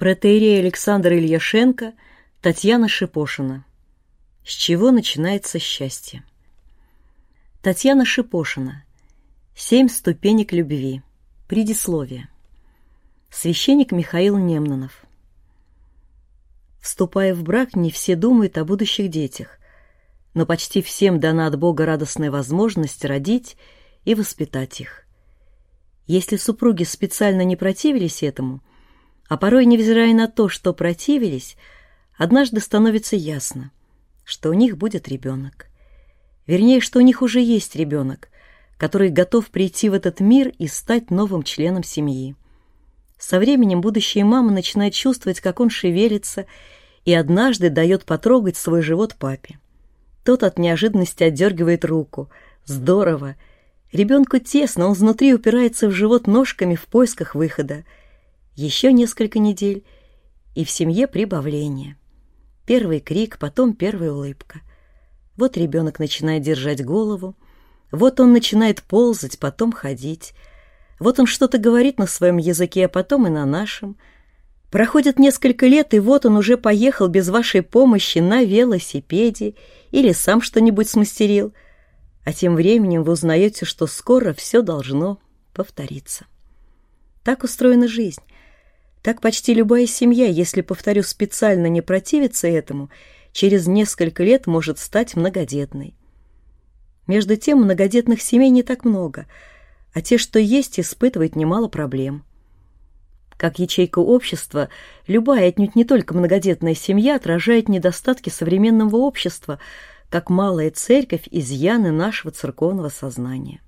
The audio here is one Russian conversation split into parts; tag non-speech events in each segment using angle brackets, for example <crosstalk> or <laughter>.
Протеерей Александр Ильяшенко, Татьяна Шипошина. С чего начинается счастье? Татьяна Шипошина. Семь ступенек любви. Предисловие. Священник Михаил Немнонов. Вступая в брак, не все думают о будущих детях, но почти всем дана от Бога радостная возможность родить и воспитать их. Если супруги специально не противились этому, а порой, невзирая на то, что противились, однажды становится ясно, что у них будет ребенок. Вернее, что у них уже есть ребенок, который готов прийти в этот мир и стать новым членом семьи. Со временем будущая мама начинает чувствовать, как он шевелится, и однажды дает потрогать свой живот папе. Тот от неожиданности отдергивает руку. Здорово! Ребенку тесно, он внутри упирается в живот ножками в поисках выхода. Еще несколько недель, и в семье прибавление. Первый крик, потом первая улыбка. Вот ребенок начинает держать голову, вот он начинает ползать, потом ходить. Вот он что-то говорит на своем языке, а потом и на нашем. Проходит несколько лет, и вот он уже поехал без вашей помощи на велосипеде или сам что-нибудь смастерил — а тем временем вы узнаете, что скоро все должно повториться. Так устроена жизнь. Так почти любая семья, если, повторю, специально не противиться этому, через несколько лет может стать многодетной. Между тем, многодетных семей не так много, а те, что есть, испытывают немало проблем. Как ячейка общества, любая, отнюдь не только многодетная семья, отражает недостатки современного общества – как малая церковь изъяны нашего церковного сознания.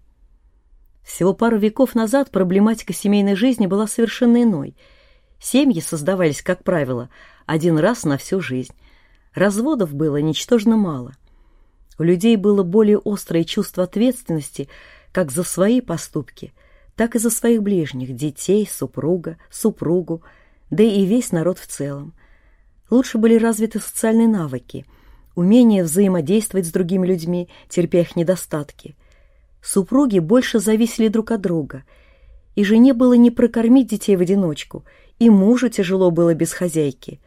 Всего пару веков назад проблематика семейной жизни была совершенно иной. Семьи создавались, как правило, один раз на всю жизнь. Разводов было ничтожно мало. У людей было более острое чувство ответственности как за свои поступки, так и за своих ближних, детей, супруга, супругу, да и весь народ в целом. Лучше были развиты социальные навыки – умение взаимодействовать с другими людьми, терпя их недостатки. Супруги больше зависели друг от друга, и жене было не прокормить детей в одиночку, и мужу тяжело было без хозяйки.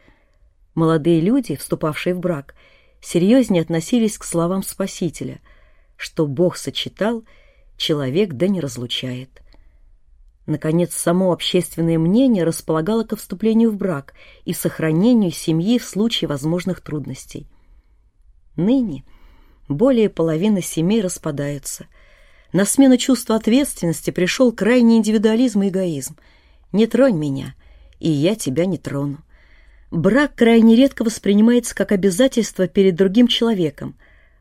Молодые люди, вступавшие в брак, серьезнее относились к словам Спасителя, что Бог сочетал, человек да не разлучает. Наконец, само общественное мнение располагало ко вступлению в брак и сохранению семьи в случае возможных трудностей. Ныне более половины семей распадаются. На смену чувства ответственности пришел крайний индивидуализм и эгоизм. «Не тронь меня, и я тебя не трону». Брак крайне редко воспринимается как обязательство перед другим человеком.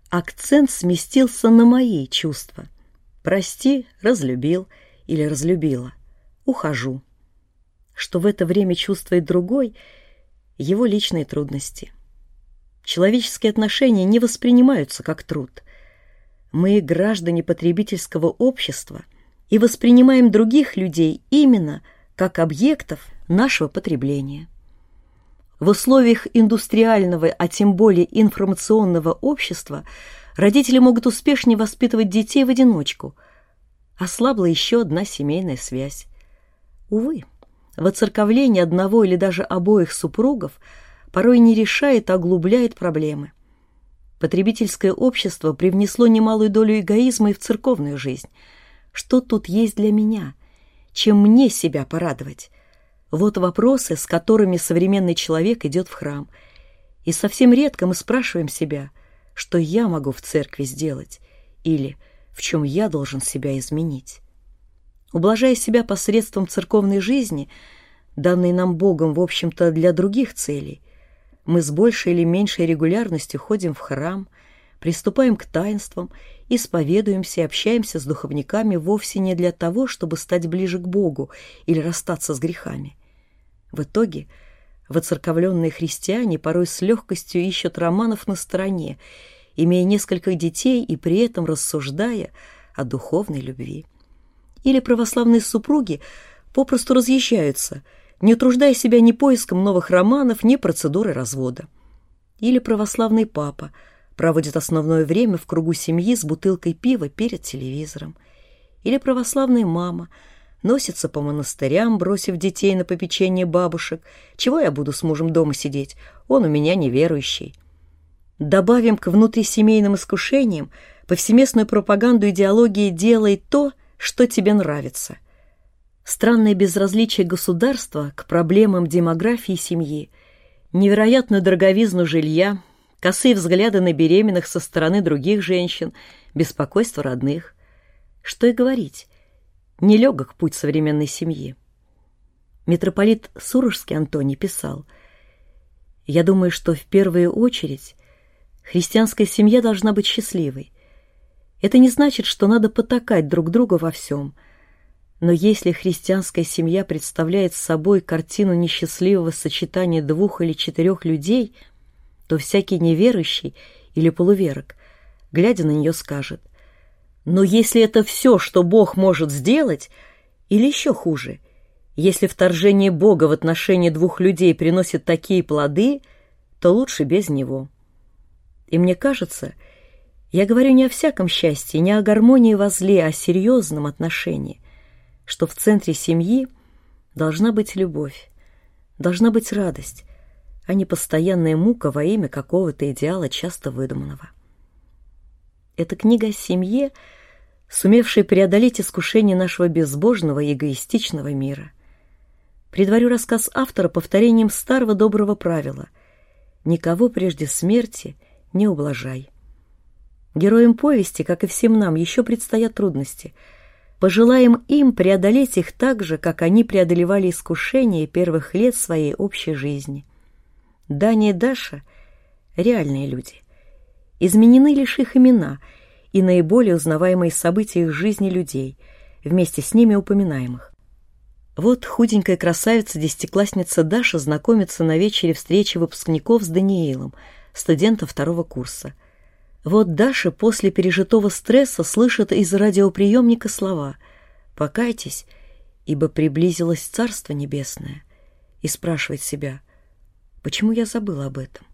Акцент сместился на мои чувства. «Прости, разлюбил» или «разлюбила». «Ухожу». Что в это время чувствует другой – его личные трудности. Человеческие отношения не воспринимаются как труд. Мы граждане потребительского общества и воспринимаем других людей именно как объектов нашего потребления. В условиях индустриального, а тем более информационного общества родители могут успешнее воспитывать детей в одиночку. Ослабла еще одна семейная связь. Увы, воцерковление одного или даже обоих супругов – порой не решает, а оглубляет проблемы. Потребительское общество привнесло немалую долю эгоизма и в церковную жизнь. Что тут есть для меня? Чем мне себя порадовать? Вот вопросы, с которыми современный человек идет в храм. И совсем редко мы спрашиваем себя, что я могу в церкви сделать или в чем я должен себя изменить. Ублажая себя посредством церковной жизни, данной нам Богом, в общем-то, для других целей, мы с большей или меньшей регулярностью ходим в храм, приступаем к таинствам, исповедуемся и общаемся с духовниками вовсе не для того, чтобы стать ближе к Богу или расстаться с грехами. В итоге воцерковленные христиане порой с легкостью ищут романов на стороне, имея несколько детей и при этом рассуждая о духовной любви. Или православные супруги попросту разъезжаются – не утруждая себя ни поиском новых романов, ни процедурой развода. Или православный папа проводит основное время в кругу семьи с бутылкой пива перед телевизором. Или православная мама носится по монастырям, бросив детей на попечение бабушек. Чего я буду с мужем дома сидеть? Он у меня неверующий. Добавим к внутрисемейным искушениям повсеместную пропаганду идеологии «делай то, что тебе нравится». Странное безразличие государства к проблемам демографии семьи, невероятную дороговизну жилья, косые взгляды на беременных со стороны других женщин, беспокойство родных. Что и говорить, нелегок путь современной семьи. Митрополит Сурожский Антоний писал, «Я думаю, что в первую очередь христианская семья должна быть счастливой. Это не значит, что надо потакать друг друга во всем. Но если христианская семья представляет собой картину несчастливого сочетания двух или четырех людей, то всякий неверующий или полуверок, глядя на нее, скажет, «Но если это все, что Бог может сделать, или еще хуже, если вторжение Бога в отношения двух людей приносит такие плоды, то лучше без него». И мне кажется, я говорю не о всяком счастье, не о гармонии во зле, а о серьезном отношении, что в центре семьи должна быть любовь, должна быть радость, а не постоянная мука во имя какого-то идеала, часто выдуманного. Эта книга о семье, сумевшая преодолеть искушение нашего безбожного и эгоистичного мира. Предварю рассказ автора повторением старого доброго правила «Никого прежде смерти не ублажай». Героям повести, как и всем нам, еще предстоят трудности. Пожелаем им преодолеть их так же, как они преодолевали искушения первых лет своей общей жизни. Даня и Даша — реальные люди. Изменены лишь их имена и наиболее узнаваемые события их жизни людей, вместе с ними упоминаемых. Вот худенькая красавица-десятиклассница Даша знакомится на вечере встречи выпускников с Даниилом, студентом второго курса — вот Даша после пережитого стресса слышит из радиоприемника слова «Покайтесь, ибо приблизилось Царство Небесное» и спрашивает себя «Почему я забыла об этом?»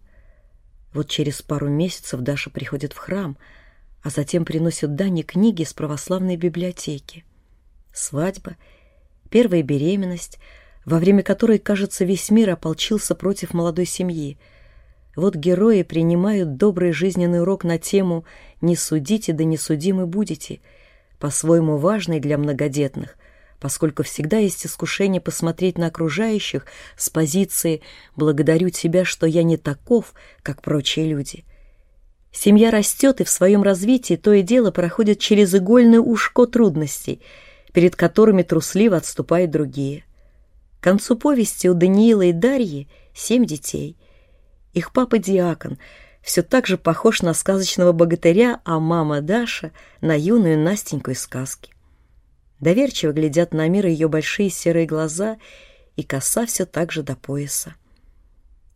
Вот через пару месяцев Даша приходит в храм, а затем приносит Дане книги из православной библиотеки. Свадьба, первая беременность, во время которой, кажется, весь мир ополчился против молодой семьи — вот герои принимают добрый жизненный урок на тему «Не судите, да не судимы будете», по-своему важный для многодетных, поскольку всегда есть искушение посмотреть на окружающих с позиции «благодарю тебя, что я не таков, как прочие люди». Семья растет и в своем развитии то и дело проходит через игольное ушко трудностей, перед которыми трусливо отступают другие. К концу повести у Даниила и Дарьи семь детей – их папа диакон, все так же похож на сказочного богатыря, а мама Даша — на юную Настеньку из сказки. Доверчиво глядят на мир ее большие серые глаза, и коса все так же до пояса.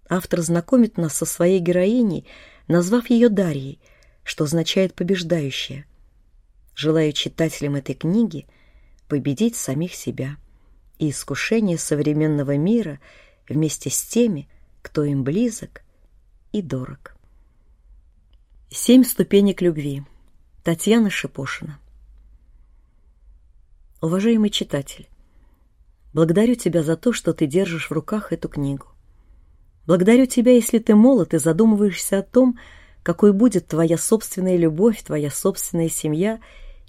Автор знакомит нас со своей героиней, назвав ее Дарьей, что означает «побеждающая». Желаю читателям этой книги победить самих себя и искушение современного мира вместе с теми, кто им близок и дорог. Семь ступенек любви. Татьяна Шипошина. Уважаемый читатель, благодарю тебя за то, что ты держишь в руках эту книгу. Благодарю тебя, если ты молод и задумываешься о том, какой будет твоя собственная любовь, твоя собственная семья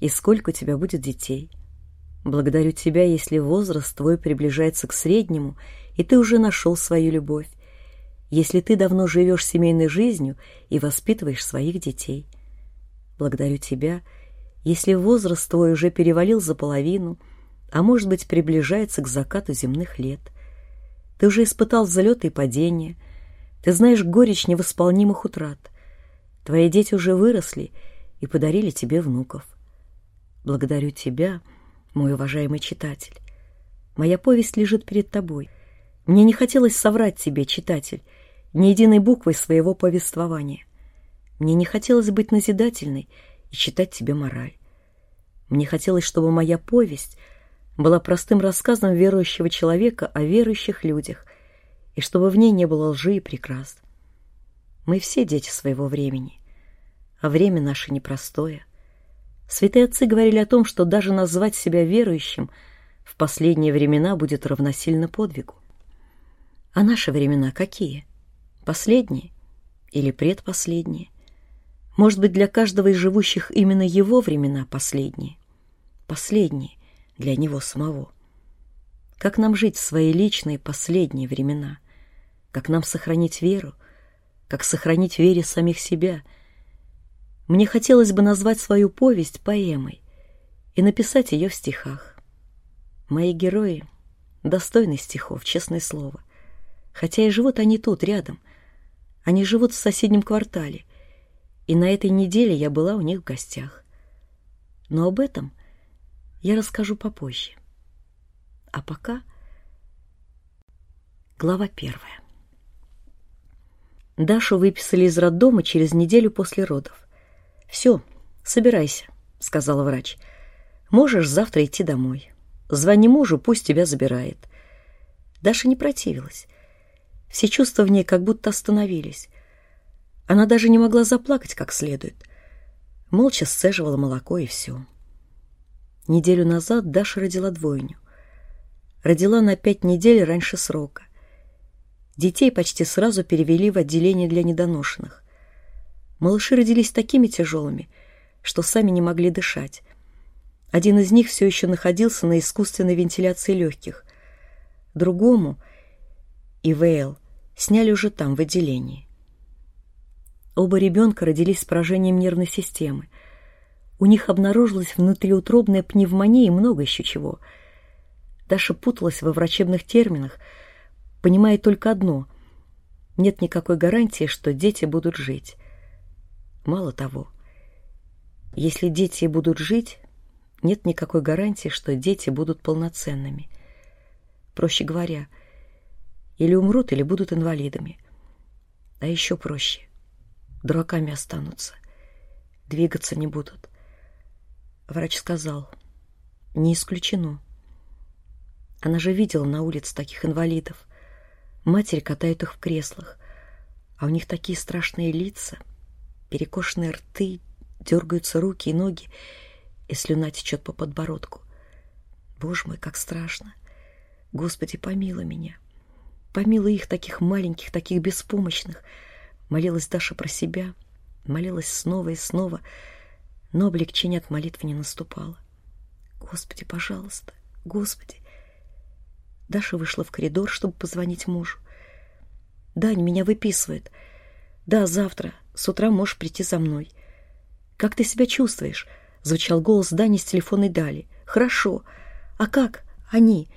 и сколько у тебя будет детей. Благодарю тебя, если возраст твой приближается к среднему, и ты уже нашел свою любовь, если ты давно живешь семейной жизнью и воспитываешь своих детей. Благодарю тебя, если возраст твой уже перевалил за половину, а может быть приближается к закату земных лет. Ты уже испытал взлеты и падения, ты знаешь горечь невосполнимых утрат. Твои дети уже выросли и подарили тебе внуков. Благодарю тебя, мой уважаемый читатель. Моя повесть лежит перед тобой. Мне не хотелось соврать тебе, читатель, ни единой буквой своего повествования. Мне не хотелось быть назидательной и читать тебе мораль. Мне хотелось, чтобы моя повесть была простым рассказом верующего человека о верующих людях, и чтобы в ней не было лжи и прикрас. Мы все дети своего времени, а время наше непростое. Святые отцы говорили о том, что даже назвать себя верующим в последние времена будет равносильно подвигу. А наши времена какие? Последние или предпоследние? Может быть, для каждого из живущих именно его времена последние? Последние для него самого. Как нам жить в свои личные последние времена? Как нам сохранить веру? Как сохранить вере самих себя? Мне хотелось бы назвать свою повесть поэмой и написать ее в стихах. Мои герои достойны стихов, честное слово. Хотя и живут они тут, рядом. Они живут в соседнем квартале. И на этой неделе я была у них в гостях. Но об этом я расскажу попозже. А пока глава первая. Дашу выписали из роддома через неделю после родов. «Все, собирайся», — сказала врач. «Можешь завтра идти домой. Звони мужу, пусть тебя забирает». Даша не противилась. Все чувства в ней как будто остановились. Она даже не могла заплакать как следует. Молча сцеживала молоко и все. Неделю назад Даша родила двойню. Родила на пять недель раньше срока. Детей почти сразу перевели в отделение для недоношенных. Малыши родились такими тяжелыми, что сами не могли дышать. Один из них все еще находился на искусственной вентиляции легких. Другому, Ивейл, сняли уже там, в отделении. Оба ребенка родились с поражением нервной системы. У них обнаружилась внутриутробная пневмония и много еще чего. Даша путалась во врачебных терминах, понимая только одно — нет никакой гарантии, что дети будут жить. Мало того, если дети будут жить, нет никакой гарантии, что дети будут полноценными. Проще говоря, или умрут, или будут инвалидами. А еще проще. Дураками останутся. Двигаться не будут. Врач сказал, не исключено. Она же видела на улице таких инвалидов. Матери катают их в креслах, а у них такие страшные лица, перекошенные рты, дергаются руки и ноги, и слюна течет по подбородку. Боже мой, как страшно! Господи, помилуй меня! Помилуй их, таких маленьких, таких беспомощных! Молилась Даша про себя, молилась снова и снова, но облегчение от молитвы не наступало. Господи, пожалуйста, Господи, Даша вышла в коридор, чтобы позвонить мужу. «Дань, меня выписывает. Да, завтра. С утра можешь прийти за мной». «Как ты себя чувствуешь?» — звучал голос Дани с телефонной Дали. «Хорошо. А как? Они?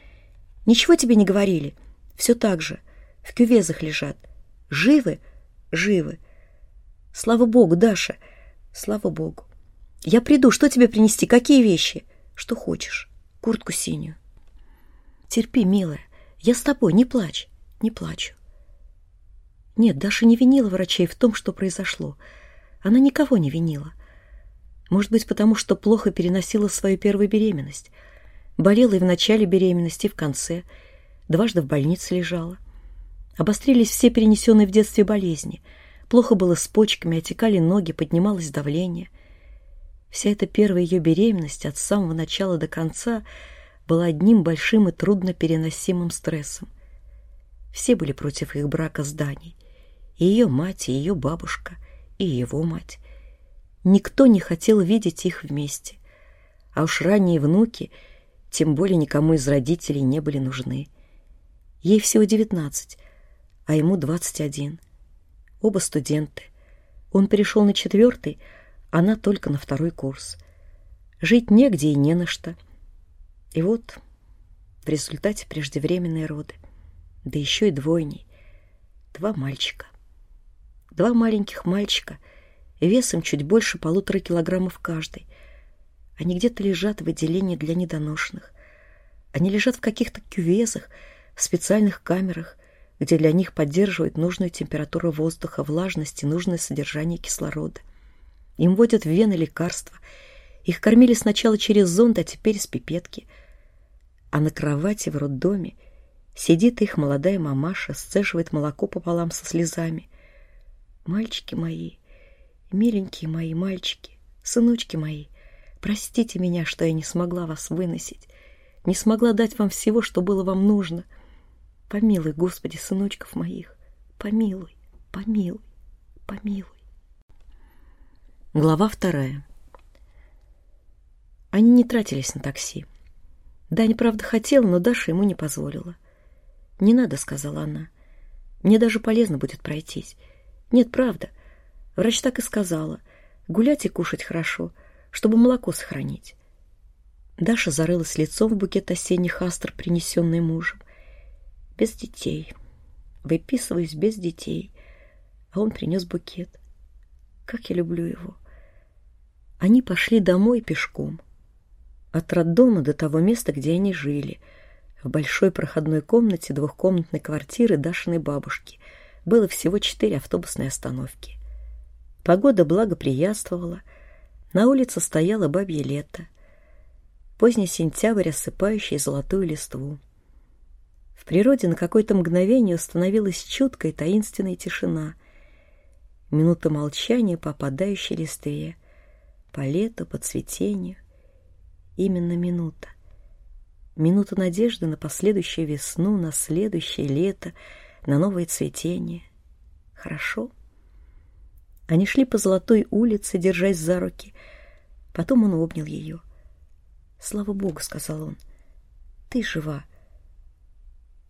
Ничего тебе не говорили?» «Все так же. В кювезах лежат. Живы?» «Живы. Слава богу, Даша. Слава богу. Я приду. Что тебе принести? Какие вещи? Что хочешь. Куртку синюю. Терпи, милая. Я с тобой, не плачь. Не плачу. Нет, Даша не винила врачей в том, что произошло. Она никого не винила. Может быть, потому что плохо переносила свою первую беременность. Болела и в начале беременности, и в конце. Дважды в больнице лежала. Обострились все перенесенные в детстве болезни. Плохо было с почками, отекали ноги, поднималось давление. Вся эта первая ее беременность от самого начала до конца — была одним большим и трудно переносимым стрессом. Все были против их брака с Даней. И ее мать, и ее бабушка, и его мать. Никто не хотел видеть их вместе. А уж ранние внуки, тем более никому из родителей не были нужны. Ей всего девятнадцать, а ему двадцать один. Оба студенты. Он перешел на четвертый, она только на второй курс. Жить негде и не на что — и вот в результате преждевременные роды, да еще и двойней, два мальчика. Два маленьких мальчика, весом чуть больше полутора килограммов каждый. Они где-то лежат в отделении для недоношенных. Они лежат в каких-то кювезах, в специальных камерах, где для них поддерживают нужную температуру воздуха, влажность и нужное содержание кислорода. Им вводят в вены лекарства. Их кормили сначала через зонд, а теперь с пипетки – а на кровати в роддоме сидит их молодая мамаша, сцеживает молоко пополам со слезами. «Мальчики мои, миленькие мои мальчики, сыночки мои, простите меня, что я не смогла вас выносить. не смогла дать вам всего, что было вам нужно. Помилуй, Господи, сыночков моих, помилуй, помилуй, помилуй. Глава вторая. Они не тратились на такси. Даня, правда, хотел, но Даша ему не позволила. «Не надо», — сказала она. «Мне даже полезно будет пройтись». «Нет, правда. Врач так и сказала. Гулять и кушать хорошо, чтобы молоко сохранить». Даша зарылась лицом в букет осенних астр, принесенный мужем. Без детей. Выписываюсь без детей. А он принес букет. Как я люблю его. Они пошли домой пешком. От роддома до того места, где они жили. В большой проходной комнате двухкомнатной квартиры Дашиной бабушки. Было всего четыре автобусные остановки. Погода благоприятствовала. На улице стояло бабье лето. Поздний сентябрь, осыпающий золотую листву. В природе на какое-то мгновение установилась чуткая таинственная тишина. Минута молчания по опадающей листве, по лету, по цветению — именно минута. Минута надежды на последующую весну, на следующее лето, на новое цветение. Хорошо. Они шли по золотой улице, держась за руки. Потом он обнял ее. «Слава Богу», — сказал он, — «ты жива».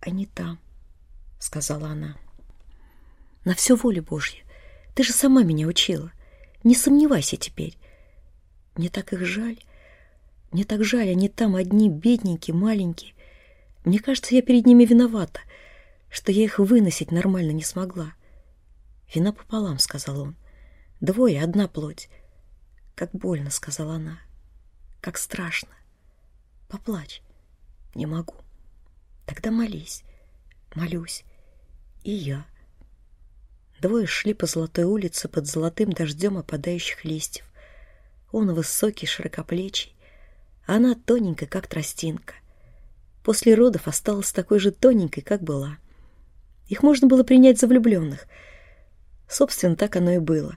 «А не там», — сказала она. «На все воля Божья. Ты же сама меня учила. Не сомневайся теперь. Мне так их жаль. Мне так жаль, они там одни, бедненькие, маленькие. Мне кажется, я перед ними виновата, что я их выносить нормально не смогла. Вина пополам, сказал он. Двое, одна плоть. Как больно, сказала она. Как страшно. Поплачь. Не могу. Тогда молись. Молюсь. И я. Двое шли по золотой улице под золотым дождем опадающих листьев. Он высокий, широкоплечий, она тоненькая, как тростинка. После родов осталась такой же тоненькой, как была. Их можно было принять за влюбленных. Собственно, так оно и было.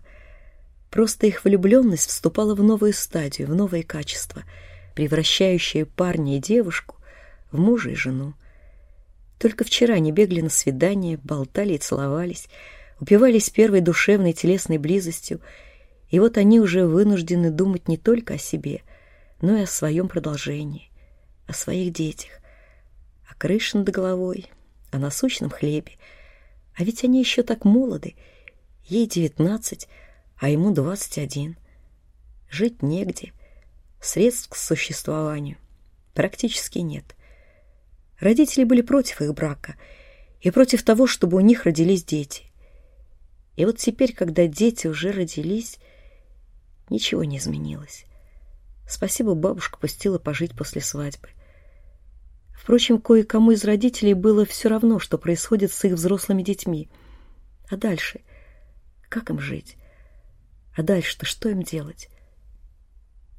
Просто их влюбленность вступала в новую стадию, в новые качества, превращающие парня и девушку в мужа и жену. Только вчера они бегали на свидание, болтали и целовались, упивались первой душевной телесной близостью, и вот они уже вынуждены думать не только о себе — но и о своем продолжении, о своих детях, о крыше над головой, о насущном хлебе. А ведь они еще так молоды, ей девятнадцать, а ему двадцать один. Жить негде, средств к существованию практически нет. Родители были против их брака и против того, чтобы у них родились дети. И вот теперь, когда дети уже родились, ничего не изменилось. Спасибо, бабушка пустила пожить после свадьбы. Впрочем, кое-кому из родителей было все равно, что происходит с их взрослыми детьми. А дальше? Как им жить? А дальше-то что им делать?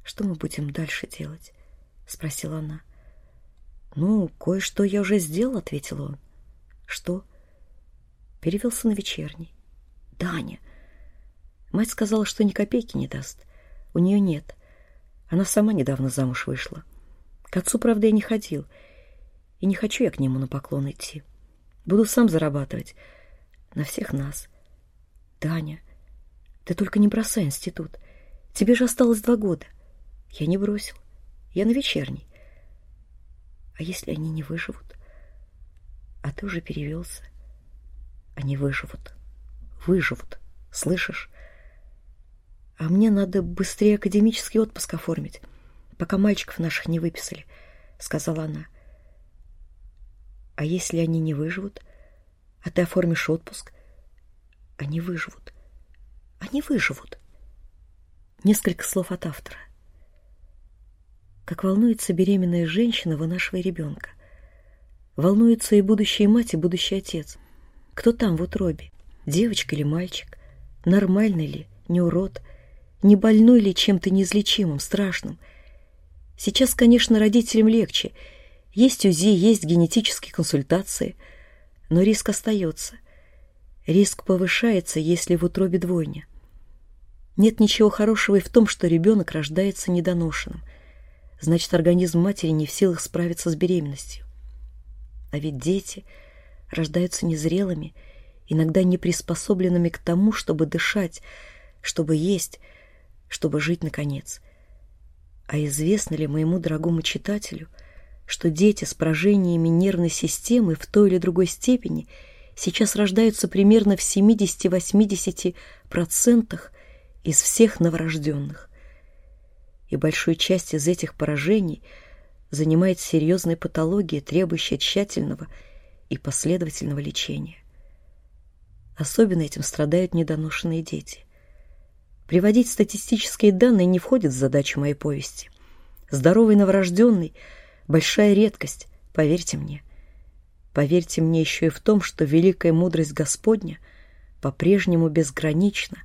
Что мы будем дальше делать? Спросила она. Ну, кое-что я уже сделал, ответил он. Что? Перевелся на вечерний. Даня. Мать сказала, что ни копейки не даст. У нее нет. Она сама недавно замуж вышла. К отцу, правда, я не ходил. И не хочу я к нему на поклон идти. Буду сам зарабатывать. На всех нас. Таня, ты только не бросай институт. Тебе же осталось два года. Я не бросил. Я на вечерний. А если они не выживут? А ты уже перевелся. Они выживут. Выживут. Слышишь? А мне надо быстрее академический отпуск оформить, пока мальчиков наших не выписали, сказала она. А если они не выживут, а ты оформишь отпуск? Они выживут. Они выживут. Несколько слов от автора. Как волнуется беременная женщина, вынашивая ребенка. Волнуется и будущая мать, и будущий отец. Кто там в утробе? Девочка или мальчик? Нормальный ли? Не урод? Не больной ли чем-то неизлечимым, страшным? Сейчас, конечно, родителям легче. Есть УЗИ, есть генетические консультации. Но риск остается. Риск повышается, если в утробе двойня. Нет ничего хорошего и в том, что ребенок рождается недоношенным. Значит, организм матери не в силах справиться с беременностью. А ведь дети рождаются незрелыми, иногда не приспособленными к тому, чтобы дышать, чтобы есть, чтобы жить наконец. А известно ли моему дорогому читателю, что дети с поражениями нервной системы в той или другой степени сейчас рождаются примерно в 70-80% из всех новорожденных? И большую часть из этих поражений занимает серьезная патология, требующая тщательного и последовательного лечения. Особенно этим страдают недоношенные дети. Приводить статистические данные не входит в задачу моей повести. Здоровый новорожденный — большая редкость, поверьте мне. Поверьте мне еще и в том, что великая мудрость Господня по-прежнему безгранична,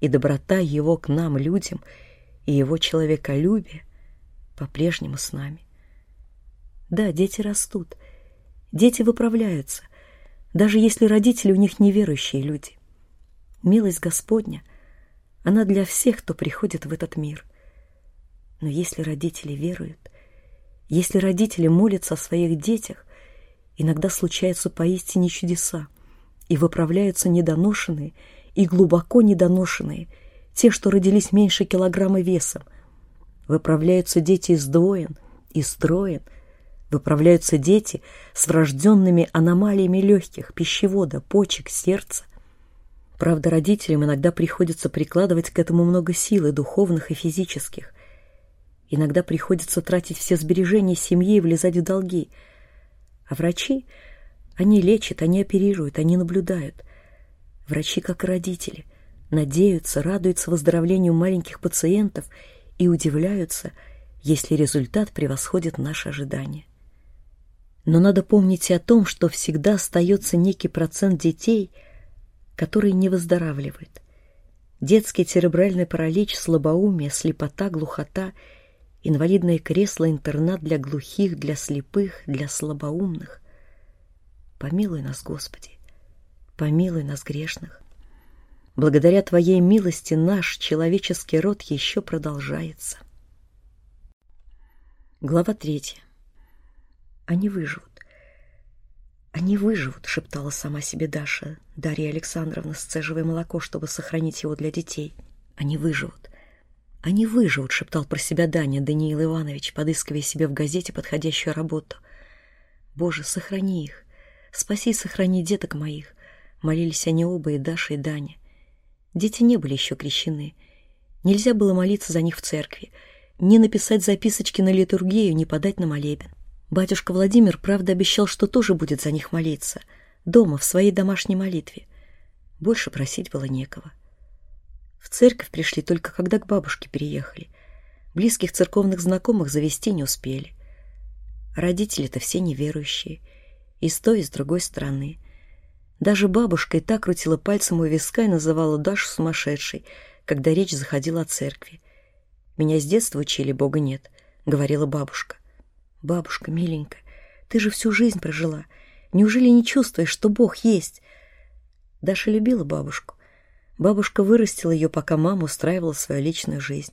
и доброта Его к нам, людям, и Его человеколюбие по-прежнему с нами. Да, дети растут, дети выправляются, даже если родители у них неверующие люди. Милость Господня — она для всех, кто приходит в этот мир. Но если родители веруют, если родители молятся о своих детях, иногда случаются поистине чудеса, и выправляются недоношенные и глубоко недоношенные, те, что родились меньше килограмма весом. Выправляются дети из двоен, из троен, выправляются дети с врожденными аномалиями легких, пищевода, почек, сердца – Правда, родителям иногда приходится прикладывать к этому много сил, и духовных, и физических. Иногда приходится тратить все сбережения семьи и влезать в долги. А врачи, они лечат, они оперируют, они наблюдают. Врачи, как и родители, надеются, радуются выздоровлению маленьких пациентов и удивляются, если результат превосходит наши ожидания. Но надо помнить и о том, что всегда остается некий процент детей – который не выздоравливает. Детский церебральный паралич, слабоумие, слепота, глухота, инвалидное кресло-интернат для глухих, для слепых, для слабоумных. Помилуй нас, Господи, помилуй нас, грешных. Благодаря Твоей милости наш человеческий род еще продолжается. Глава третья. Они выживут. «Они выживут», — шептала сама себе Даша, Дарья Александровна, сцеживая молоко, чтобы сохранить его для детей. «Они выживут». «Они выживут», — шептал про себя Даня Даниил Иванович, подыскивая себе в газете подходящую работу. «Боже, сохрани их! Спаси и сохрани деток моих!» Молились они оба, и Даша, и Даня. Дети не были еще крещены. Нельзя было молиться за них в церкви, не написать записочки на литургию, не подать на молебен. Батюшка Владимир, правда, обещал, что тоже будет за них молиться. Дома, в своей домашней молитве. Больше просить было некого. В церковь пришли только когда к бабушке переехали. Близких церковных знакомых завести не успели. Родители-то все неверующие. И с той, и с другой стороны. Даже бабушка и так крутила пальцем у виска и называла Дашу сумасшедшей, когда речь заходила о церкви. «Меня с детства учили, Бога нет», — говорила бабушка. «Бабушка, миленькая, ты же всю жизнь прожила. Неужели не чувствуешь, что Бог есть?» Даша любила бабушку. Бабушка вырастила ее, пока мама устраивала свою личную жизнь.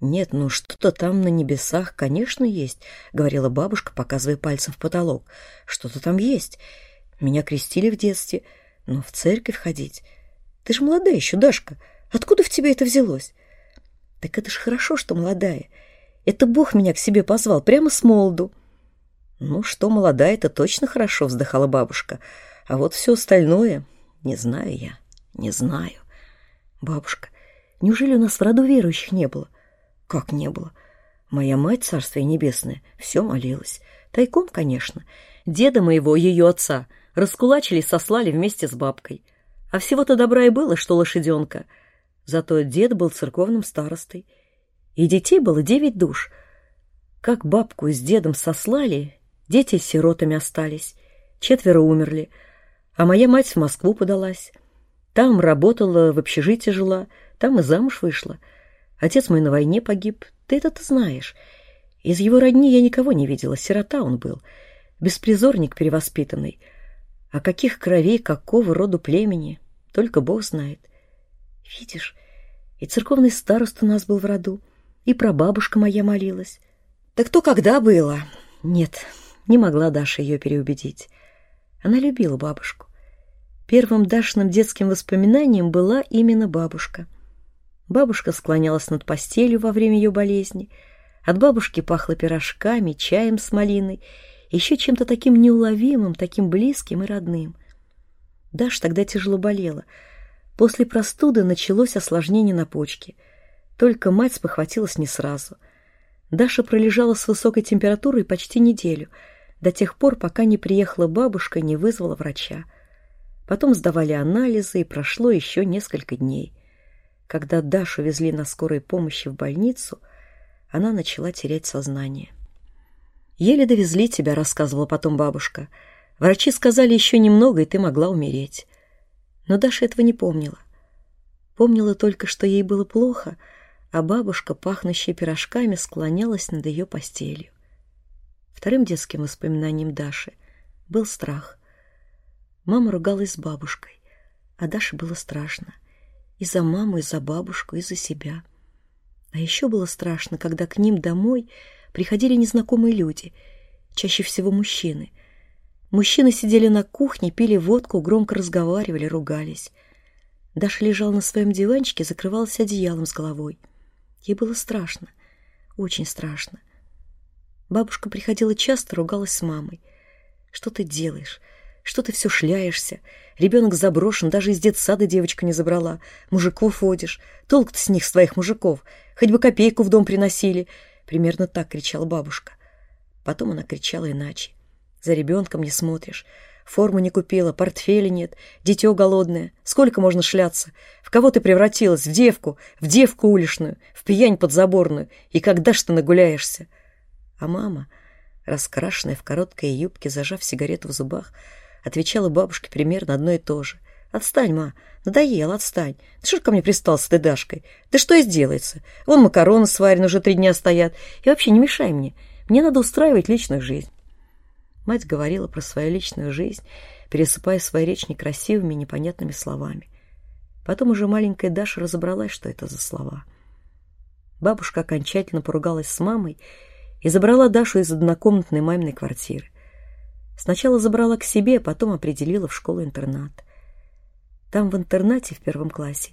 «Нет, ну что-то там на небесах, конечно, есть», — говорила бабушка, показывая пальцем в потолок. «Что-то там есть. Меня крестили в детстве, но в церковь ходить... Ты же молодая еще, Дашка. Откуда в тебе это взялось?» «Так это ж хорошо, что молодая. Это Бог меня к себе позвал, прямо с молоду. Ну, что молодая, это точно хорошо, вздыхала бабушка. А вот все остальное, не знаю я, не знаю. Бабушка, неужели у нас в роду верующих не было? Как не было? Моя мать, царствие небесное, все молилась. Тайком, конечно. Деда моего, ее отца, раскулачили сослали вместе с бабкой. А всего-то добра и было, что лошаденка. Зато дед был церковным старостой — и детей было девять душ. Как бабку с дедом сослали, дети с сиротами остались, четверо умерли, а моя мать в Москву подалась. Там работала, в общежитии жила, там и замуж вышла. Отец мой на войне погиб, ты это-то знаешь. Из его родни я никого не видела, сирота он был, беспризорник перевоспитанный. А каких кровей, какого роду племени, только Бог знает. Видишь, и церковный старост у нас был в роду, И про бабушка моя молилась. Да кто когда было? Нет, не могла Даша ее переубедить. Она любила бабушку. Первым Дашиным детским воспоминанием была именно бабушка. Бабушка склонялась над постелью во время ее болезни. От бабушки пахло пирожками, чаем с малиной, еще чем-то таким неуловимым, таким близким и родным. Даша тогда тяжело болела. После простуды началось осложнение на почке. Только мать спохватилась не сразу. Даша пролежала с высокой температурой почти неделю, до тех пор, пока не приехала бабушка и не вызвала врача. Потом сдавали анализы, и прошло еще несколько дней. Когда Дашу везли на скорой помощи в больницу, она начала терять сознание. «Еле довезли тебя», — рассказывала потом бабушка. «Врачи сказали еще немного, и ты могла умереть». Но Даша этого не помнила. Помнила только, что ей было плохо, а бабушка, пахнущая пирожками, склонялась над ее постелью. Вторым детским воспоминанием Даши был страх. Мама ругалась с бабушкой, а Даше было страшно. И за маму, и за бабушку, и за себя. А еще было страшно, когда к ним домой приходили незнакомые люди, чаще всего мужчины. Мужчины сидели на кухне, пили водку, громко разговаривали, ругались. Даша лежала на своем диванчике, закрывалась одеялом с головой. Ей было страшно, очень страшно. Бабушка приходила часто, ругалась с мамой. «Что ты делаешь? Что ты все шляешься? Ребенок заброшен, даже из детсада девочка не забрала. Мужиков водишь. Толк-то с них, с твоих мужиков. Хоть бы копейку в дом приносили. Примерно так кричала бабушка. Потом она кричала иначе. За ребенком не смотришь. Форму не купила, портфеля нет, дитё голодное. Сколько можно шляться? В кого ты превратилась? В девку, в девку уличную, в пьянь подзаборную. И когда ж ты нагуляешься? А мама, раскрашенная в короткой юбке, зажав сигарету в зубах, Отвечала бабушке примерно одно и то же. «Отстань, ма, надоел, отстань. Ты что ко мне пристал с этой Дашкой? Да что и сделается? Вон макароны сварены, уже три дня стоят. И вообще не мешай мне. Мне надо устраивать личную жизнь». Мать говорила про свою личную жизнь, пересыпая свою речь некрасивыми, непонятными словами. Потом уже маленькая Даша разобралась, что это за слова. Бабушка окончательно поругалась с мамой и забрала Дашу из однокомнатной маминой квартиры. Сначала забрала к себе, потом определила в школу-интернат. Там, в интернате, в первом классе,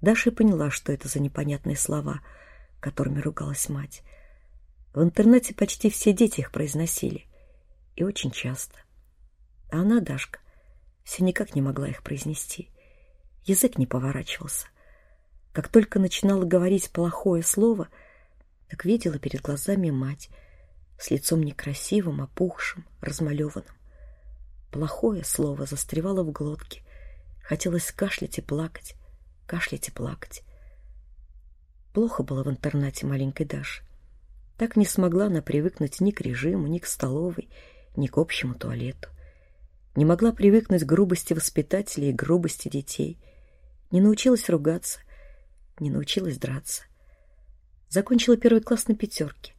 Даша и поняла, что это за непонятные слова, которыми ругалась мать. В интернате почти все дети их произносили. И очень часто. А она, Дашка, все никак не могла их произнести. Язык не поворачивался. Как только начинала говорить плохое слово, так видела перед глазами мать — с лицом некрасивым, опухшим, размалеванным. Плохое слово застревало в глотке. Хотелось кашлять и плакать, кашлять и плакать. Плохо было в интернате маленькой Даши. Так не смогла она привыкнуть ни к режиму, ни к столовой, ни к общему туалету. Не могла привыкнуть к грубости воспитателей и грубости детей. Не научилась ругаться, не научилась драться. Закончила первый класс на пятерке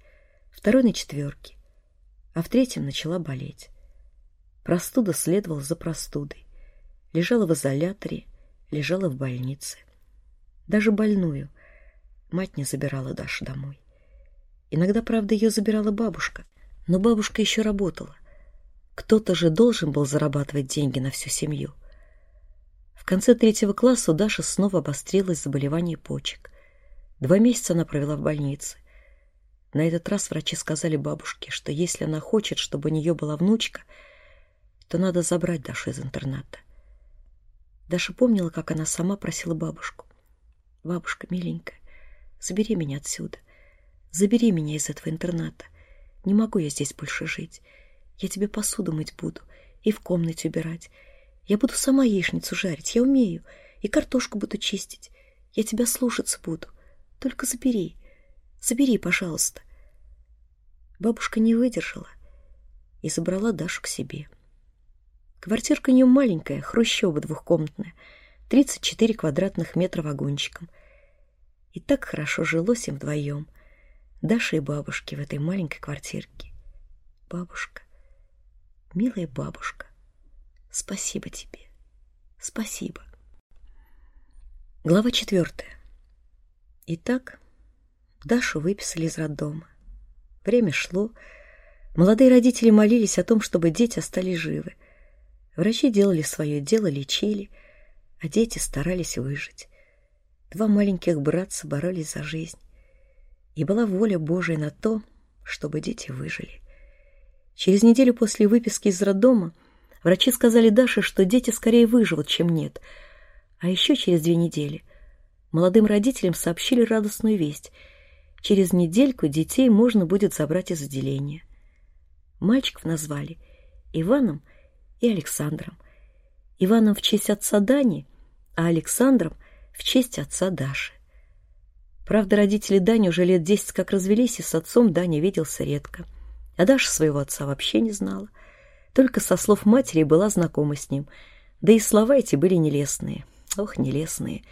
второй на четверке, а в третьем начала болеть. Простуда следовала за простудой. Лежала в изоляторе, лежала в больнице. Даже больную мать не забирала Дашу домой. Иногда, правда, ее забирала бабушка, но бабушка еще работала. Кто-то же должен был зарабатывать деньги на всю семью. В конце третьего класса у Даши снова обострилось заболевание почек. Два месяца она провела в больнице. На этот раз врачи сказали бабушке, что если она хочет, чтобы у нее была внучка, то надо забрать Дашу из интерната. Даша помнила, как она сама просила бабушку. «Бабушка, миленькая, забери меня отсюда. Забери меня из этого интерната. Не могу я здесь больше жить. Я тебе посуду мыть буду и в комнате убирать. Я буду сама яичницу жарить, я умею, и картошку буду чистить. Я тебя слушаться буду. Только забери. Забери, пожалуйста. Бабушка не выдержала и забрала Дашу к себе. Квартирка у нее маленькая, хрущева двухкомнатная, 34 квадратных метра вагончиком. И так хорошо жилось им вдвоем, Даша и бабушке в этой маленькой квартирке. Бабушка, милая бабушка, спасибо тебе, спасибо. Глава четвертая. Итак, Дашу выписали из роддома. Время шло. Молодые родители молились о том, чтобы дети остались живы. Врачи делали свое дело, лечили, а дети старались выжить. Два маленьких братца боролись за жизнь. И была воля Божия на то, чтобы дети выжили. Через неделю после выписки из роддома врачи сказали Даше, что дети скорее выживут, чем нет. А еще через две недели молодым родителям сообщили радостную весть — Через недельку детей можно будет забрать из отделения. Мальчиков назвали Иваном и Александром. Иваном в честь отца Дани, а Александром в честь отца Даши. Правда, родители Дани уже лет десять как развелись, и с отцом Даня виделся редко. А Даша своего отца вообще не знала. Только со слов матери была знакома с ним. Да и слова эти были нелестные. Ох, нелестные.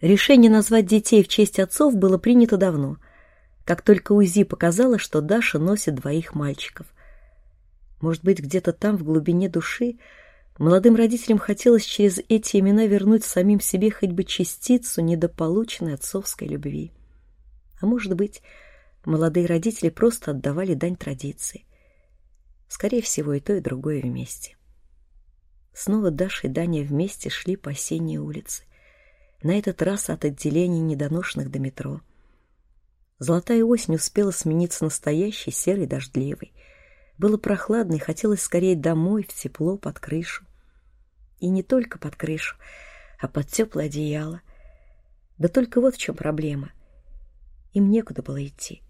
Решение назвать детей в честь отцов было принято давно, как только УЗИ показало, что Даша носит двоих мальчиков. Может быть, где-то там, в глубине души, молодым родителям хотелось через эти имена вернуть самим себе хоть бы частицу недополученной отцовской любви. А может быть, молодые родители просто отдавали дань традиции. Скорее всего, и то, и другое вместе. Снова Даша и Даня вместе шли по осенней улице на этот раз от отделения недоношенных до метро. Золотая осень успела смениться настоящей серой дождливой. Было прохладно и хотелось скорее домой, в тепло, под крышу. И не только под крышу, а под теплое одеяло. Да только вот в чем проблема. Им некуда было идти.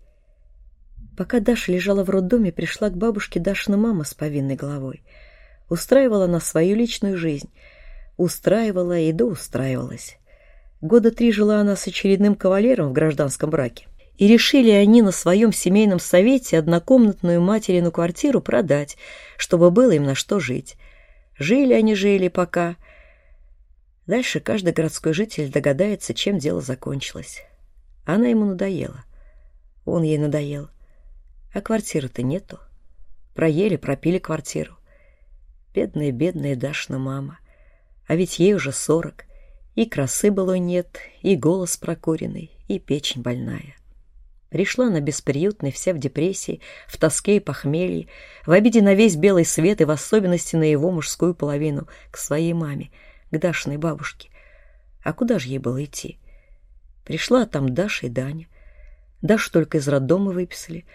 Пока Даша лежала в роддоме, пришла к бабушке Дашина мама с повинной головой. Устраивала она свою личную жизнь. Устраивала и доустраивалась. Года три жила она с очередным кавалером в гражданском браке. И решили они на своем семейном совете однокомнатную материну квартиру продать, чтобы было им на что жить. Жили они, жили пока. Дальше каждый городской житель догадается, чем дело закончилось. Она ему надоела. Он ей надоел. А квартиры-то нету. Проели, пропили квартиру. Бедная, бедная Дашна мама. А ведь ей уже сорок. И красы было нет, и голос прокуренный, и печень больная. Пришла она бесприютной, вся в депрессии, в тоске и похмелье, в обиде на весь белый свет и в особенности на его мужскую половину, к своей маме, к Дашиной бабушке. А куда же ей было идти? Пришла там Даша и Даня. Дашу только из роддома выписали.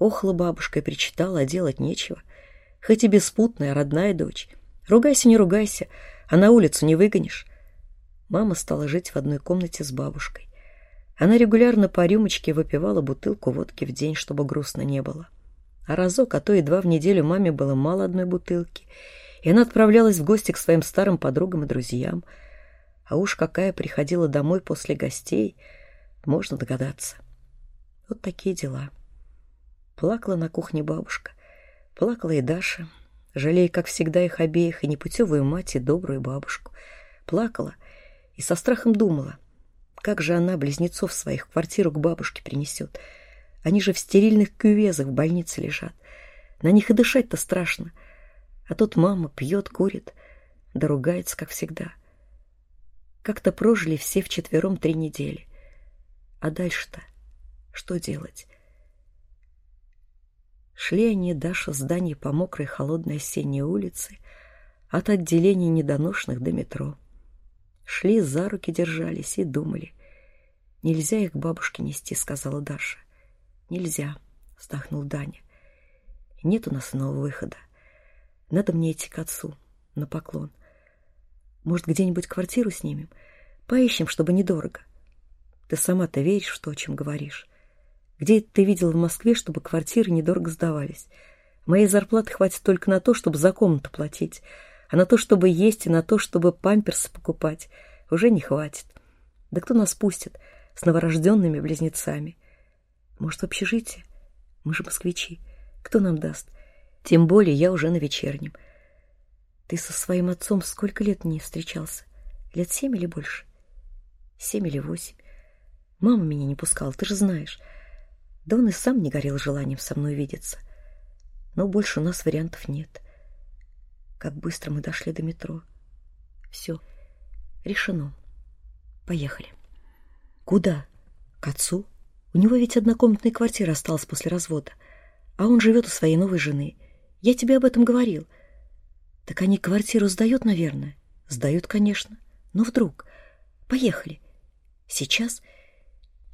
Охла бабушка и причитала, а делать нечего. Хоть и беспутная, родная дочь. Ругайся, не ругайся, а на улицу не выгонишь. Мама стала жить в одной комнате с бабушкой. Она регулярно по рюмочке выпивала бутылку водки в день, чтобы грустно не было. А разок, а то и два в неделю маме было мало одной бутылки, и она отправлялась в гости к своим старым подругам и друзьям. А уж какая приходила домой после гостей, можно догадаться. Вот такие дела. Плакала на кухне бабушка, плакала и Даша, жалея, как всегда, их обеих, и непутевую мать, и добрую бабушку. Плакала и со страхом думала, как же она близнецов своих в квартиру к бабушке принесет. Они же в стерильных кювезах в больнице лежат. На них и дышать-то страшно. А тут мама пьет, курит, да ругается, как всегда. Как-то прожили все вчетвером три недели. А дальше-то что делать? Шли они, Даша, с Даней по мокрой холодной осенней улице от отделения недоношенных до метро. Шли за руки держались и думали. «Нельзя их бабушке нести», — сказала Даша. «Нельзя», — вздохнул Даня. «Нет у нас иного выхода. Надо мне идти к отцу, на поклон. Может, где-нибудь квартиру снимем? Поищем, чтобы недорого. Ты сама-то веришь в то, о чем говоришь. Где ты видела в Москве, чтобы квартиры недорого сдавались? Моей зарплаты хватит только на то, чтобы за комнату платить» а на то, чтобы есть, и на то, чтобы памперсы покупать, уже не хватит. Да кто нас пустит с новорожденными близнецами? Может, в общежитие? Мы же москвичи. Кто нам даст? Тем более я уже на вечернем. Ты со своим отцом сколько лет не встречался? Лет семь или больше? Семь или восемь. Мама меня не пускала, ты же знаешь. Да он и сам не горел желанием со мной видеться. Но больше у нас вариантов нет. Как быстро мы дошли до метро. Все, решено. Поехали. Куда? К отцу? У него ведь однокомнатная квартира осталась после развода, а он живет у своей новой жены. Я тебе об этом говорил. Так они квартиру сдают, наверное? Сдают, конечно. Но вдруг... Поехали. Сейчас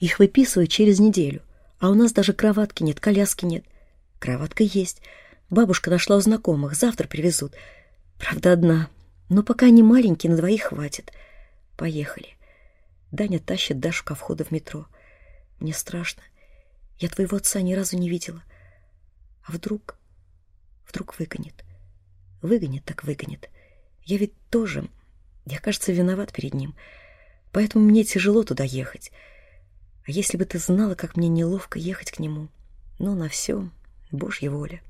их выписывают через неделю, а у нас даже кроватки нет, коляски нет. Кроватка есть. Бабушка нашла у знакомых, завтра привезут. Правда, одна. Но пока они маленькие, на двоих хватит. Поехали. Даня тащит Дашу ко входу в метро. Мне страшно. Я твоего отца ни разу не видела. А вдруг... Вдруг выгонит. Выгонит так выгонит. Я ведь тоже... Я, кажется, виноват перед ним. Поэтому мне тяжело туда ехать. А если бы ты знала, как мне неловко ехать к нему. Но на все Божья воля.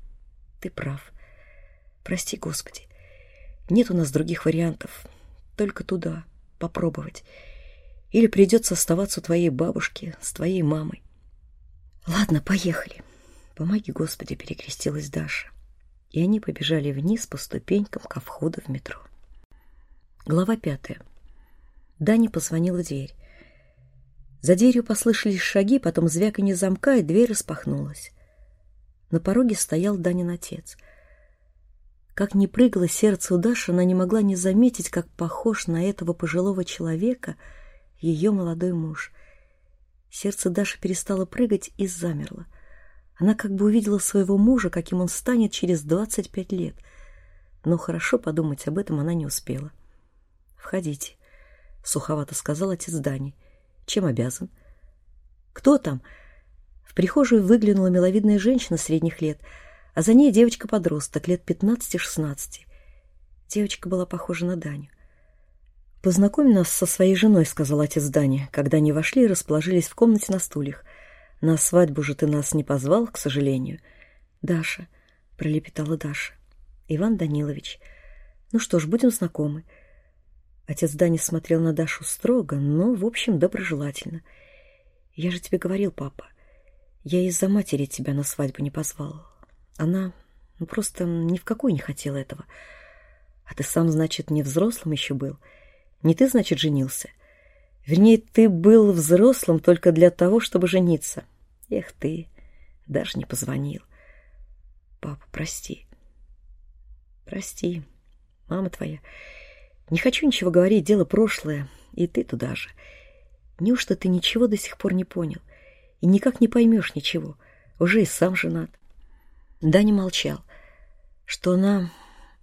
Ты прав. Прости, Господи. Нет у нас других вариантов. Только туда. Попробовать. Или придется оставаться у твоей бабушки с твоей мамой. Ладно, поехали. Помоги, Господи, перекрестилась Даша. И они побежали вниз по ступенькам ко входу в метро. Глава пятая. Дани позвонила дверь. За дверью послышались шаги, потом звяканье замка, и дверь распахнулась. На пороге стоял Данин отец. Как ни прыгало сердце у Даши, она не могла не заметить, как похож на этого пожилого человека ее молодой муж. Сердце Даши перестало прыгать и замерло. Она как бы увидела своего мужа, каким он станет через двадцать пять лет. Но хорошо подумать об этом она не успела. «Входите», — суховато сказал отец Дани. «Чем обязан?» «Кто там?» В прихожую выглянула миловидная женщина средних лет, а за ней девочка-подросток лет 15-16. Девочка была похожа на Даню. «Познакомь нас со своей женой», — сказал отец Дани, когда они вошли и расположились в комнате на стульях. «На свадьбу же ты нас не позвал, к сожалению». «Даша», — пролепетала Даша. «Иван Данилович. Ну что ж, будем знакомы». Отец Дани смотрел на Дашу строго, но, в общем, доброжелательно. «Я же тебе говорил, папа, я из-за матери тебя на свадьбу не позвал. Она ну, просто ни в какую не хотела этого. А ты сам, значит, не взрослым еще был. Не ты, значит, женился. Вернее, ты был взрослым только для того, чтобы жениться. Эх ты, даже не позвонил. Папа, прости. Прости, мама твоя. Не хочу ничего говорить, дело прошлое, и ты туда же. Неужто ты ничего до сих пор не понял? И никак не поймешь ничего. Уже и сам женат. Даня молчал. Что она,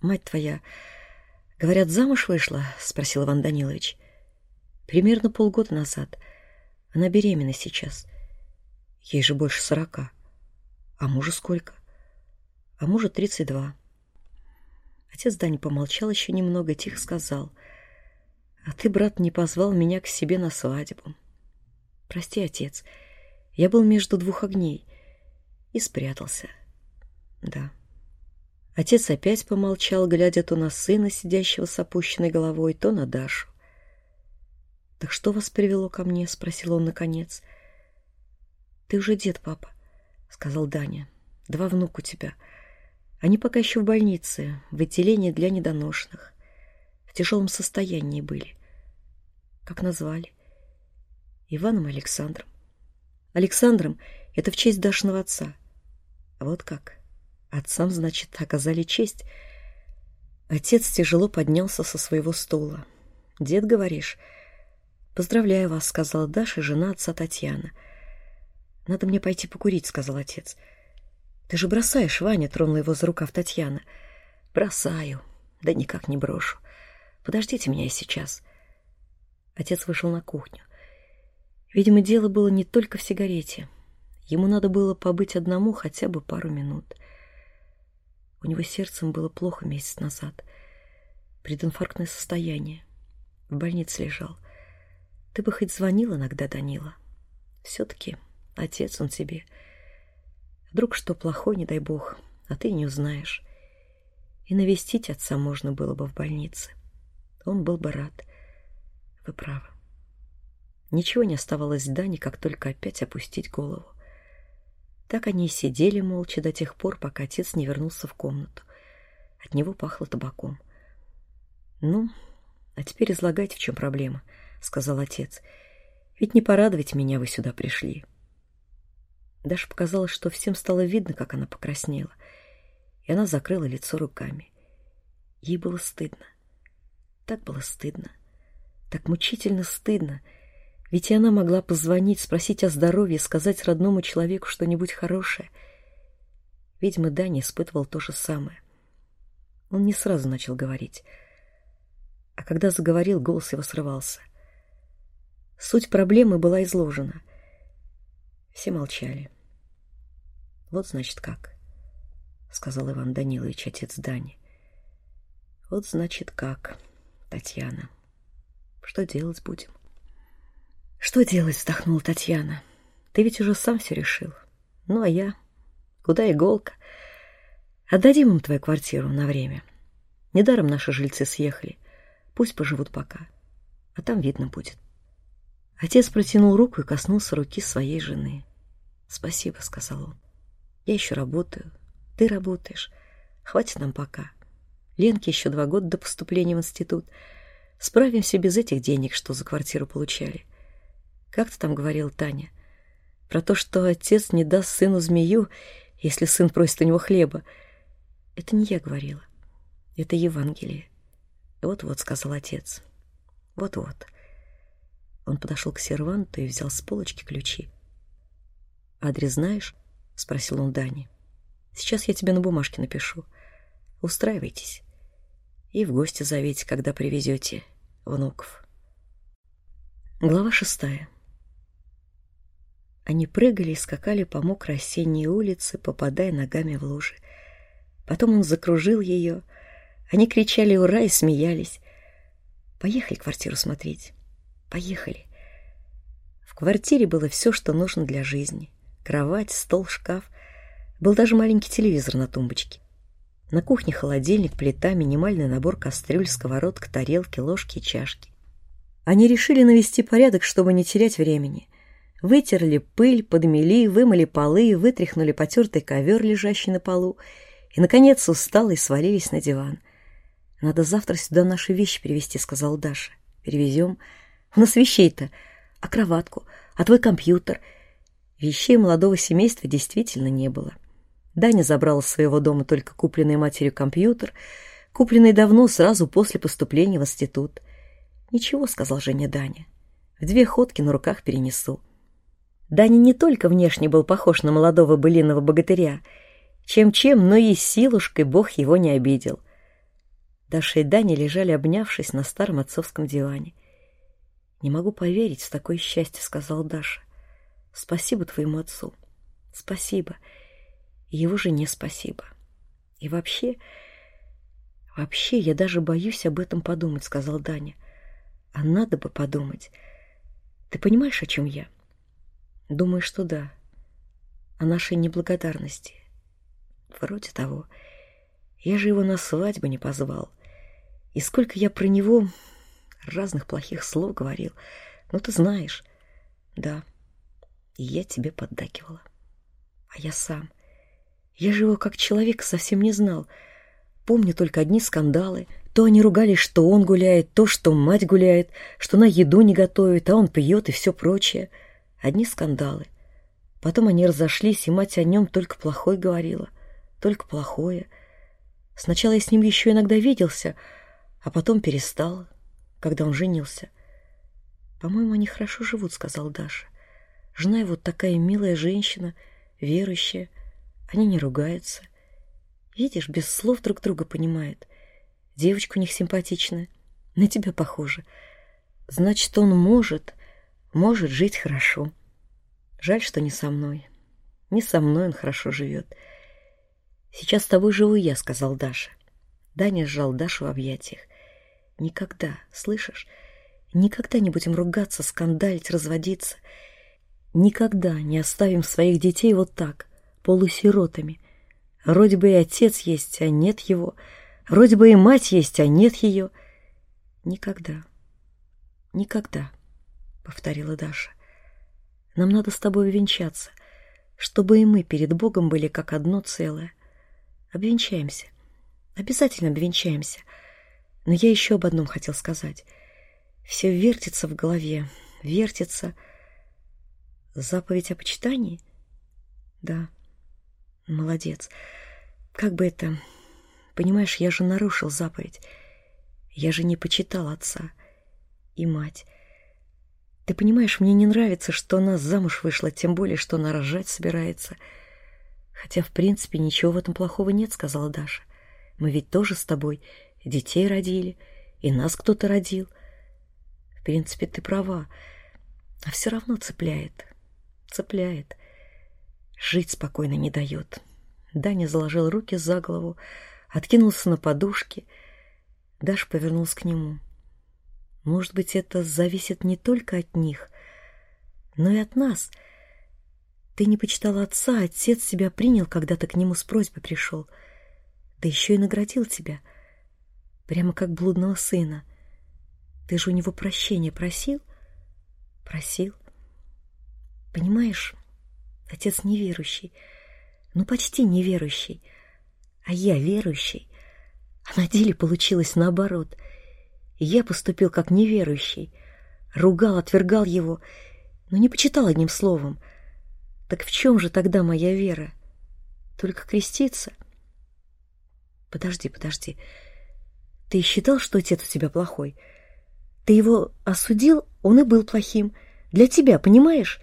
мать твоя, говорят, замуж вышла? Спросил Иван Данилович. Примерно полгода назад. Она беременна сейчас. Ей же больше сорока. А мужу сколько? А мужу тридцать два. Отец Дани помолчал еще немного, тихо сказал. А ты, брат, не позвал меня к себе на свадьбу. Прости, отец, — я был между двух огней и спрятался. Да. Отец опять помолчал, глядя то на сына, сидящего с опущенной головой, то на Дашу. «Так что вас привело ко мне?» — спросил он наконец. «Ты уже дед, папа», — сказал Даня. «Два внука у тебя. Они пока еще в больнице, в отделении для недоношенных. В тяжелом состоянии были. Как назвали? Иваном Александром. Александром — это в честь Дашного отца. Вот как. Отцам, значит, оказали честь. Отец тяжело поднялся со своего стула. «Дед, говоришь?» «Поздравляю вас», — сказала Даша, жена отца Татьяна. «Надо мне пойти покурить», — сказал отец. «Ты же бросаешь, Ваня», — тронула его за рукав Татьяна. «Бросаю. Да никак не брошу. Подождите меня сейчас». Отец вышел на кухню. Видимо, дело было не только в сигарете. Ему надо было побыть одному хотя бы пару минут. У него сердцем было плохо месяц назад. Прединфарктное состояние. В больнице лежал. Ты бы хоть звонил иногда, Данила. Все-таки отец он тебе. Вдруг что плохое, не дай бог, а ты не узнаешь. И навестить отца можно было бы в больнице. Он был бы рад. Вы правы. Ничего не оставалось Дани, как только опять опустить голову. Так они и сидели молча до тех пор, пока отец не вернулся в комнату. От него пахло табаком. «Ну, а теперь излагайте, в чем проблема», — сказал отец. «Ведь не порадовать меня вы сюда пришли». Даша показалось, что всем стало видно, как она покраснела, и она закрыла лицо руками. Ей было стыдно. Так было стыдно. Так мучительно стыдно. Ведь она могла позвонить, спросить о здоровье, сказать родному человеку что-нибудь хорошее. Видимо, Даня испытывал то же самое. Он не сразу начал говорить. А когда заговорил, голос его срывался. Суть проблемы была изложена. Все молчали. «Вот, значит, как», — сказал Иван Данилович, отец Дани. «Вот, значит, как, Татьяна. Что делать будем?» «Что делать?» — вздохнула Татьяна. «Ты ведь уже сам все решил. Ну, а я? Куда иголка? Отдадим им твою квартиру на время. Недаром наши жильцы съехали. Пусть поживут пока. А там видно будет». Отец протянул руку и коснулся руки своей жены. «Спасибо», — сказал он. «Я еще работаю. Ты работаешь. Хватит нам пока. Ленке еще два года до поступления в институт. Справимся без этих денег, что за квартиру получали. Как ты там говорил, Таня? Про то, что отец не даст сыну змею, если сын просит у него хлеба. Это не я говорила. Это Евангелие. Вот-вот, сказал отец. Вот-вот. Он подошел к серванту и взял с полочки ключи. «Адрес знаешь?» — спросил он Дани. «Сейчас я тебе на бумажке напишу. Устраивайтесь. И в гости зовите, когда привезете внуков». Глава шестая. Они прыгали и скакали по мокрой осенней улице, попадая ногами в лужи. Потом он закружил ее. Они кричали «Ура!» и смеялись. «Поехали квартиру смотреть». «Поехали». В квартире было все, что нужно для жизни. Кровать, стол, шкаф. Был даже маленький телевизор на тумбочке. На кухне холодильник, плита, минимальный набор кастрюль, сковородка, тарелки, ложки и чашки. Они решили навести порядок, чтобы не терять времени — Вытерли пыль, подмели, вымыли полы, вытряхнули потертый ковер, лежащий на полу, и, наконец, устало и свалились на диван. «Надо завтра сюда наши вещи перевезти», — сказал Даша. «Перевезем. У нас вещей-то. А кроватку? А твой компьютер?» Вещей молодого семейства действительно не было. Даня забрал из своего дома только купленный матерью компьютер, купленный давно, сразу после поступления в институт. «Ничего», — сказал Женя Даня. «В две ходки на руках перенесу». Даня не только внешне был похож на молодого былиного богатыря, чем-чем, но и силушкой бог его не обидел. Даша и Даня лежали, обнявшись на старом отцовском диване. «Не могу поверить в такое счастье», — сказал Даша. «Спасибо твоему отцу. Спасибо. И его жене спасибо. И вообще... Вообще, я даже боюсь об этом подумать», — сказал Даня. «А надо бы подумать. Ты понимаешь, о чем я?» Думаю, что да. О нашей неблагодарности. Вроде того. Я же его на свадьбу не позвал. И сколько я про него разных плохих слов говорил. Ну, ты знаешь. Да. И я тебе поддакивала. А я сам. Я же его как человек совсем не знал. Помню только одни скандалы. То они ругались, что он гуляет, то, что мать гуляет, что на еду не готовит, а он пьет и все прочее. — Одни скандалы. Потом они разошлись, и мать о нем только плохое говорила. Только плохое. Сначала я с ним еще иногда виделся, а потом перестал, когда он женился. «По-моему, они хорошо живут», — сказал Даша. «Жена его такая милая женщина, верующая. Они не ругаются. Видишь, без слов друг друга понимают. Девочка у них симпатичная, на тебя похожа. Значит, он может, может жить хорошо. Жаль, что не со мной. Не со мной он хорошо живет. Сейчас с тобой живу я, сказал Даша. Даня сжал Дашу в объятиях. Никогда, слышишь? Никогда не будем ругаться, скандалить, разводиться. Никогда не оставим своих детей вот так, полусиротами. Вроде бы и отец есть, а нет его. Вроде бы и мать есть, а нет ее. Никогда. Никогда повторила Даша. Нам надо с тобой венчаться, чтобы и мы перед Богом были как одно целое. Обвенчаемся. Обязательно обвенчаемся. Но я еще об одном хотел сказать. Все вертится в голове, вертится. Заповедь о почитании? Да, молодец. Как бы это... Понимаешь, я же нарушил заповедь. Я же не почитал отца и мать. Ты понимаешь, мне не нравится, что она замуж вышла, тем более, что она рожать собирается. Хотя, в принципе, ничего в этом плохого нет, сказала Даша. Мы ведь тоже с тобой детей родили, и нас кто-то родил. В принципе, ты права, а все равно цепляет, цепляет. Жить спокойно не дает. Даня заложил руки за голову, откинулся на подушки. Даша повернулась к нему. Может быть, это зависит не только от них, но и от нас. Ты не почитала отца, отец тебя принял, когда ты к нему с просьбой пришел. Да еще и наградил тебя, прямо как блудного сына. Ты же у него прощения просил? Просил. Понимаешь, отец неверующий, ну почти неверующий, а я верующий. А на деле получилось наоборот. Я поступил как неверующий, ругал, отвергал его, но не почитал одним словом. Так в чем же тогда моя вера? Только креститься? Подожди, подожди. Ты считал, что отец у тебя плохой? Ты его осудил, он и был плохим. Для тебя, понимаешь?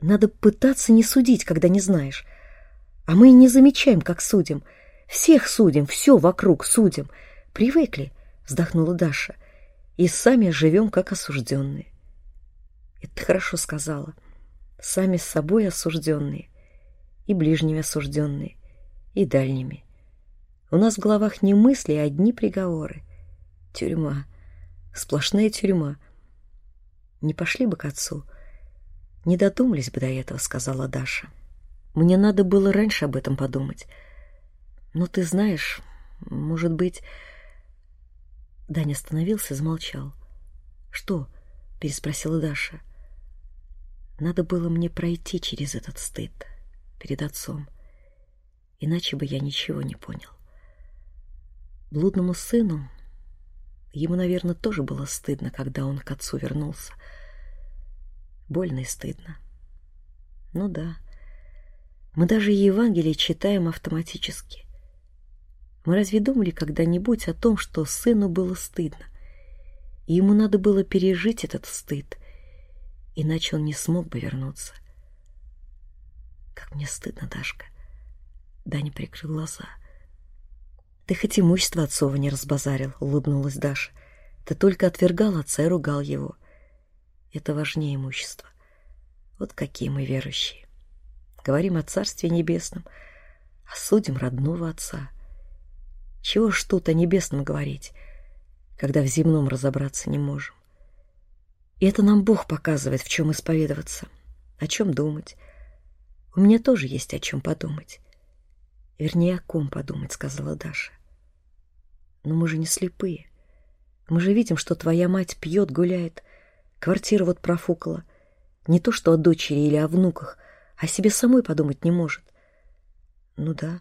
Надо пытаться не судить, когда не знаешь. А мы не замечаем, как судим. Всех судим, все вокруг судим. Привыкли, вздохнула Даша. И сами живем, как осужденные. Это хорошо сказала. Сами с собой осужденные. И ближними осужденные. И дальними. У нас в головах не мысли, а одни приговоры. Тюрьма. Сплошная тюрьма. Не пошли бы к отцу. Не додумались бы до этого, сказала Даша. Мне надо было раньше об этом подумать. Но ты знаешь, может быть... Даня остановился и замолчал. «Что?» — переспросила Даша. «Надо было мне пройти через этот стыд перед отцом, иначе бы я ничего не понял. Блудному сыну ему, наверное, тоже было стыдно, когда он к отцу вернулся. Больно и стыдно. Ну да, мы даже Евангелие читаем автоматически. Мы разве думали когда-нибудь о том, что сыну было стыдно? И ему надо было пережить этот стыд, иначе он не смог бы вернуться. Как мне стыдно, Дашка. Даня прикрыл глаза. Ты хоть имущество отцова не разбазарил, улыбнулась Даша. Ты только отвергал отца и ругал его. Это важнее имущества. Вот какие мы верующие говорим о Царстве Небесном, осудим родного Отца. Чего ж тут о небесном говорить, когда в земном разобраться не можем? И это нам Бог показывает, в чем исповедоваться, о чем думать. У меня тоже есть о чем подумать. Вернее, о ком подумать, сказала Даша. Но мы же не слепые. Мы же видим, что твоя мать пьет, гуляет, квартира вот профукала. Не то что о дочери или о внуках, о себе самой подумать не может. Ну да.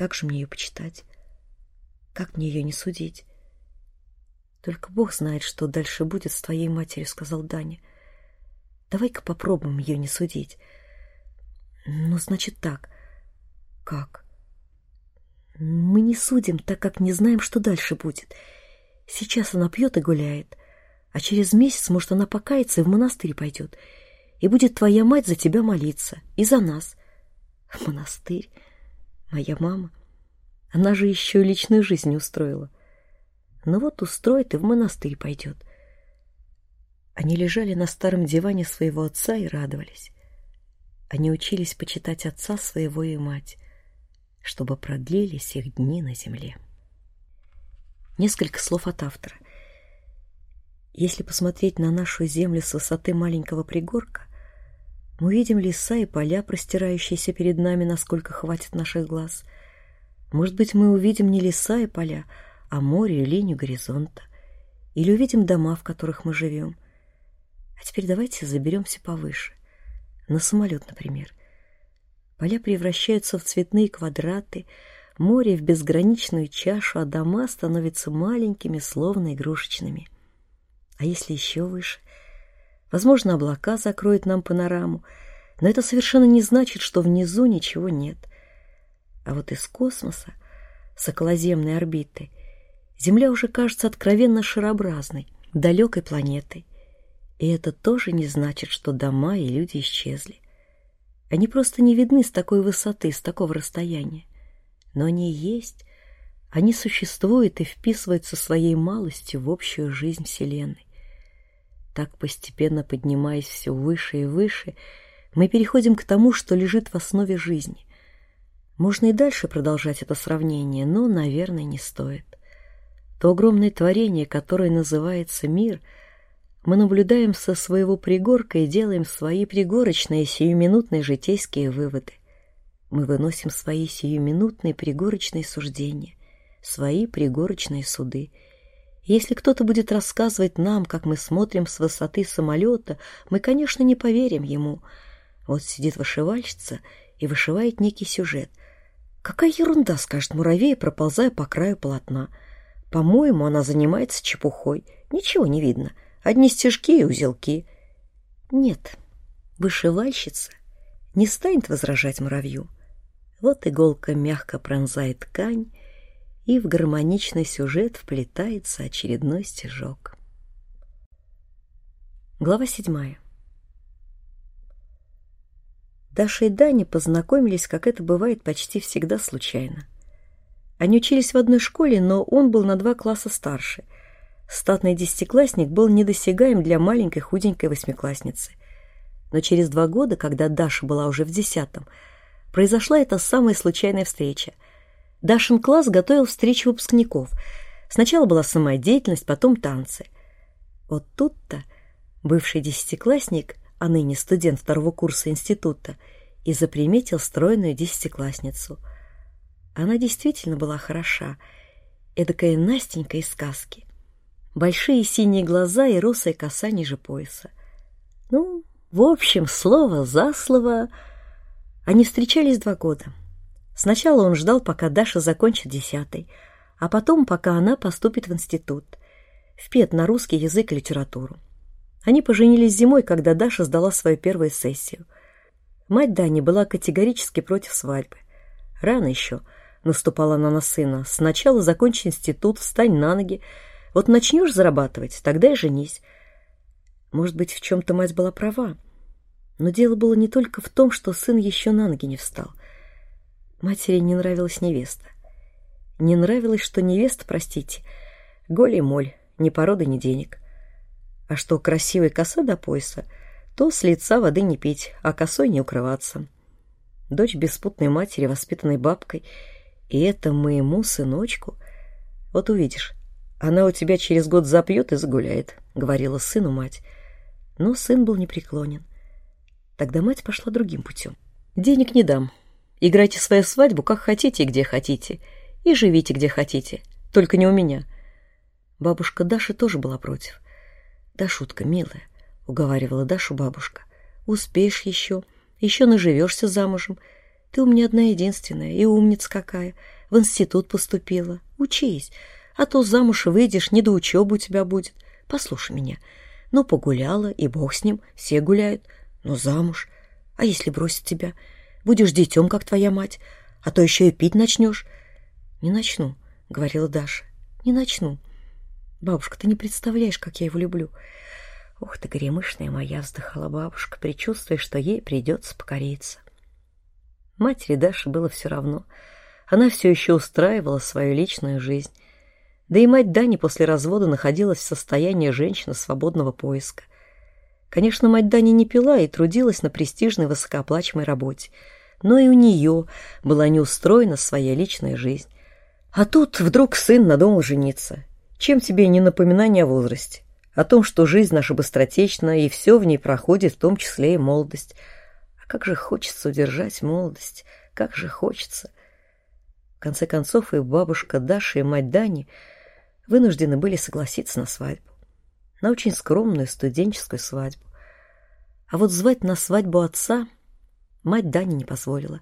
Как же мне ее почитать? Как мне ее не судить? Только Бог знает, что дальше будет с твоей матерью, сказал Даня. Давай-ка попробуем ее не судить. Ну, значит так. Как? Мы не судим, так как не знаем, что дальше будет. Сейчас она пьет и гуляет, а через месяц, может, она покается и в монастырь пойдет — и будет твоя мать за тебя молиться, и за нас. Монастырь, моя мама, она же еще личную жизнь устроила. Ну вот устроит и в монастырь пойдет. Они лежали на старом диване своего отца и радовались. Они учились почитать отца своего и мать, чтобы продлились их дни на земле. Несколько слов от автора. Если посмотреть на нашу землю с высоты маленького пригорка, мы видим леса и поля, простирающиеся перед нами, насколько хватит наших глаз. Может быть, мы увидим не леса и поля, а море и линию горизонта. Или увидим дома, в которых мы живем. А теперь давайте заберемся повыше. На самолет, например. Поля превращаются в цветные квадраты, море в безграничную чашу, а дома становятся маленькими, словно игрушечными. А если еще выше? Возможно, облака закроют нам панораму. Но это совершенно не значит, что внизу ничего нет. А вот из космоса, с околоземной орбиты, Земля уже кажется откровенно шарообразной, далекой планетой. И это тоже не значит, что дома и люди исчезли. Они просто не видны с такой высоты, с такого расстояния. Но они есть, они существуют и вписываются своей малостью в общую жизнь Вселенной. Так, постепенно поднимаясь все выше и выше, мы переходим к тому, что лежит в основе жизни. Можно и дальше продолжать это сравнение, но, наверное, не стоит. То огромное творение, которое называется мир, мы наблюдаем со своего пригорка и делаем свои пригорочные сиюминутные житейские выводы. Мы выносим свои сиюминутные пригорочные суждения, свои пригорочные суды. Если кто-то будет рассказывать нам, как мы смотрим с высоты самолета, мы, конечно, не поверим ему. Вот сидит вышивальщица и вышивает некий сюжет. Какая ерунда, скажет муравей, проползая по краю полотна. По-моему, она занимается чепухой. Ничего не видно. Одни стежки и узелки. Нет, вышивальщица не станет возражать муравью. Вот иголка мягко пронзает ткань, и в гармоничный сюжет вплетается очередной стежок. Глава седьмая. Даша и Даня познакомились, как это бывает почти всегда случайно. Они учились в одной школе, но он был на два класса старше. Статный десятиклассник был недосягаем для маленькой худенькой восьмиклассницы. Но через два года, когда Даша была уже в десятом, произошла эта самая случайная встреча. Дашин класс готовил встречу выпускников. Сначала была самодеятельность, потом танцы. Вот тут-то бывший десятиклассник, а ныне студент второго курса института, и заприметил стройную десятиклассницу. Она действительно была хороша, эдакая Настенька из сказки. Большие синие глаза и русая коса ниже пояса. Ну, в общем, слово за слово они встречались два года. Сначала он ждал, пока Даша закончит десятый, а потом, пока она поступит в институт, в ПЕТ на русский язык и литературу. Они поженились зимой, когда Даша сдала свою первую сессию. Мать Дани была категорически против свадьбы. Рано еще, наступала она на сына. Сначала закончи институт, встань на ноги. Вот начнешь зарабатывать, тогда и женись. Может быть, в чем-то мать была права. Но дело было не только в том, что сын еще на ноги не встал. Матери не нравилась невеста. Не нравилось, что невеста, простите, голей моль, ни породы, ни денег. А что красивая коса до пояса, то с лица воды не пить, а косой не укрываться. Дочь беспутной матери, воспитанной бабкой, и это моему сыночку. Вот увидишь, она у тебя через год запьет и загуляет, — говорила сыну мать. Но сын был непреклонен. Тогда мать пошла другим путем. «Денег не дам. Играйте свою свадьбу как хотите и где хотите. И живите где хотите. Только не у меня». Бабушка Даша тоже была против. «Да шутка, милая», — уговаривала Дашу бабушка. «Успеешь еще, еще наживешься замужем. Ты у меня одна единственная, и умница какая. В институт поступила. Учись, а то замуж выйдешь, не до учебы у тебя будет. Послушай меня. Ну, погуляла, и бог с ним, все гуляют. Но замуж? А если бросит тебя? Будешь детем, как твоя мать, а то еще и пить начнешь. Не начну, говорила Даша. Не начну. Бабушка, ты не представляешь, как я его люблю. Ух ты, гремышная моя, вздыхала бабушка, предчувствуя, что ей придется покориться. Матери Даши было все равно. Она все еще устраивала свою личную жизнь. Да и мать Дани после развода находилась в состоянии женщины свободного поиска. Конечно, мать Дани не пила и трудилась на престижной высокооплачиваемой работе, но и у нее была неустроена своя личная жизнь. А тут вдруг сын надумал жениться. Чем тебе не напоминание о возрасте? О том, что жизнь наша быстротечна, и все в ней проходит, в том числе и молодость. А как же хочется удержать молодость, как же хочется. В конце концов, и бабушка Даша, и мать Дани вынуждены были согласиться на свадьбу на очень скромную студенческую свадьбу. А вот звать на свадьбу отца мать Дани не позволила.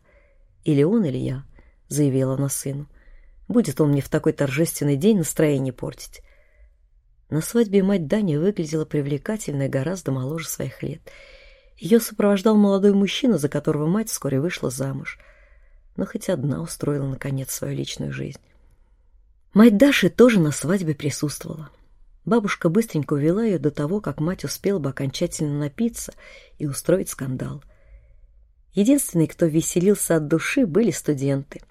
Или он, или я, заявила она сыну. Будет он мне в такой торжественный день настроение портить. На свадьбе мать Дани выглядела привлекательной гораздо моложе своих лет. Ее сопровождал молодой мужчина, за которого мать вскоре вышла замуж. Но хоть одна устроила, наконец, свою личную жизнь. Мать Даши тоже на свадьбе присутствовала. Бабушка быстренько увела ее до того, как мать успела бы окончательно напиться и устроить скандал. Единственные, кто веселился от души, были студенты.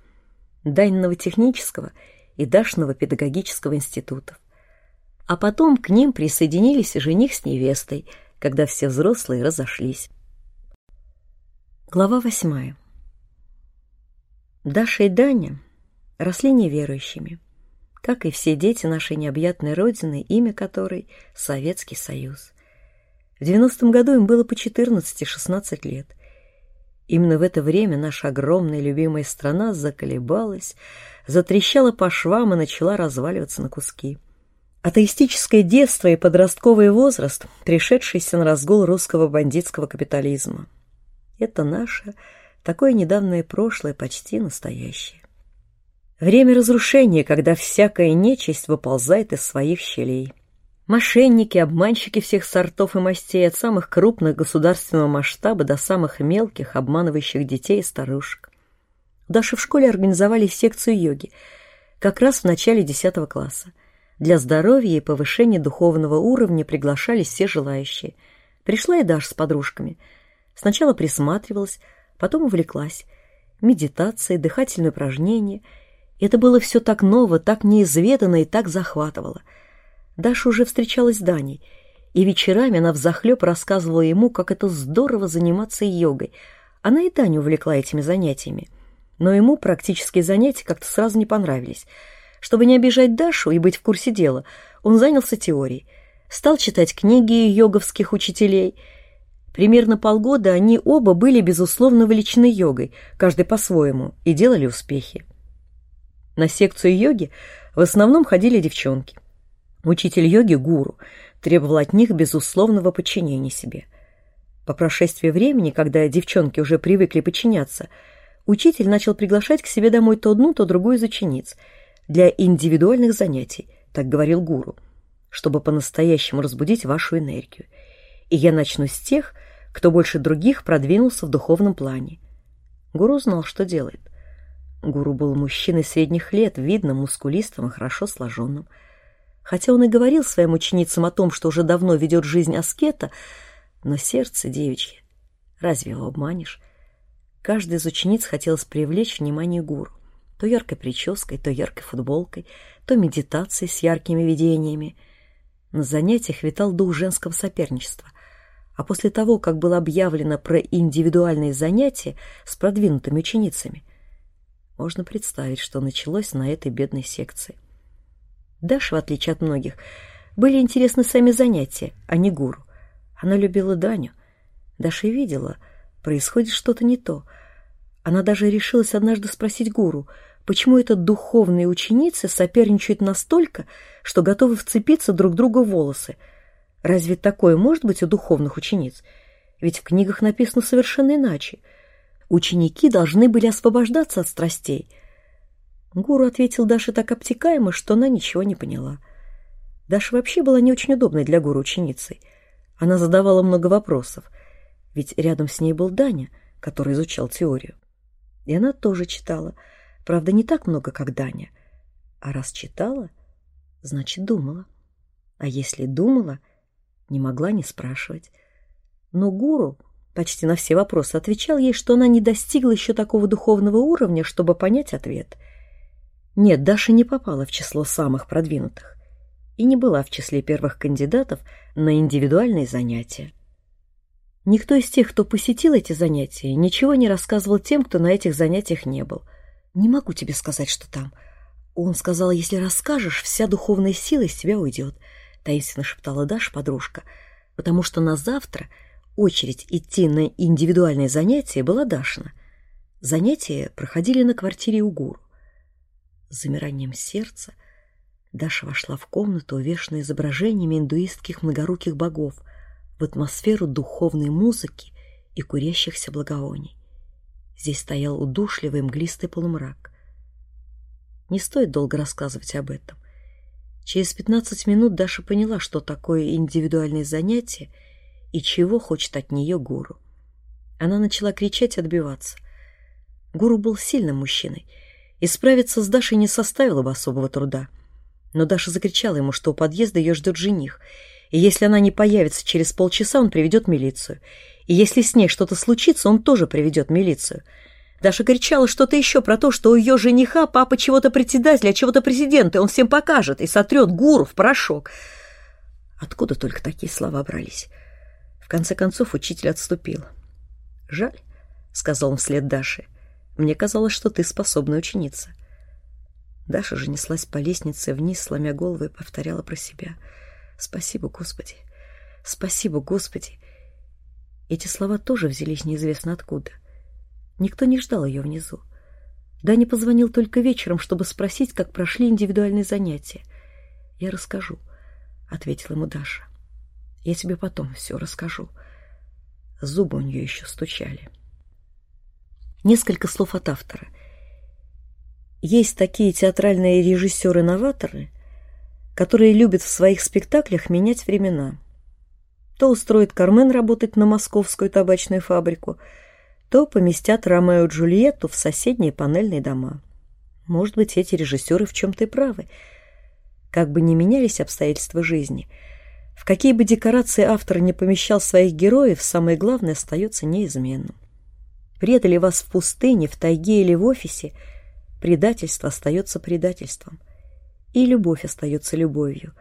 Даниного технического и Дашного педагогического институтов. А потом к ним присоединились жених с невестой, когда все взрослые разошлись. Глава восьмая. Даша и Даня росли неверующими как и все дети нашей необъятной родины, имя которой — Советский Союз. В 90-м году им было по 14-16 лет. Именно в это время наша огромная любимая страна заколебалась, затрещала по швам и начала разваливаться на куски. Атеистическое детство и подростковый возраст, пришедшийся на разгул русского бандитского капитализма. Это наше, такое недавнее прошлое, почти настоящее. Время разрушения, когда всякая нечисть выползает из своих щелей. Мошенники, обманщики всех сортов и мастей, от самых крупных государственного масштаба до самых мелких, обманывающих детей и старушек. Даже в школе организовали секцию йоги, как раз в начале 10 класса. Для здоровья и повышения духовного уровня приглашались все желающие. Пришла и Даша с подружками. Сначала присматривалась, потом увлеклась. Медитация, дыхательные упражнения — это было все так ново, так неизведанно и так захватывало. Даша уже встречалась с Даней, и вечерами она взахлеб рассказывала ему, как это здорово заниматься йогой. Она и Даню увлекла этими занятиями. Но ему практические занятия как-то сразу не понравились. Чтобы не обижать Дашу и быть в курсе дела, он занялся теорией. Стал читать книги йоговских учителей. Примерно полгода они оба были, безусловно, увлечены йогой, каждый по-своему, и делали успехи. На секцию йоги в основном ходили девчонки. Учитель йоги, гуру, требовал от них безусловного подчинения себе. По прошествии времени, когда девчонки уже привыкли подчиняться, учитель начал приглашать к себе домой то одну, то другую из учениц для индивидуальных занятий, так говорил гуру, чтобы по-настоящему разбудить вашу энергию. И я начну с тех, кто больше других продвинулся в духовном плане. Гуру знал, что делает – Гуру был мужчиной средних лет, видным, мускулистым и хорошо сложенным. Хотя он и говорил своим ученицам о том, что уже давно ведет жизнь аскета, но сердце девичье, разве его обманешь? Каждая из учениц хотелось привлечь внимание гуру. То яркой прической, то яркой футболкой, то медитацией с яркими видениями. На занятиях витал дух женского соперничества. А после того, как было объявлено про индивидуальные занятия с продвинутыми ученицами, можно представить, что началось на этой бедной секции. Даша, в отличие от многих, были интересны сами занятия, а не гуру. Она любила Даню. Даша видела, происходит что-то не то. Она даже решилась однажды спросить гуру, почему это духовные ученицы соперничают настолько, что готовы вцепиться друг другу в волосы. Разве такое может быть у духовных учениц? Ведь в книгах написано совершенно иначе — Ученики должны были освобождаться от страстей. Гуру ответил Даше так обтекаемо, что она ничего не поняла. Даша вообще была не очень удобной для гуру ученицей. Она задавала много вопросов, ведь рядом с ней был Даня, который изучал теорию. И она тоже читала, правда, не так много, как Даня. А раз читала, значит, думала. А если думала, не могла не спрашивать. Но гуру почти на все вопросы отвечал ей, что она не достигла еще такого духовного уровня, чтобы понять ответ. Нет, Даша не попала в число самых продвинутых и не была в числе первых кандидатов на индивидуальные занятия. Никто из тех, кто посетил эти занятия, ничего не рассказывал тем, кто на этих занятиях не был. «Не могу тебе сказать, что там». Он сказал, если расскажешь, вся духовная сила из тебя уйдет, — таинственно шептала Даша подружка, потому что на завтра — очередь идти на индивидуальные занятия была Дашина. Занятия проходили на квартире у гуру. С замиранием сердца Даша вошла в комнату, увешанную изображениями индуистских многоруких богов, в атмосферу духовной музыки и курящихся благовоний. Здесь стоял удушливый мглистый полумрак. Не стоит долго рассказывать об этом. Через пятнадцать минут Даша поняла, что такое индивидуальные занятия — и чего хочет от нее гуру. Она начала кричать отбиваться. Гуру был сильным мужчиной, и справиться с Дашей не составило бы особого труда. Но Даша закричала ему, что у подъезда ее ждет жених, и если она не появится через полчаса, он приведет милицию. И если с ней что-то случится, он тоже приведет милицию. Даша кричала что-то еще про то, что у ее жениха папа чего-то председателя, чего-то президента, и он всем покажет и сотрет гуру в порошок. Откуда только такие слова брались? В конце концов учитель отступил. «Жаль», — сказал он вслед Даше, — «мне казалось, что ты способная ученица». Даша же неслась по лестнице вниз, сломя голову, и повторяла про себя. «Спасибо, Господи! Спасибо, Господи!» Эти слова тоже взялись неизвестно откуда. Никто не ждал ее внизу. Дани позвонил только вечером, чтобы спросить, как прошли индивидуальные занятия. «Я расскажу», — ответила ему Даша. «Я тебе потом все расскажу». Зубы у нее еще стучали. Несколько слов от автора. Есть такие театральные режиссеры-новаторы, которые любят в своих спектаклях менять времена. То устроит Кармен работать на московскую табачную фабрику, то поместят Ромео и Джульетту в соседние панельные дома. Может быть, эти режиссеры в чем-то и правы. Как бы ни менялись обстоятельства жизни, в какие бы декорации автор не помещал своих героев, самое главное остается неизменным. Предали вас в пустыне, в тайге или в офисе – Предательство остается предательством. И любовь остается любовью,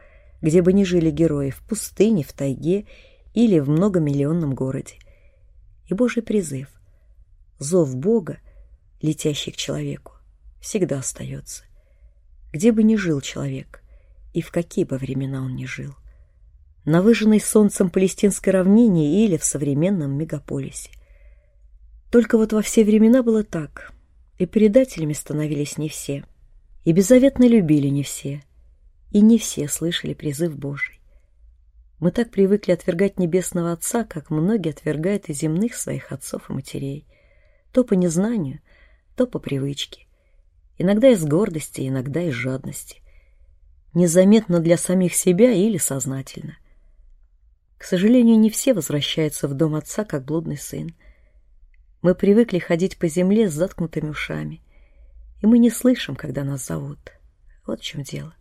где бы ни жили герои, в пустыне, в тайге или в многомиллионном городе. И Божий призыв, зов Бога, летящий к человеку, всегда остается. Где бы ни жил человек, и в какие бы времена он ни жил. На выжженной солнцем палестинской равнине или в современном мегаполисе. Только вот во все времена было так — и предателями становились не все, и беззаветно любили не все, и не все слышали призыв Божий. Мы так привыкли отвергать Небесного Отца, как многие отвергают и земных своих отцов и матерей, то по незнанию, то по привычке, иногда из гордости, иногда из жадности, незаметно для самих себя или сознательно. К сожалению, не все возвращаются в дом отца, как блудный сын — мы привыкли ходить по земле с заткнутыми ушами, и мы не слышим, когда нас зовут. Вот в чем дело.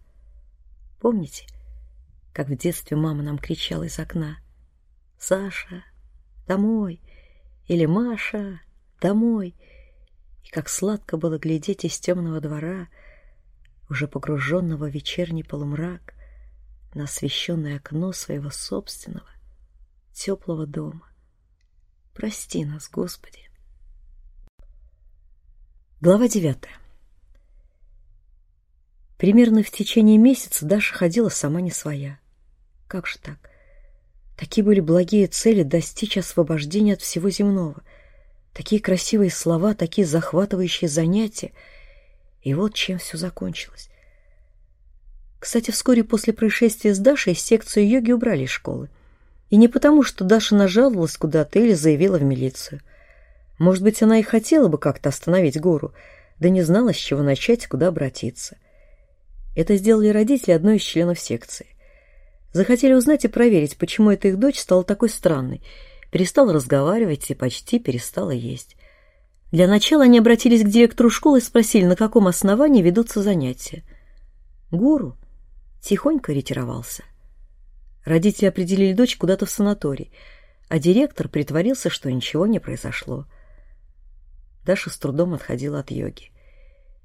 Помните, как в детстве мама нам кричала из окна «Саша, домой!» или «Маша, домой!» И как сладко было глядеть из темного двора, уже погруженного в вечерний полумрак, на освещенное окно своего собственного теплого дома. Прости нас, Господи. Глава девятая. Примерно в течение месяца Даша ходила сама не своя. Как же так? Такие были благие цели достичь освобождения от всего земного. Такие красивые слова, такие захватывающие занятия. И вот чем все закончилось. Кстати, вскоре после происшествия с Дашей секцию йоги убрали из школы. И не потому, что Даша нажаловалась куда-то или заявила в милицию – может быть, она и хотела бы как-то остановить гору, да не знала, с чего начать куда обратиться. Это сделали родители одной из членов секции. Захотели узнать и проверить, почему эта их дочь стала такой странной, перестала разговаривать и почти перестала есть. Для начала они обратились к директору школы и спросили, на каком основании ведутся занятия. Гуру тихонько ретировался. Родители определили дочь куда-то в санаторий, а директор притворился, что ничего не произошло. Даша с трудом отходила от йоги.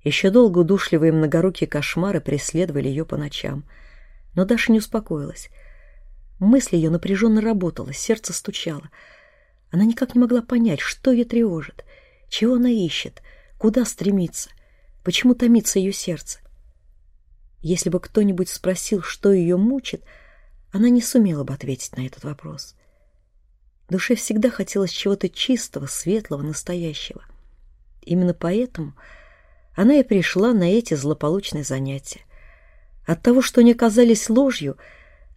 Еще долго удушливые многорукие кошмары преследовали ее по ночам. Но Даша не успокоилась. Мысль ее напряженно работала, сердце стучало. Она никак не могла понять, что ее тревожит, чего она ищет, куда стремится, почему томится ее сердце. Если бы кто-нибудь спросил, что ее мучит, она не сумела бы ответить на этот вопрос. Душе всегда хотелось чего-то чистого, светлого, настоящего. Именно поэтому она и пришла на эти злополучные занятия. От того, что они казались ложью,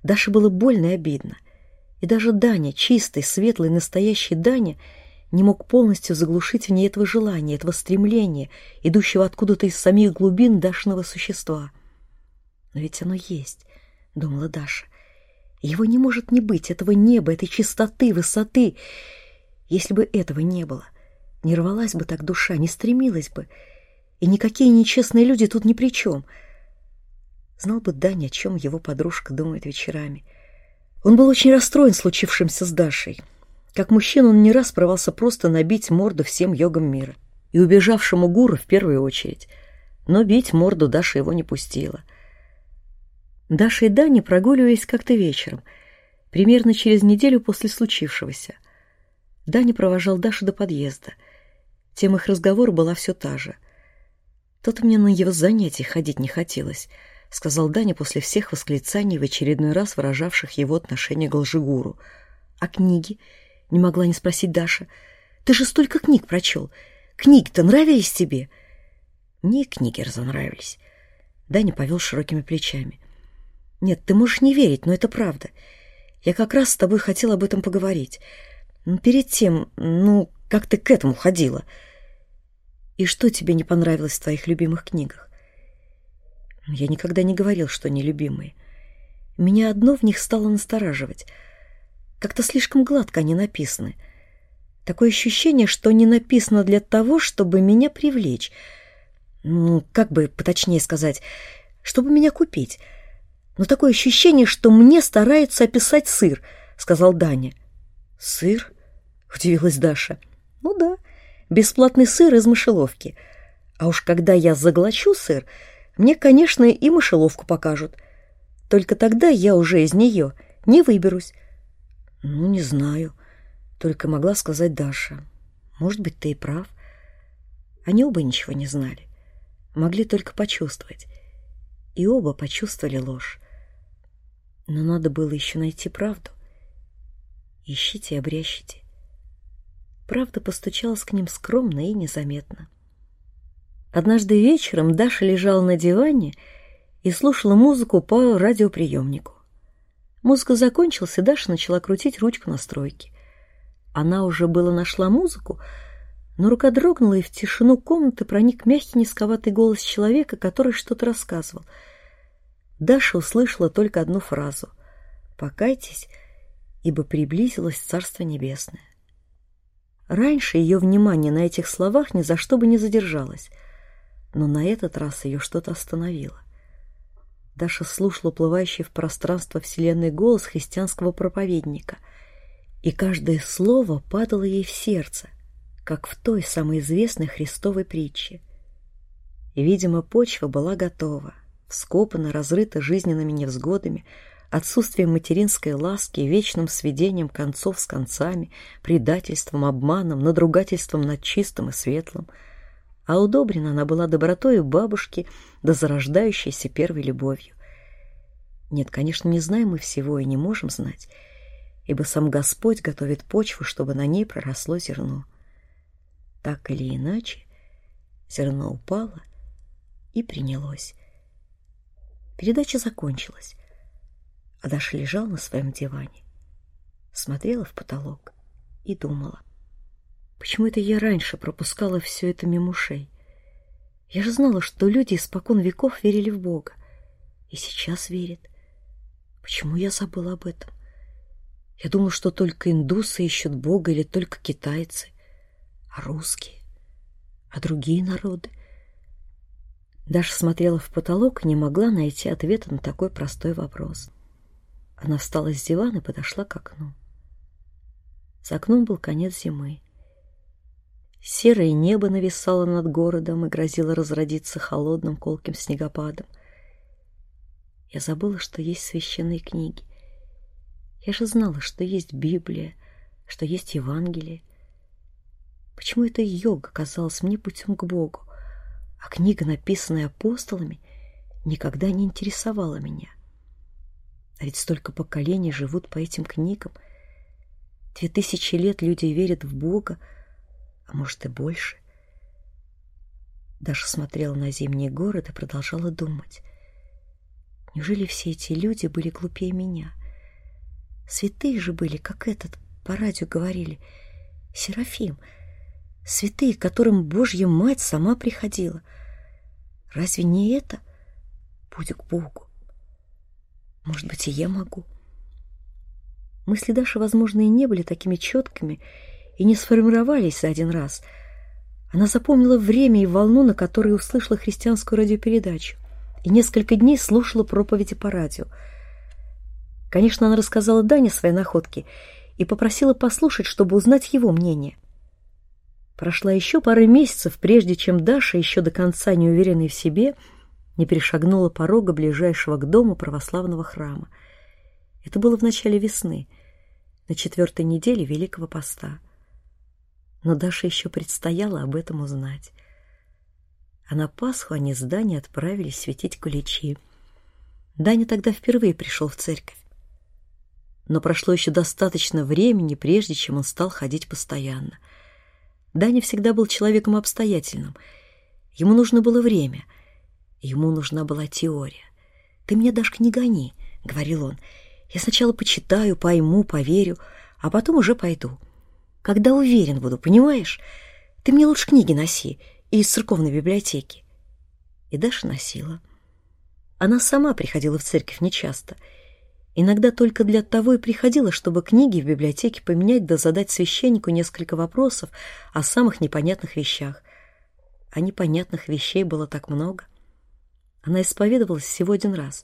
Даше было больно и обидно. И даже Даня, чистый, светлый, настоящий Даня, не мог полностью заглушить в ней этого желания, этого стремления, идущего откуда-то из самих глубин Дашиного существа. «Но ведь оно есть», — думала Даша. Его не может не быть, этого неба, этой чистоты, высоты. Если бы этого не было, не рвалась бы так душа, не стремилась бы, и никакие нечестные люди тут ни при чем. Знал бы Даня, о чем его подружка думает вечерами. Он был очень расстроен случившимся с Дашей. Как мужчина он не раз порвался просто набить морду всем йогам мира. И убежавшему гуру в первую очередь. Но бить морду Даша его не пустила. Даша и Даня прогуливались как-то вечером, примерно через неделю после случившегося. Даня провожал Дашу до подъезда. Тем их разговора была все та же. Тот мне на его занятия ходить не хотелось, сказал Даня после всех восклицаний, в очередной раз выражавших его отношение к лжегуру. А книги? Не могла не спросить Даша. Ты же столько книг прочел. Книги-то нравились тебе? Мне книги разонравились. Даня повел широкими плечами. Нет, ты можешь не верить, но это правда. Я как раз с тобой хотел об этом поговорить. Но перед тем, ну, как ты к этому ходила? И что тебе не понравилось в твоих любимых книгах? Я никогда не говорил, что они любимые. Меня одно в них стало настораживать. Как-то слишком гладко они написаны. Такое ощущение, что они написаны для того, чтобы меня привлечь. Ну, как бы поточнее сказать, чтобы меня купить — но такое ощущение, что мне стараются описать сыр, сказал Даня. Сыр? удивилась Даша. Ну да, бесплатный сыр из мышеловки. А уж когда я заглочу сыр, мне, конечно, и мышеловку покажут. Только тогда я уже из нее не выберусь. Ну, не знаю, только могла сказать Даша. Может быть, ты и прав. Они оба ничего не знали. Могли только почувствовать. И оба почувствовали ложь. Но надо было еще найти правду. Ищите и обрящите. Правда постучалась к ним скромно и незаметно. Однажды вечером Даша лежала на диване и слушала музыку по радиоприемнику. Музыка закончилась, и Даша начала крутить ручку настройки. Она уже было нашла музыку, но рука дрогнула, и в тишину комнаты проник мягкий низковатый голос человека, который что-то рассказывал — Даша услышала только одну фразу «Покайтесь, ибо приблизилось Царство Небесное». Раньше ее внимание на этих словах ни за что бы не задержалось, но на этот раз ее что-то остановило. Даша слушала уплывающий в пространство вселенной голос христианского проповедника, и каждое слово падало ей в сердце, как в той самой известной христовой притче. Видимо, почва была готова вскопана, разрыта жизненными невзгодами, отсутствием материнской ласки, вечным сведением концов с концами, предательством, обманом, надругательством над чистым и светлым. А удобрена она была добротой бабушки да зарождающейся первой любовью. Нет, конечно, не знаем мы всего и не можем знать, ибо сам Господь готовит почву, чтобы на ней проросло зерно. Так или иначе, зерно упало и принялось. Передача закончилась. А Даша лежала на своем диване, смотрела в потолок и думала. Почему это я раньше пропускала все это мимо ушей? Я же знала, что люди испокон веков верили в Бога. И сейчас верят. Почему я забыла об этом? Я думала, что только индусы ищут Бога или только китайцы. А русские? А другие народы? Даша смотрела в потолок и не могла найти ответа на такой простой вопрос. Она встала с дивана и подошла к окну. За окном был конец зимы. Серое небо нависало над городом и грозило разродиться холодным колким снегопадом. Я забыла, что есть священные книги. Я же знала, что есть Библия, что есть Евангелие. Почему эта йога казалась мне путем к Богу? А книга, написанная апостолами, никогда не интересовала меня. А ведь столько поколений живут по этим книгам. Две тысячи лет люди верят в Бога, а может и больше. Даша смотрела на зимний город и продолжала думать. Неужели все эти люди были глупее меня? Святые же были, как этот, по радио говорили, Серафим — святые, к которым Божья Мать сама приходила. Разве не это путь к Богу? Может быть, и я могу. Мысли Даши, возможно, и не были такими четкими и не сформировались за один раз. Она запомнила время и волну, на которой услышала христианскую радиопередачу, и несколько дней слушала проповеди по радио. Конечно, она рассказала Дане свои находки и попросила послушать, чтобы узнать его мнение. Прошла еще пара месяцев, прежде чем Даша, еще до конца не уверенной в себе, не перешагнула порога ближайшего к дому православного храма. Это было в начале весны, на четвертой неделе Великого Поста. Но Даша еще предстояло об этом узнать. А на Пасху они с Даней отправились светить куличи. Даня тогда впервые пришел в церковь. Но прошло еще достаточно времени, прежде чем он стал ходить постоянно — Даня всегда был человеком обстоятельным. Ему нужно было время. Ему нужна была теория. «Ты меня, Дашка, не гони», — говорил он. «Я сначала почитаю, пойму, поверю, а потом уже пойду. Когда уверен буду, понимаешь? Ты мне лучше книги носи из церковной библиотеки». И Даша носила. Она сама приходила в церковь нечасто — Иногда только для того и приходила, чтобы книги в библиотеке поменять да задать священнику несколько вопросов о самых непонятных вещах. А непонятных вещей было так много. Она исповедовалась всего один раз.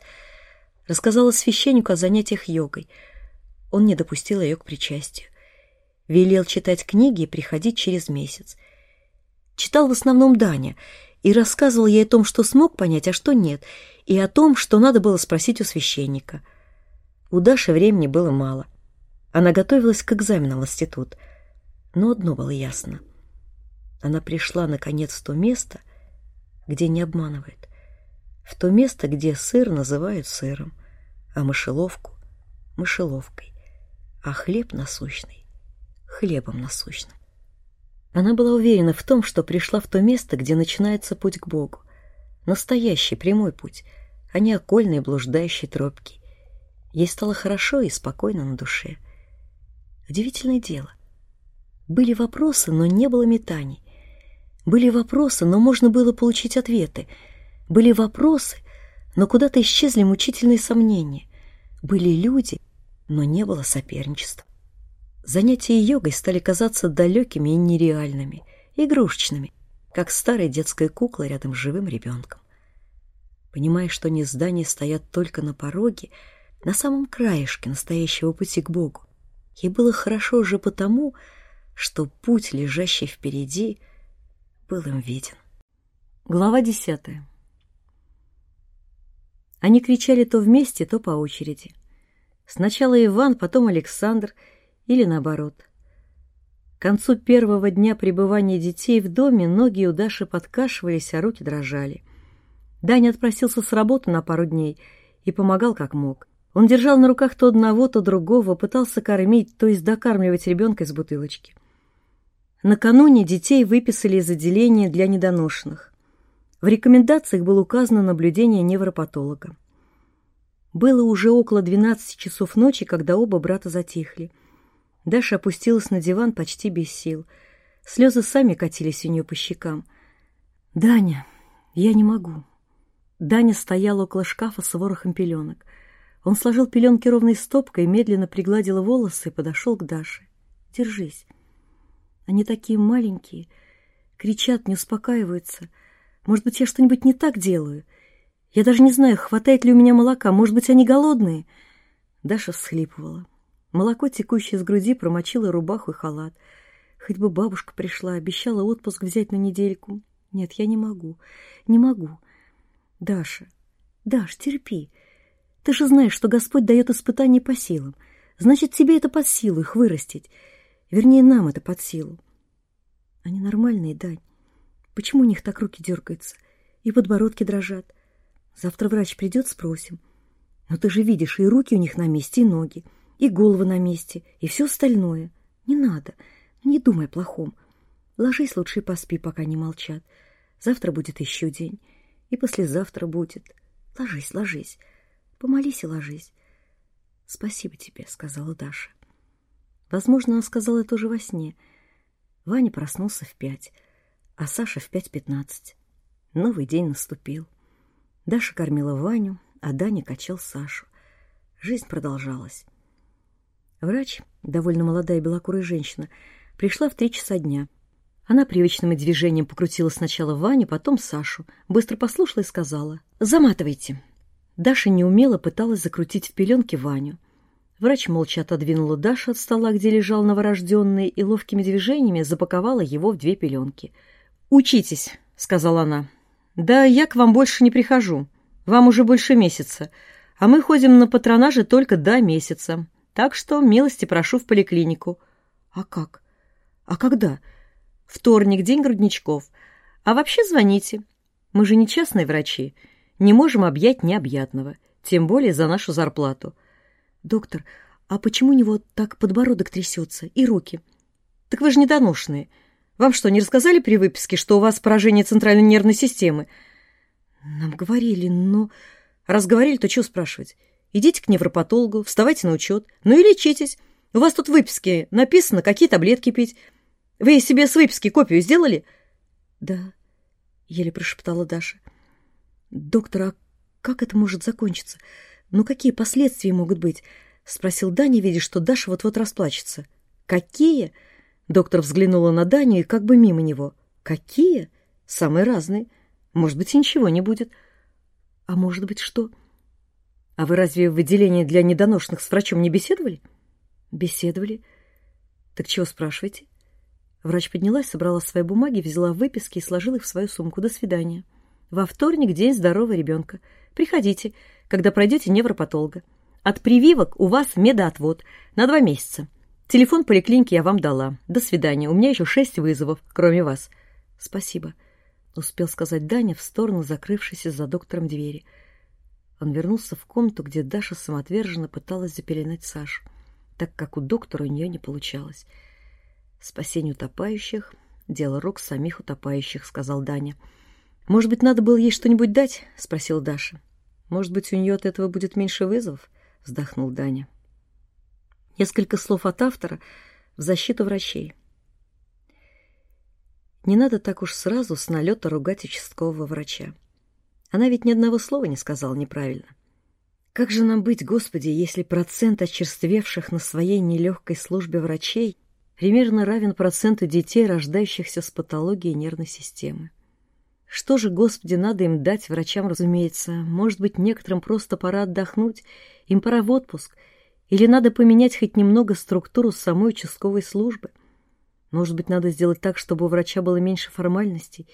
Рассказала священнику о занятиях йогой. Он не допустил ее к причастию. Велел читать книги и приходить через месяц. Читал в основном Даня и рассказывал ей о том, что смог понять, а что нет, и о том, что надо было спросить у священника — у Даши времени было мало. Она готовилась к экзаменам в институт. Но одно было ясно. Она пришла, наконец, в то место, где не обманывает. В то место, где сыр называют сыром, а мышеловку — мышеловкой, а хлеб насущный — хлебом насущным. Она была уверена в том, что пришла в то место, где начинается путь к Богу. Настоящий прямой путь, а не окольные блуждающие тропки. Ей стало хорошо и спокойно на душе. Удивительное дело. Были вопросы, но не было метаний. Были вопросы, но можно было получить ответы. Были вопросы, но куда-то исчезли мучительные сомнения. Были люди, но не было соперничества. Занятия йогой стали казаться далекими и нереальными, игрушечными, как старая детская кукла рядом с живым ребенком. Понимая, что не здания стоят только на пороге, на самом краешке настоящего пути к Богу. Ей было хорошо уже потому, что путь, лежащий впереди, был им виден. Глава десятая. Они кричали то вместе, то по очереди. Сначала Иван, потом Александр, или наоборот. К концу первого дня пребывания детей в доме ноги у Даши подкашивались, а руки дрожали. Даня отпросился с работы на пару дней и помогал как мог. Он держал на руках то одного, то другого, пытался кормить, то есть докармливать ребенка из бутылочки. Накануне детей выписали из отделения для недоношенных. В рекомендациях было указано наблюдение невропатолога. Было уже около 12 часов ночи, когда оба брата затихли. Даша опустилась на диван почти без сил. Слезы сами катились у нее по щекам. «Даня, я не могу». Даня стоял около шкафа с ворохом пеленок. Он сложил пеленки ровной стопкой, медленно пригладил волосы и подошел к Даше. «Держись. Они такие маленькие, кричат, не успокаиваются. Может быть, я что-нибудь не так делаю? Я даже не знаю, хватает ли у меня молока. Может быть, они голодные?» Даша всхлипывала. Молоко, текущее с груди, промочило рубаху и халат. Хоть бы бабушка пришла, обещала отпуск взять на недельку. Нет, я не могу, не могу. Даша, Даш, терпи. Ты же знаешь, что Господь дает испытания по силам. Значит, тебе это под силу их вырастить. Вернее, нам это под силу. Они нормальные, Дань. Почему у них так руки дергаются? И подбородки дрожат. Завтра врач придет, спросим. Но ты же видишь, и руки у них на месте, и ноги, и головы на месте, и все остальное. Не надо, не думай о плохом. Ложись лучше и поспи, пока не молчат. Завтра будет еще день, и послезавтра будет. Ложись, ложись. Помолись и ложись. Спасибо тебе, сказала Даша. Возможно, она сказала это уже во сне. Ваня проснулся в пять, а Саша в пять пятнадцать. Новый день наступил. Даша кормила Ваню, а Даня качал Сашу. Жизнь продолжалась. Врач, довольно молодая белокурая женщина, пришла в три часа дня. Она привычным движением покрутила сначала Ваню, потом Сашу, быстро послушала и сказала «Заматывайте». Даша неумело пыталась закрутить в пеленке Ваню. Врач молча отодвинула Дашу от стола, где лежал новорожденный, и ловкими движениями запаковала его в две пеленки. «Учитесь», — сказала она. «Да я к вам больше не прихожу. Вам уже больше месяца. А мы ходим на патронаже только до месяца. Так что милости прошу в поликлинику». «А как? А когда?» «Вторник, день грудничков. А вообще звоните. Мы же не частные врачи. Не можем объять необъятного. Тем более за нашу зарплату». «Доктор, а почему у него так подбородок трясется и руки?» «Так вы же недоношенные. Вам что, не рассказали при выписке, что у вас поражение центральной нервной системы?» «Нам говорили, но...» «Раз говорили, то чего спрашивать? Идите к невропатологу, вставайте на учет, ну и лечитесь. У вас тут в выписке написано, какие таблетки пить. Вы себе с выписки копию сделали?» «Да», — еле прошептала Даша. «Доктор, а как это может закончиться? Ну какие последствия могут быть?» — спросил Даня, видя, что Даша вот-вот расплачется. «Какие?» — доктор взглянула на Даню и как бы мимо него. «Какие?» «Самые разные. Может быть, и ничего не будет». «А может быть, что?» «А вы разве в отделении для недоношенных с врачом не беседовали?» «Беседовали. Так чего спрашиваете?» Врач поднялась, собрала свои бумаги, взяла выписки и сложила их в свою сумку. «До свидания. Во вторник день здорового ребенка. Приходите когда пройдете невропатолога. От прививок у вас медоотвод на два месяца. Телефон поликлиники я вам дала. До свидания. У меня еще шесть вызовов, кроме вас. Спасибо, успел сказать Даня в сторону закрывшейся за доктором двери. Он вернулся в комнату, где Даша самоотверженно пыталась запеленать Сашу, так как у доктора у нее не получалось. «Спасение утопающих — дело рук самих утопающих», — сказал Даня. «Может быть, надо было ей что-нибудь дать?» — спросила Даша. Может быть, у нее от этого будет меньше вызовов? Вздохнул Даня. Несколько слов от автора в защиту врачей. Не надо так уж сразу с налета ругать участкового врача. Она ведь ни одного слова не сказала неправильно. Как же нам быть, Господи, если процент очерствевших на своей нелегкой службе врачей примерно равен проценту детей, рождающихся с патологией нервной системы? Что же, Господи, надо им дать, врачам, разумеется? Может быть, некоторым просто пора отдохнуть, им пора в отпуск, или надо поменять хоть немного структуру самой участковой службы? Может быть, надо сделать так, чтобы у врача было меньше формальностей,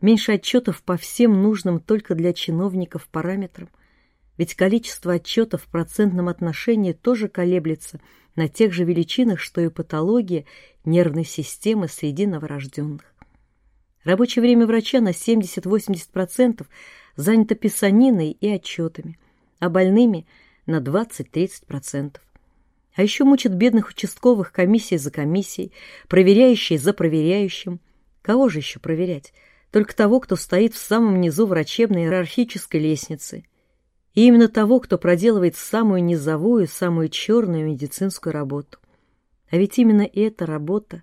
меньше отчетов по всем нужным только для чиновников параметрам? Ведь количество отчетов в процентном отношении тоже колеблется на тех же величинах, что и патология нервной системы среди новорожденных. Рабочее время врача на 70-80% занято писаниной и отчетами, а больными на 20-30%. А еще мучат бедных участковых комиссия за комиссией, проверяющие за проверяющим. Кого же еще проверять? Только того, кто стоит в самом низу врачебной иерархической лестницы. И именно того, кто проделывает самую низовую, самую черную медицинскую работу. А ведь именно эта работа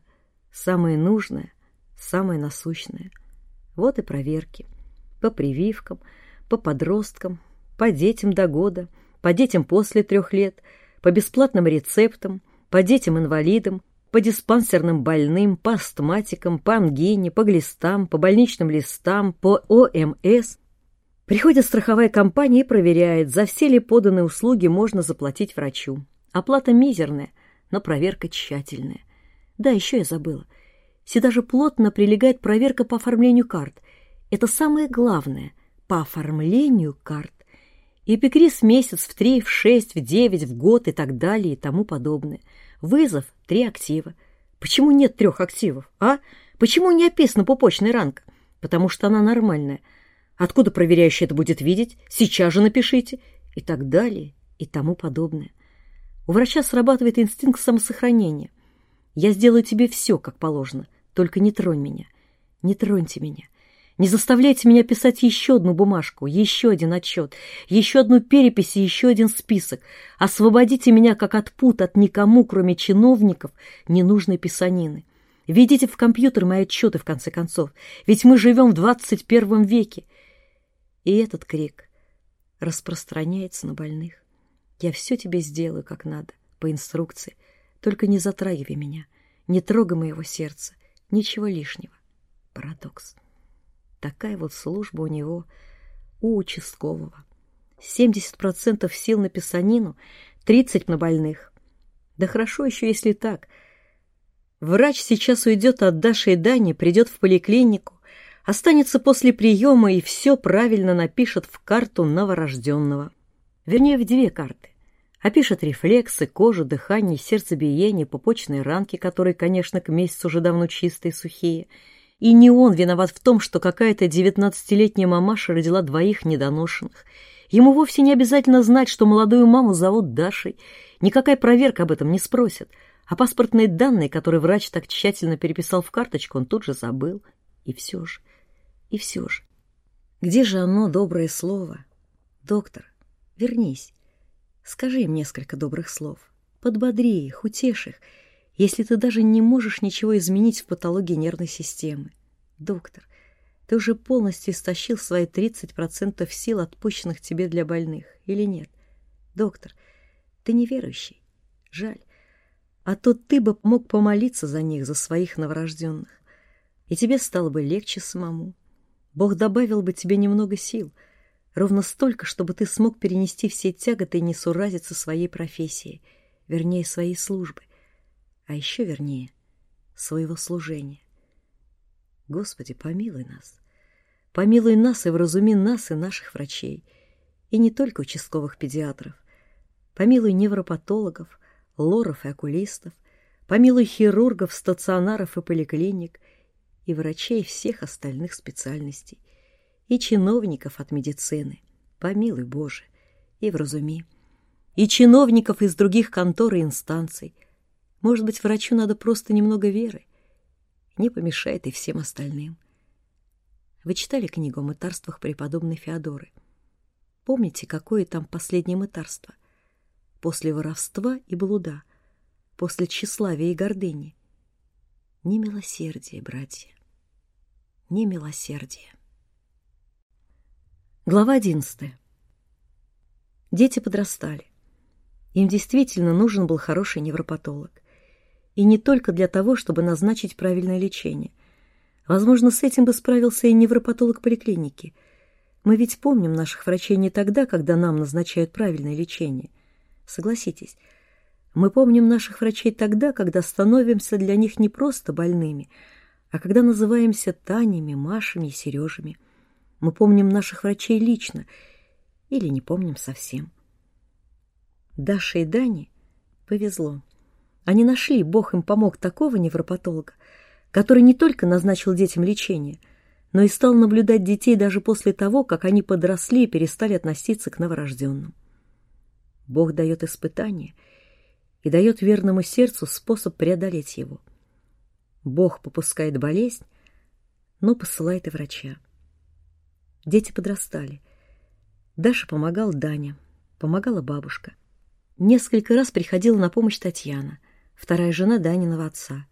самая нужная, самое насущное. Вот и проверки. По прививкам, по подросткам, по детям до года, по детям после трех лет, по бесплатным рецептам, по детям-инвалидам, по диспансерным больным, по астматикам, по ангине, по глистам, по больничным листам, по ОМС. Приходит страховая компания и проверяет, за все ли поданные услуги можно заплатить врачу. Оплата мизерная, но проверка тщательная. Да, еще я забыла – Сюда же плотно прилегает проверка по оформлению карт. Это самое главное – по оформлению карт. Эпикриз месяц в три, в шесть, в девять, в год и так далее и тому подобное. Вызов – три актива. Почему нет трех активов, а? Почему не описана пупочная ранка? Потому что она нормальная. Откуда проверяющий это будет видеть? Сейчас же напишите. И так далее и тому подобное. У врача срабатывает инстинкт самосохранения. Я сделаю тебе все, как положено – только не тронь меня, не троньте меня. Не заставляйте меня писать еще одну бумажку, еще один отчет, еще одну перепись и еще один список. Освободите меня как от пут от никому, кроме чиновников, ненужной писанины. Введите в компьютер мои отчеты, в конце концов, ведь мы живем в двадцать первом веке. И этот крик распространяется на больных. Я все тебе сделаю как надо, по инструкции, Только не затрагивай меня, не трогай моего сердца, ничего лишнего. Парадокс. Такая вот служба у него, у участкового. 70% сил на писанину, 30% на больных. Да хорошо еще, если так. Врач сейчас уйдет от Даши и Дани, придет в поликлинику, останется после приема и все правильно напишет в карту новорожденного. Вернее, в две карты. Опишет рефлексы, кожу, дыхание, сердцебиение, пупочные ранки, которые, конечно, к месяцу уже давно чистые, сухие. И не он виноват в том, что какая-то девятнадцатилетняя мамаша родила двоих недоношенных. Ему вовсе не обязательно знать, что молодую маму зовут Дашей. Никакая проверка об этом не спросит. А паспортные данные, которые врач так тщательно переписал в карточку, он тут же забыл. И все же, и все же. Где же оно, доброе слово? Доктор, вернись. Скажи им несколько добрых слов. Подбодри их, утешь их, если ты даже не можешь ничего изменить в патологии нервной системы. Доктор, ты уже полностью истощил свои 30% сил, отпущенных тебе для больных, или нет? Доктор, ты неверующий. Жаль. А то ты бы мог помолиться за них, за своих новорожденных. И тебе стало бы легче самому. Бог добавил бы тебе немного сил — Ровно столько, чтобы ты смог перенести все тяготы и несуразицы своей профессии, вернее, своей службы, а еще вернее, своего служения. Господи, помилуй нас. Помилуй нас и вразуми нас и наших врачей, и не только участковых педиатров. Помилуй невропатологов, лоров и окулистов, помилуй хирургов, стационаров и поликлиник, и врачей всех остальных специальностей и чиновников от медицины, помилуй Боже, и вразуми, и чиновников из других контор и инстанций. Может быть, врачу надо просто немного веры. Не помешает и всем остальным. Вы читали книгу о мытарствах преподобной Феодоры? Помните, какое там последнее мытарство? После воровства и блуда, после тщеславия и гордыни. Не милосердие, братья, не милосердие. Глава 11. Дети подрастали. Им действительно нужен был хороший невропатолог. И не только для того, чтобы назначить правильное лечение. Возможно, с этим бы справился и невропатолог поликлиники. Мы ведь помним наших врачей не тогда, когда нам назначают правильное лечение. Согласитесь, мы помним наших врачей тогда, когда становимся для них не просто больными, а когда называемся Танями, Машами и Сережами – мы помним наших врачей лично или не помним совсем. Даше и Дане повезло. Они нашли, Бог им помог, такого невропатолога, который не только назначил детям лечение, но и стал наблюдать детей даже после того, как они подросли и перестали относиться к новорожденным. Бог дает испытание и дает верному сердцу способ преодолеть его. Бог попускает болезнь, но посылает и врача. Дети подрастали. Даша помогал Даня, помогала бабушка. Несколько раз приходила на помощь Татьяна, вторая жена Даниного отца.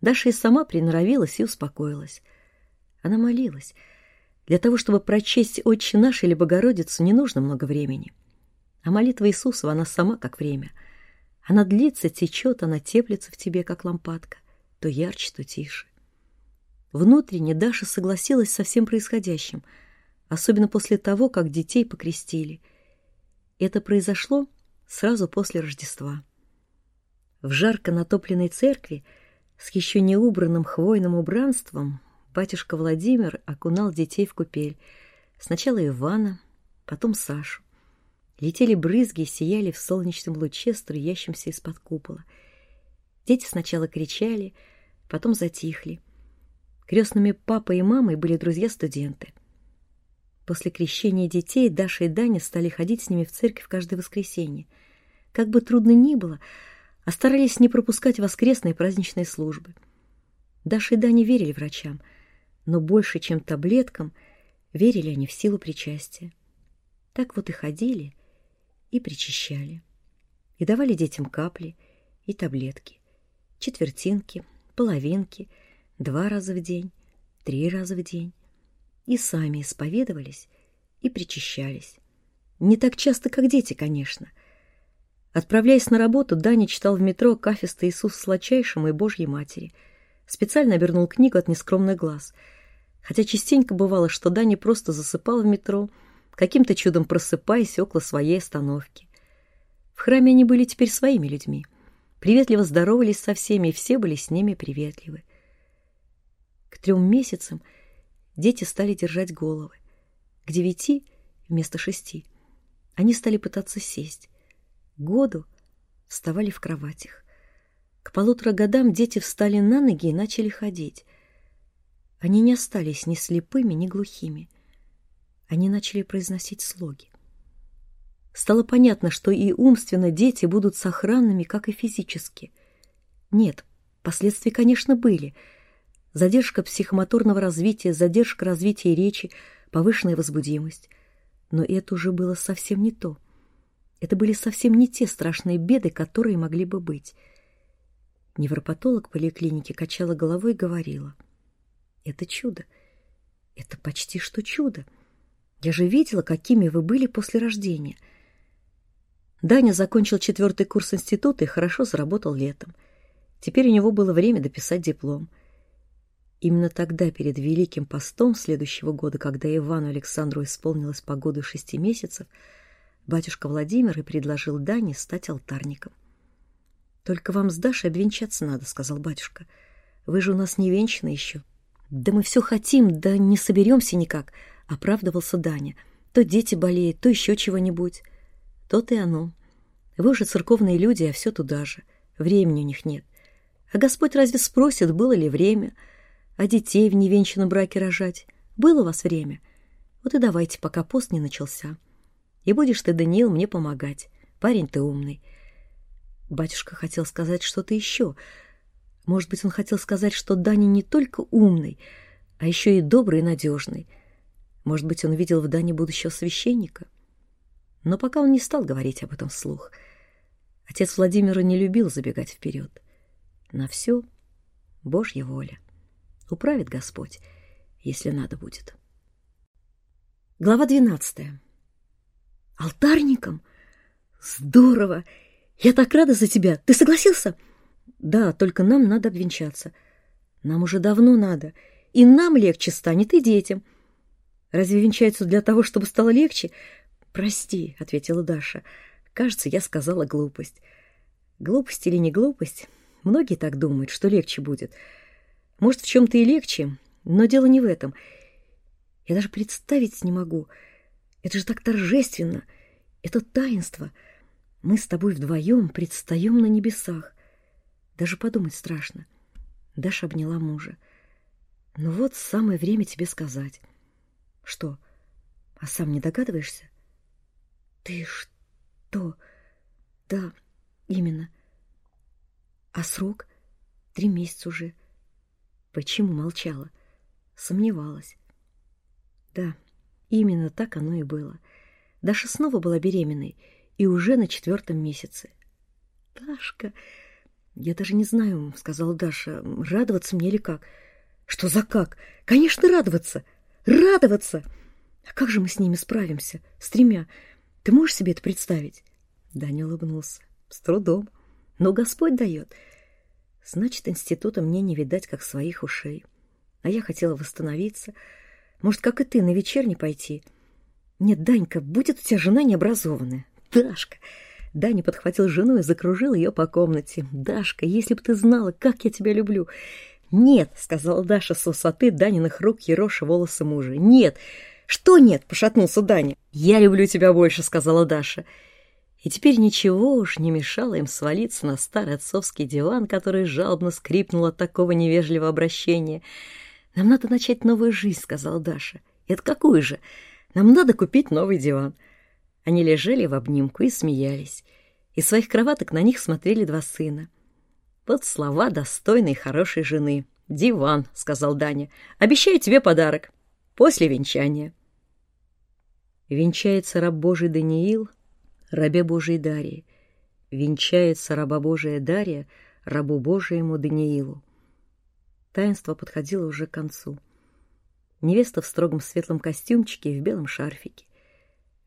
Даша и сама приноровилась и успокоилась. Она молилась. Для того, чтобы прочесть «Отче наш» или «Богородицу», не нужно много времени. А молитва Иисусова, она сама как время. Она длится, течет, она теплится в тебе, как лампадка, то ярче, то тише. Внутренне Даша согласилась со всем происходящим — особенно после того, как детей покрестили. Это произошло сразу после Рождества. В жарко натопленной церкви с еще не убранным хвойным убранством батюшка Владимир окунал детей в купель. Сначала Ивана, потом Сашу. Летели брызги и сияли в солнечном луче, струящемся из-под купола. Дети сначала кричали, потом затихли. Крестными папой и мамой были друзья-студенты — После крещения детей Даша и Даня стали ходить с ними в церковь каждое воскресенье. Как бы трудно ни было, а старались не пропускать воскресные праздничные службы. Даша и Даня верили врачам, но больше, чем таблеткам, верили они в силу причастия. Так вот и ходили и причащали. И давали детям капли и таблетки, четвертинки, половинки, два раза в день, три раза в день и сами исповедовались и причащались. Не так часто, как дети, конечно. Отправляясь на работу, Даня читал в метро «Кафеста Иисус сладчайшему и Божьей Матери». Специально обернул книгу от нескромных глаз. Хотя частенько бывало, что Даня просто засыпал в метро, каким-то чудом просыпаясь около своей остановки. В храме они были теперь своими людьми. Приветливо здоровались со всеми, и все были с ними приветливы. К трем месяцам дети стали держать головы. К девяти вместо шести они стали пытаться сесть. Году вставали в кроватях. К полутора годам дети встали на ноги и начали ходить. Они не остались ни слепыми, ни глухими. Они начали произносить слоги. Стало понятно, что и умственно дети будут сохранными, как и физически. Нет, последствия, конечно, были. Задержка психомоторного развития, задержка развития речи, повышенная возбудимость. Но это уже было совсем не то. Это были совсем не те страшные беды, которые могли бы быть. Невропатолог поликлиники качала головой и говорила. «Это чудо. Это почти что чудо. Я же видела, какими вы были после рождения». Даня закончил четвертый курс института и хорошо заработал летом. Теперь у него было время дописать диплом. Именно тогда, перед Великим постом следующего года, когда Ивану Александру исполнилось по году шести месяцев, батюшка Владимир и предложил Дане стать алтарником. «Только вам с Дашей обвенчаться надо», — сказал батюшка. «Вы же у нас не венчаны еще». «Да мы все хотим, да не соберемся никак», — оправдывался Даня. «То дети болеют, то еще чего-нибудь». То-то и оно. Вы уже церковные люди, а все туда же. Времени у них нет. А Господь разве спросит, было ли время? А детей в невенчанном браке рожать? Было у вас время? Вот и давайте, пока пост не начался. И будешь ты, Даниил, мне помогать. Парень ты умный. Батюшка хотел сказать что-то еще. Может быть, он хотел сказать, что Дани не только умный, а еще и добрый и надежный. Может быть, он видел в Дане будущего священника. Но пока он не стал говорить об этом вслух. Отец Владимира не любил забегать вперед. На все Божья воля. Управит Господь, если надо будет. Глава двенадцатая. Алтарником? Здорово! Я так рада за тебя. Ты согласился? Да, только нам надо обвенчаться. Нам уже давно надо. И нам легче станет, и детям. Разве венчаются для того, чтобы стало легче? «Прости», — ответила Даша. «Кажется, я сказала глупость». Глупость или не глупость? Многие так думают, что легче будет. Может, в чем-то и легче, но дело не в этом. Я даже представить не могу. Это же так торжественно. Это таинство. Мы с тобой вдвоем предстаем на небесах. Даже подумать страшно. Даша обняла мужа. Ну вот самое время тебе сказать. Что, а сам не догадываешься? Ты что? Да, именно. А срок? Три месяца уже. Почему молчала? Сомневалась. Да, именно так оно и было. Даша снова была беременной и уже на четвертом месяце. Дашка, я даже не знаю, сказала Даша, радоваться мне или как? Что за как? Конечно, радоваться. Радоваться. А как же мы с ними справимся? С тремя? Ты можешь себе это представить? Даня улыбнулся. С трудом. Но Господь дает. Значит, института мне не видать, как своих ушей. А я хотела восстановиться. Может, как и ты, на вечерний пойти? Нет, Данька, будет у тебя жена необразованная. Дашка! Даня подхватил жену и закружил ее по комнате. «Дашка, если бы ты знала, как я тебя люблю!» «Нет!» — сказала Даша с высоты Даниных рук ероша волосы мужа. «Нет! «Что нет?» — пошатнулся Даня. «Я люблю тебя больше», — сказала Даша. И теперь ничего уж не мешало им свалиться на старый отцовский диван, который жалобно скрипнул от такого невежливого обращения. «Нам надо начать новую жизнь», — сказала Даша. «Это какую же? Нам надо купить новый диван». Они лежали в обнимку и смеялись. Из своих кроваток на них смотрели два сына. Вот слова достойной хорошей жены. «Диван», — сказал Даня. «Обещаю тебе подарок. После венчания». Венчается раб Божий Даниил, рабе Божией Дарьи. Венчается раба Божия Дарья, рабу Божиему Даниилу. Таинство подходило уже к концу. Невеста в строгом светлом костюмчике и в белом шарфике.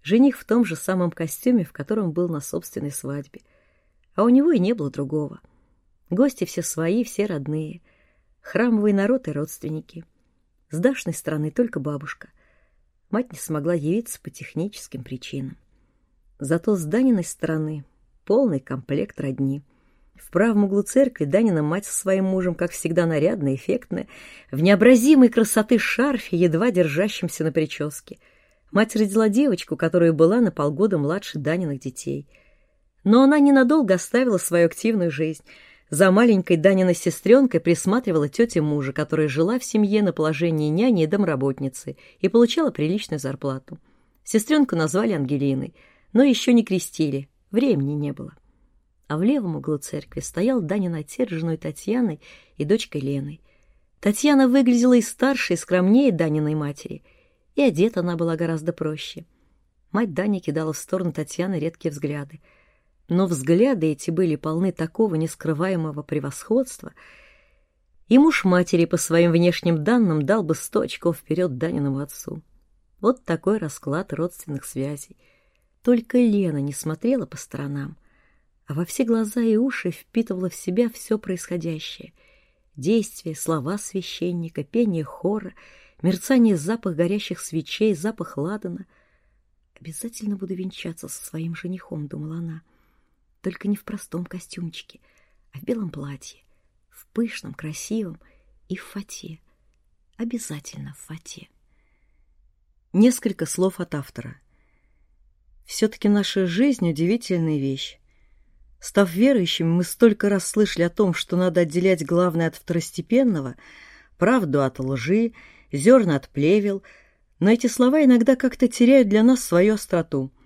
Жених в том же самом костюме, в котором был на собственной свадьбе. а у него и не было другого. Гости все свои, все родные. Храмовый народ и родственники. С Дашной стороны только бабушка. Мать не смогла явиться по техническим причинам. Зато с Даниной стороны полный комплект родни. В правом углу церкви Данина мать со своим мужем, как всегда, нарядная, эффектная, в необразимой красоты шарфе, едва держащемся на прическе. Мать родила девочку, которая была на полгода младше Даниных детей. Но она ненадолго оставила свою активную жизнь — за маленькой Даниной сестренкой присматривала тетя мужа, которая жила в семье на положении няни и домработницы и получала приличную зарплату. Сестренку назвали Ангелиной, но еще не крестили, времени не было. А в левом углу церкви стоял Данин отец с женой Татьяной и дочкой Леной. Татьяна выглядела и старше, и скромнее Даниной матери, и одета она была гораздо проще. Мать Дани кидала в сторону Татьяны редкие взгляды — но взгляды эти были полны такого нескрываемого превосходства, и муж матери по своим внешним данным дал бы сто очков вперед Даниному отцу. Вот такой расклад родственных связей. Только Лена не смотрела по сторонам, а во все глаза и уши впитывала в себя все происходящее. Действия, слова священника, пение хора, мерцание запах горящих свечей, запах ладана. «Обязательно буду венчаться со своим женихом», — думала она. — только не в простом костюмчике, а в белом платье, в пышном, красивом и в фате. Обязательно в фате. Несколько слов от автора. Все-таки наша жизнь — удивительная вещь. Став верующими, мы столько раз слышали о том, что надо отделять главное от второстепенного, правду от лжи, зерна от плевел, но эти слова иногда как-то теряют для нас свою остроту —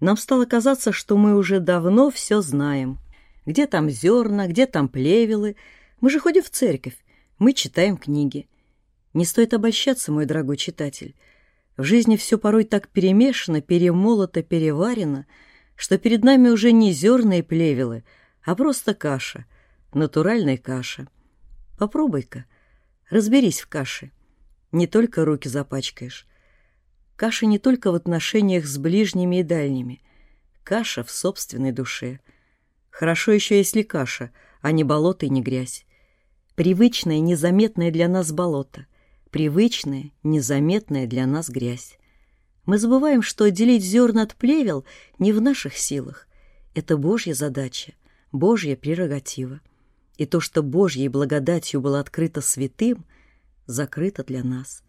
нам стало казаться, что мы уже давно все знаем. Где там зерна, где там плевелы. Мы же ходим в церковь, мы читаем книги. Не стоит обольщаться, мой дорогой читатель. В жизни все порой так перемешано, перемолото, переварено, что перед нами уже не зерна и плевелы, а просто каша, натуральная каша. Попробуй-ка, разберись в каше. Не только руки запачкаешь, Каша не только в отношениях с ближними и дальними. Каша в собственной душе. Хорошо еще, если каша, а не болото и не грязь. Привычное, незаметное для нас болото. Привычное, незаметное для нас грязь. Мы забываем, что отделить зерна от плевел не в наших силах. Это Божья задача, Божья прерогатива. И то, что Божьей благодатью было открыто святым, закрыто для нас.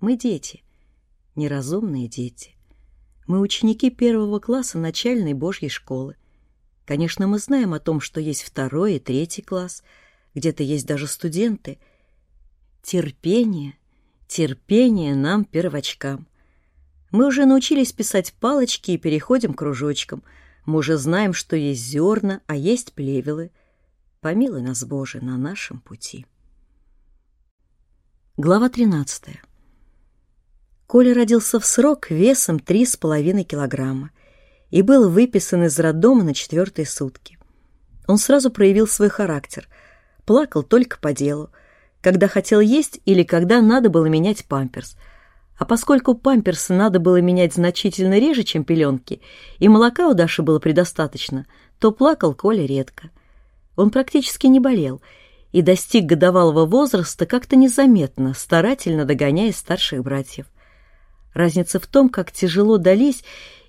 Мы дети, неразумные дети. Мы ученики первого класса начальной Божьей школы. Конечно, мы знаем о том, что есть второй и третий класс, где-то есть даже студенты. Терпение, терпение нам, первочкам. Мы уже научились писать палочки и переходим кружочкам. Мы уже знаем, что есть зерна, а есть плевелы. Помилуй нас, Боже, на нашем пути. Глава тринадцатая. Коля родился в срок весом три с половиной килограмма и был выписан из роддома на четвертые сутки. Он сразу проявил свой характер, плакал только по делу, когда хотел есть или когда надо было менять памперс. А поскольку памперсы надо было менять значительно реже, чем пеленки, и молока у Даши было предостаточно, то плакал Коля редко. Он практически не болел и достиг годовалого возраста как-то незаметно, старательно догоняя старших братьев. Разница в том, как тяжело дались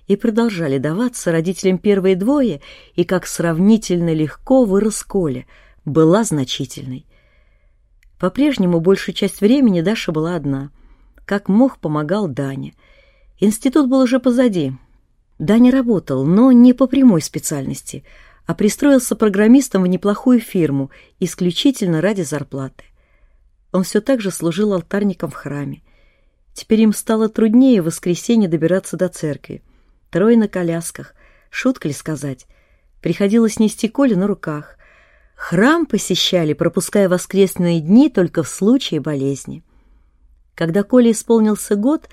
и продолжали даваться родителям первые двое, и как сравнительно легко вырос Коля, была значительной. По-прежнему большую часть времени Даша была одна. Как мог, помогал Даня. Институт был уже позади. Даня работал, но не по прямой специальности, а пристроился программистом в неплохую фирму, исключительно ради зарплаты. Он все так же служил алтарником в храме. Теперь им стало труднее в воскресенье добираться до церкви. Трое на колясках. Шутка ли сказать? Приходилось нести Колю на руках. Храм посещали, пропуская воскресные дни только в случае болезни. Когда Коле исполнился год,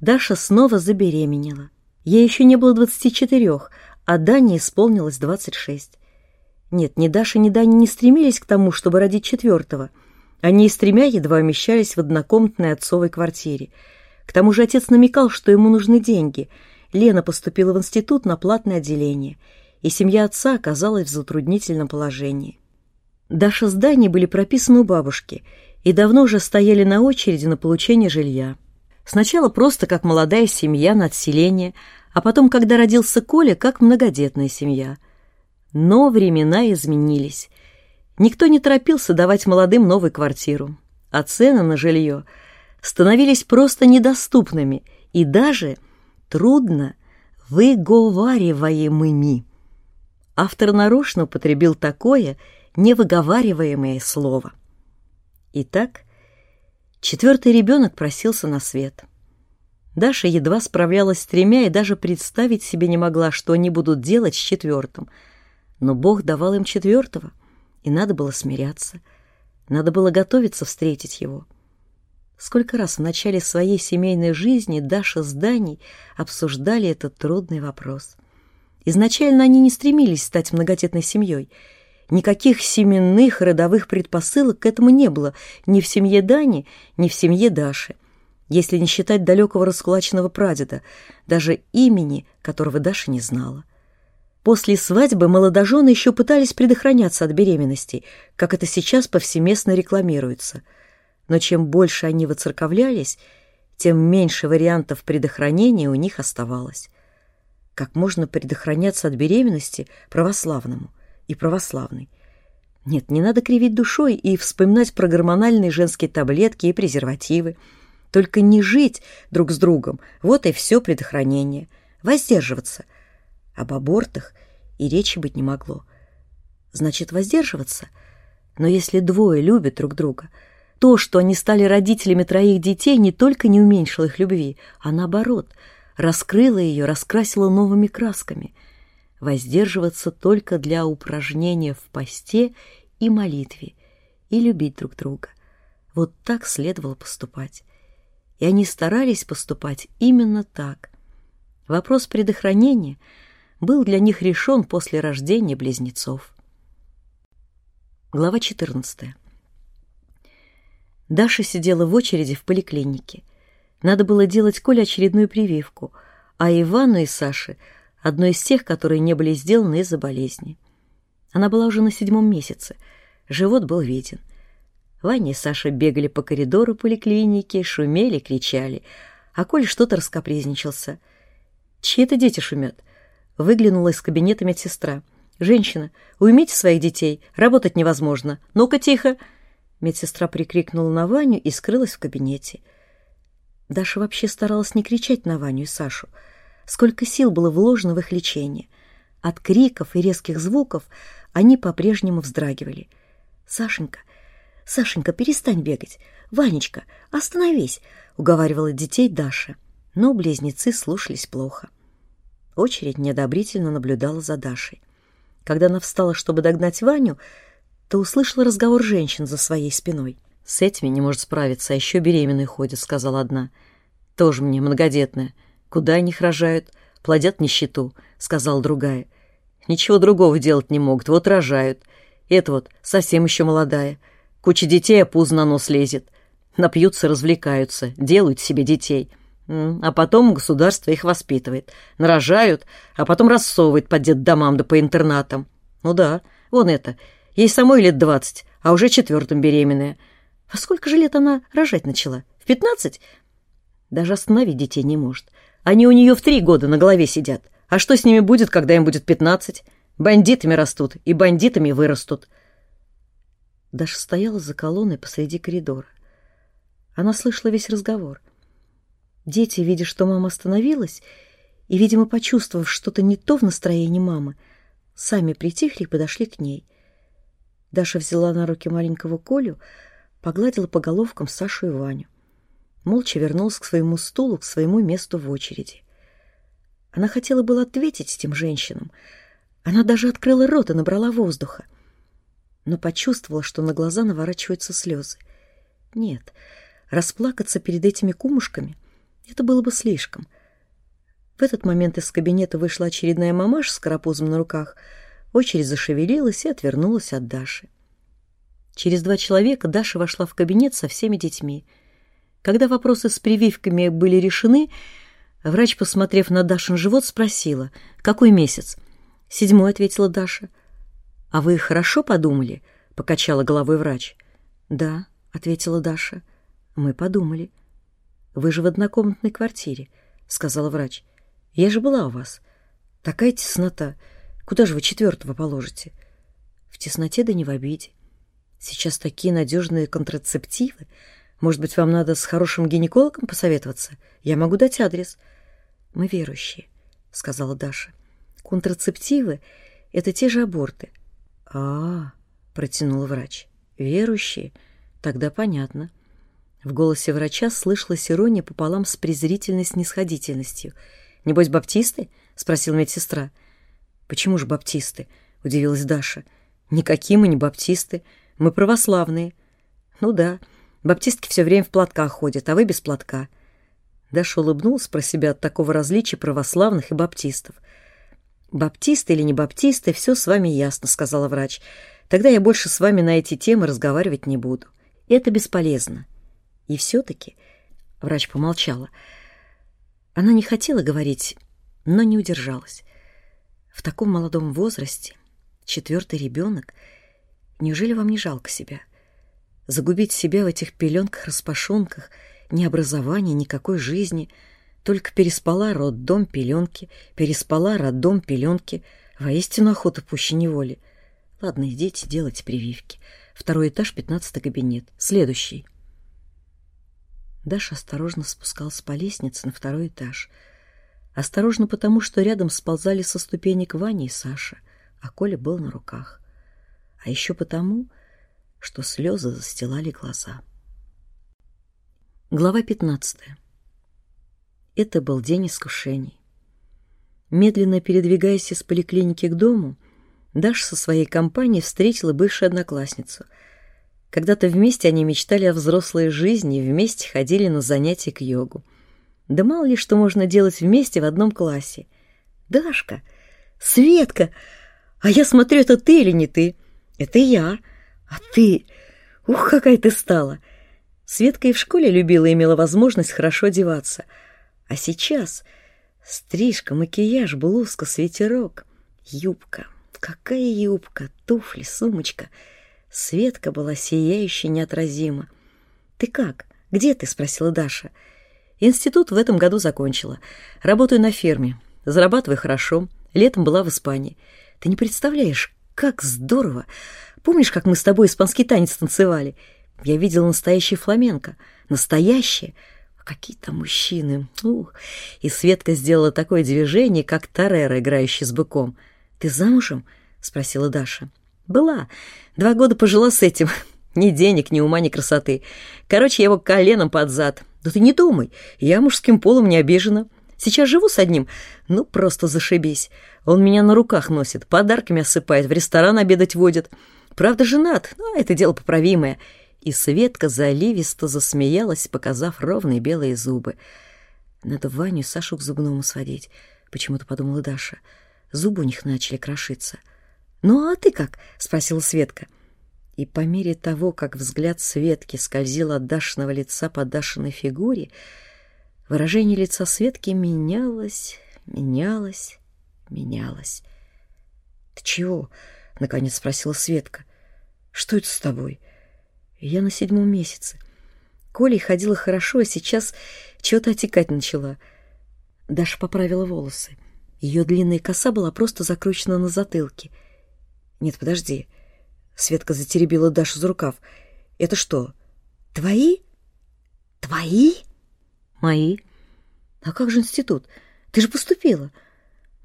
Даша снова забеременела. Ей еще не было двадцати четырех, а Дане исполнилось двадцать шесть. Нет, ни Даша, ни Даня не стремились к тому, чтобы родить четвертого — они с тремя едва умещались в однокомнатной отцовой квартире. К тому же отец намекал, что ему нужны деньги. Лена поступила в институт на платное отделение. и семья отца оказалась в затруднительном положении. Даша с Даней были прописаны у бабушки и давно уже стояли на очереди на получение жилья. Сначала просто как молодая семья на отселение, а потом, когда родился Коля, как многодетная семья. Но времена изменились. Никто не торопился давать молодым новую квартиру, а цены на жилье становились просто недоступными и даже трудно выговариваемыми. Автор нарочно употребил такое невыговариваемое слово. Итак, четвертый ребенок просился на свет. Даша едва справлялась с тремя и даже представить себе не могла, что они будут делать с четвертым. Но Бог давал им четвертого, и надо было смиряться. Надо было готовиться встретить его. Сколько раз в начале своей семейной жизни Даша с Даней обсуждали этот трудный вопрос. Изначально они не стремились стать многодетной семьей. Никаких семенных родовых предпосылок к этому не было ни в семье Дани, ни в семье Даши если не считать далекого раскулаченного прадеда, даже имени которого Даша не знала. После свадьбы молодожены еще пытались предохраняться от беременности, как это сейчас повсеместно рекламируется. Но чем больше они воцерковлялись, тем меньше вариантов предохранения у них оставалось. Как можно предохраняться от беременности православному и православной? Нет, не надо кривить душой и вспоминать про гормональные женские таблетки и презервативы – только не жить друг с другом. Вот и все предохранение. Воздерживаться. Об абортах и речи быть не могло. Значит, воздерживаться. Но если двое любят друг друга, то, что они стали родителями троих детей, не только не уменьшило их любви, а наоборот, раскрыло ее, раскрасило новыми красками. Воздерживаться только для упражнения в посте и молитве, и любить друг друга. Вот так следовало поступать и они старались поступать именно так. Вопрос предохранения был для них решен после рождения близнецов. Глава 14. Даша сидела в очереди в поликлинике. Надо было делать Коле очередную прививку, а Ивану и Саше — одной из тех, которые не были сделаны из-за болезни. Она была уже на седьмом месяце, живот был виден. Ваня и Саша бегали по коридору поликлиники, шумели, кричали, а Коля что-то раскопризничался. «Чьи это дети шумят?» Выглянула из кабинета медсестра. «Женщина, уймите своих детей, работать невозможно. Ну-ка, тихо!» Медсестра прикрикнула на Ваню и скрылась в кабинете. Даша вообще старалась не кричать на Ваню и Сашу. Сколько сил было вложено в их лечение. От криков и резких звуков они по-прежнему вздрагивали. «Сашенька, «Сашенька, перестань бегать! Ванечка, остановись!» — уговаривала детей Даша. Но близнецы слушались плохо. Очередь неодобрительно наблюдала за Дашей. Когда она встала, чтобы догнать Ваню, то услышала разговор женщин за своей спиной. «С этими не может справиться, а еще беременные ходят», — сказала одна. «Тоже мне многодетная. Куда их рожают? Плодят нищету», — сказала другая. «Ничего другого делать не могут, вот рожают. Это вот совсем еще молодая. Куча детей, а пуз на нос лезет. Напьются, развлекаются, делают себе детей. А потом государство их воспитывает. Нарожают, а потом рассовывает по детдомам да по интернатам. Ну да, вон это. Ей самой лет двадцать, а уже четвертым беременная. Во сколько же лет она рожать начала? В пятнадцать? Даже остановить детей не может. Они у нее в три года на голове сидят. А что с ними будет, когда им будет пятнадцать? Бандитами растут и бандитами вырастут. Даша стояла за колонной посреди коридора. Она слышала весь разговор. Дети, видя, что мама остановилась, и, видимо, почувствовав что-то не то в настроении мамы, сами притихли и подошли к ней. Даша взяла на руки маленького Колю, погладила по головкам Сашу и Ваню. Молча вернулась к своему стулу, к своему месту в очереди. Она хотела было ответить тем женщинам. Она даже открыла рот и набрала воздуха но почувствовала, что на глаза наворачиваются слезы. Нет, расплакаться перед этими кумушками — это было бы слишком. В этот момент из кабинета вышла очередная мамаша с карапузом на руках, очередь зашевелилась и отвернулась от Даши. Через два человека Даша вошла в кабинет со всеми детьми. Когда вопросы с прививками были решены, врач, посмотрев на Дашин живот, спросила, какой месяц. Седьмой, ответила Даша. А вы хорошо подумали? Покачала головой врач. Да, ответила Даша. Мы подумали. Вы же в однокомнатной квартире, сказала врач. Я же была у вас. Такая теснота. Куда же вы четвертого положите? В тесноте да не в обиде. Сейчас такие надежные контрацептивы. Может быть, вам надо с хорошим гинекологом посоветоваться? Я могу дать адрес. Мы верующие, сказала Даша. Контрацептивы — это те же аборты. А, -а, -а протянул врач. Верующие? Тогда понятно. В голосе врача слышалась ирония пополам с презрительной снисходительностью. «Небось, баптисты?» — спросила медсестра. «Почему же баптисты?» — удивилась Даша. «Никакие мы не баптисты. Мы православные». «Ну да, баптистки все время в платках ходят, а вы без платка». Даша улыбнулась про себя от такого различия православных и баптистов. «Баптисты или не баптисты, все с вами ясно», — сказала врач. «Тогда я больше с вами на эти темы разговаривать не буду. Это бесполезно. И все-таки...» Врач помолчала. Она не хотела говорить, но не удержалась. В таком молодом возрасте, четвертый ребенок, неужели вам не жалко себя? Загубить себя в этих пеленках-распашонках, ни образования, никакой жизни, только переспала роддом пеленки, переспала роддом пеленки, воистину охота пуще неволи. Ладно, идите, делайте прививки. Второй этаж, пятнадцатый кабинет. Следующий. Даша осторожно спускалась по лестнице на второй этаж — Осторожно потому, что рядом сползали со ступенек Ваня и Саша, а Коля был на руках. А еще потому, что слезы застилали глаза. Глава пятнадцатая. Это был день искушений. Медленно передвигаясь из поликлиники к дому, Даша со своей компанией встретила бывшую одноклассницу. Когда-то вместе они мечтали о взрослой жизни и вместе ходили на занятия к йогу. Да мало ли что можно делать вместе в одном классе. Дашка, Светка, а я смотрю, это ты или не ты? Это я. А ты? Ух, какая ты стала. Светка и в школе любила и имела возможность хорошо одеваться. А сейчас стрижка, макияж, блузка, свитерок, юбка. Какая юбка, туфли, сумочка. Светка была сияюще неотразима. «Ты как? Где ты?» — спросила Даша. — Институт в этом году закончила. Работаю на ферме. Зарабатываю хорошо. Летом была в Испании. Ты не представляешь, как здорово. Помнишь, как мы с тобой испанский танец танцевали? Я видела настоящий фламенко. Настоящее. А какие там мужчины. Ух. И Светка сделала такое движение, как Тарера, играющий с быком. «Ты замужем?» — спросила Даша. «Была. Два года пожила с этим. <laughs> Ни денег, ни ума, ни красоты. Короче, я его коленом под зад. Да ты не думай, я мужским полом не обижена. Сейчас живу с одним, ну просто зашибись. Он меня на руках носит, подарками осыпает, в ресторан обедать водит. Правда, женат, но это дело поправимое. И Светка заливисто засмеялась, показав ровные белые зубы. Надо Ваню Сашу к зубному сводить, почему-то подумала Даша. Зубы у них начали крошиться. «Ну, а ты как?» — спросила Светка. — и по мере того, как взгляд Светки скользил от Дашиного лица по Дашиной фигуре, выражение лица Светки менялось, менялось, менялось. «Ты чего?» — наконец спросила Светка. «Что это с тобой?» «Я на седьмом месяце. Коля ходила хорошо, а сейчас чего-то отекать начала». Даша поправила волосы. Ее длинная коса была просто закручена на затылке. «Нет, подожди». Светка затеребила Дашу за рукав. «Это что, твои? Твои?» «Мои. А как же институт? Ты же поступила.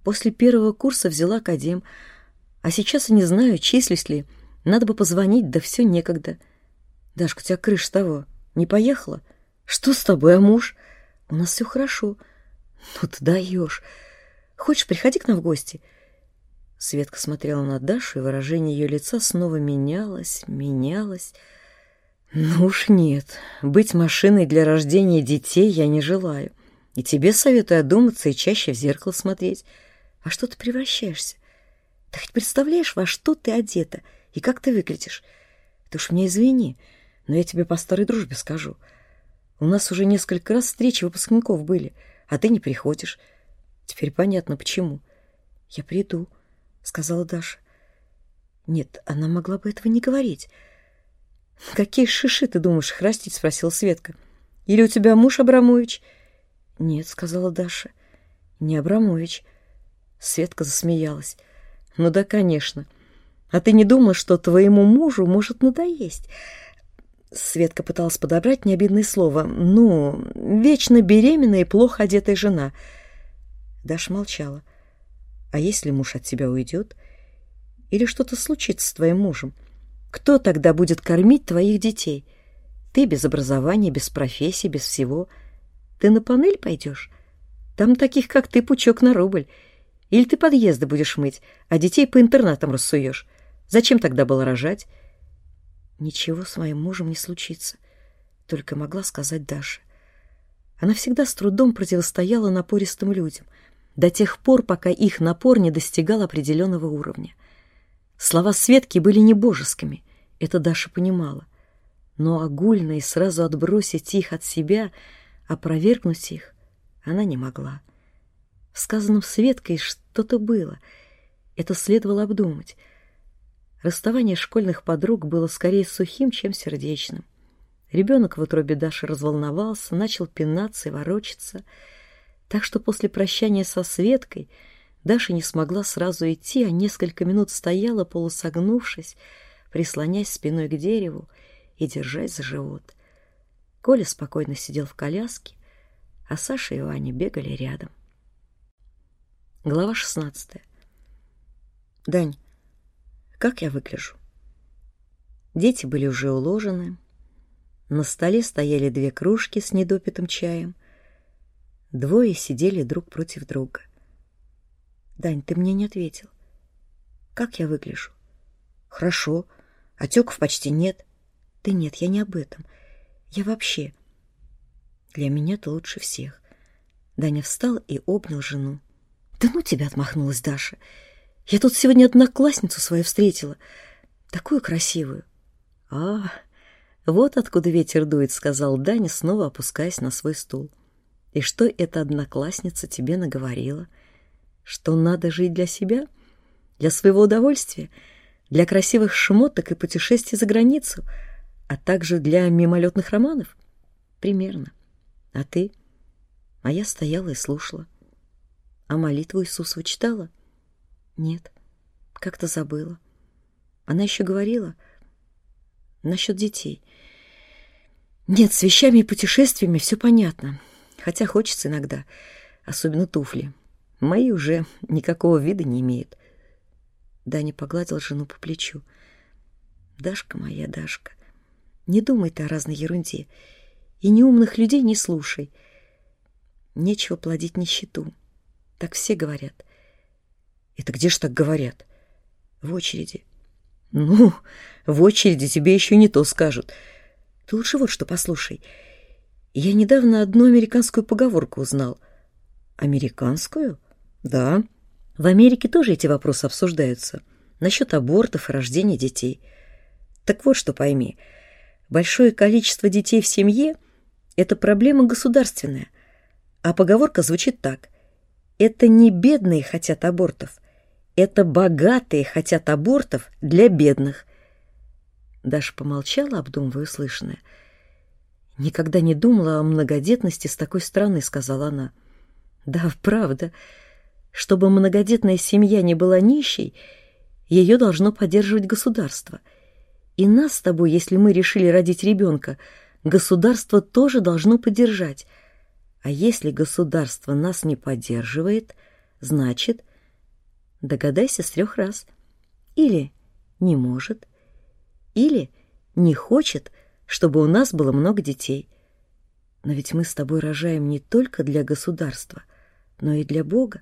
После первого курса взяла академ. А сейчас я не знаю, числюсь ли. Надо бы позвонить, да все некогда. Дашка, у тебя крыша того. Не поехала? Что с тобой, а муж? У нас все хорошо. Ну ты даешь. Хочешь, приходи к нам в гости?» Светка смотрела на Дашу, и выражение ее лица снова менялось, менялось. «Ну уж нет, быть машиной для рождения детей я не желаю. И тебе советую одуматься и чаще в зеркало смотреть. А что ты превращаешься? Ты хоть представляешь, во что ты одета и как ты выглядишь? Ты уж мне извини, но я тебе по старой дружбе скажу. У нас уже несколько раз встречи выпускников были, а ты не приходишь. Теперь понятно, почему. Я приду». сказала Даша. Нет, она могла бы этого не говорить. «Какие шиши, ты думаешь, храстить?» — спросила Светка. «Или у тебя муж Абрамович?» «Нет», — сказала Даша. «Не Абрамович». Светка засмеялась. «Ну да, конечно. А ты не думала, что твоему мужу может надоесть?» Светка пыталась подобрать необидное слово. «Ну, вечно беременная и плохо одетая жена». Даша молчала. «А если муж от тебя уйдет? Или что-то случится с твоим мужем?» Кто тогда будет кормить твоих детей? Ты без образования, без профессии, без всего. Ты на панель пойдешь? Там таких, как ты, пучок на рубль. Или ты подъезды будешь мыть, а детей по интернатам рассуешь. Зачем тогда было рожать? Ничего с моим мужем не случится, только могла сказать Даша. Она всегда с трудом противостояла напористым людям, до тех пор, пока их напор не достигал определенного уровня. Слова Светки были не божескими, это Даша понимала. Но огульно и сразу отбросить их от себя, опровергнуть их, она не могла. В сказанном Светкой что-то было. Это следовало обдумать. Расставание школьных подруг было скорее сухим, чем сердечным. Ребенок в утробе Даши разволновался, начал пинаться и ворочаться. Так что после прощания со Светкой Даша не смогла сразу идти, а несколько минут стояла, полусогнувшись, прислонясь спиной к дереву и держась за живот. Коля спокойно сидел в коляске, а Саша и Ваня бегали рядом. Глава шестнадцатая. «Дань, как я выгляжу?» Дети были уже уложены. На столе стояли две кружки с недопитым чаем. Двое сидели друг против друга. «Дань, ты мне не ответил. Как я выгляжу?» «Хорошо. Отеков почти нет. Да нет, я не об этом. Я вообще. Для меня ты лучше всех. Даня встал и обнял жену. Да ну тебя отмахнулась Даша. Я тут сегодня одноклассницу свою встретила. Такую красивую. А, вот откуда ветер дует, сказал Даня, снова опускаясь на свой стул. И что эта одноклассница тебе наговорила? Что надо жить для себя? Для своего удовольствия? — для красивых шмоток и путешествий за границу, а также для мимолетных романов? Примерно. А ты? А я стояла и слушала. А молитву Иисусу читала? Нет, как-то забыла. Она еще говорила насчет детей. Нет, с вещами и путешествиями все понятно, хотя хочется иногда, особенно туфли. Мои уже никакого вида не имеют. Даня погладил жену по плечу. «Дашка моя, Дашка, не думай ты о разной ерунде. И неумных людей не слушай. Нечего плодить нищету. Так все говорят». «Это где ж так говорят?» «В очереди». «Ну, в очереди тебе еще не то скажут. Ты лучше вот что послушай. Я недавно одну американскую поговорку узнал». «Американскую?» «Да». В Америке тоже эти вопросы обсуждаются. Насчет абортов и рождения детей. Так вот что пойми. Большое количество детей в семье – это проблема государственная. А поговорка звучит так. Это не бедные хотят абортов. Это богатые хотят абортов для бедных. Даша помолчала, обдумывая услышанное. «Никогда не думала о многодетности с такой стороны», — сказала она. «Да, правда. Чтобы многодетная семья не была нищей, ее должно поддерживать государство. И нас с тобой, если мы решили родить ребенка, государство тоже должно поддержать. А если государство нас не поддерживает, значит, догадайся с трех раз. Или не может, или не хочет, чтобы у нас было много детей. Но ведь мы с тобой рожаем не только для государства, но и для Бога.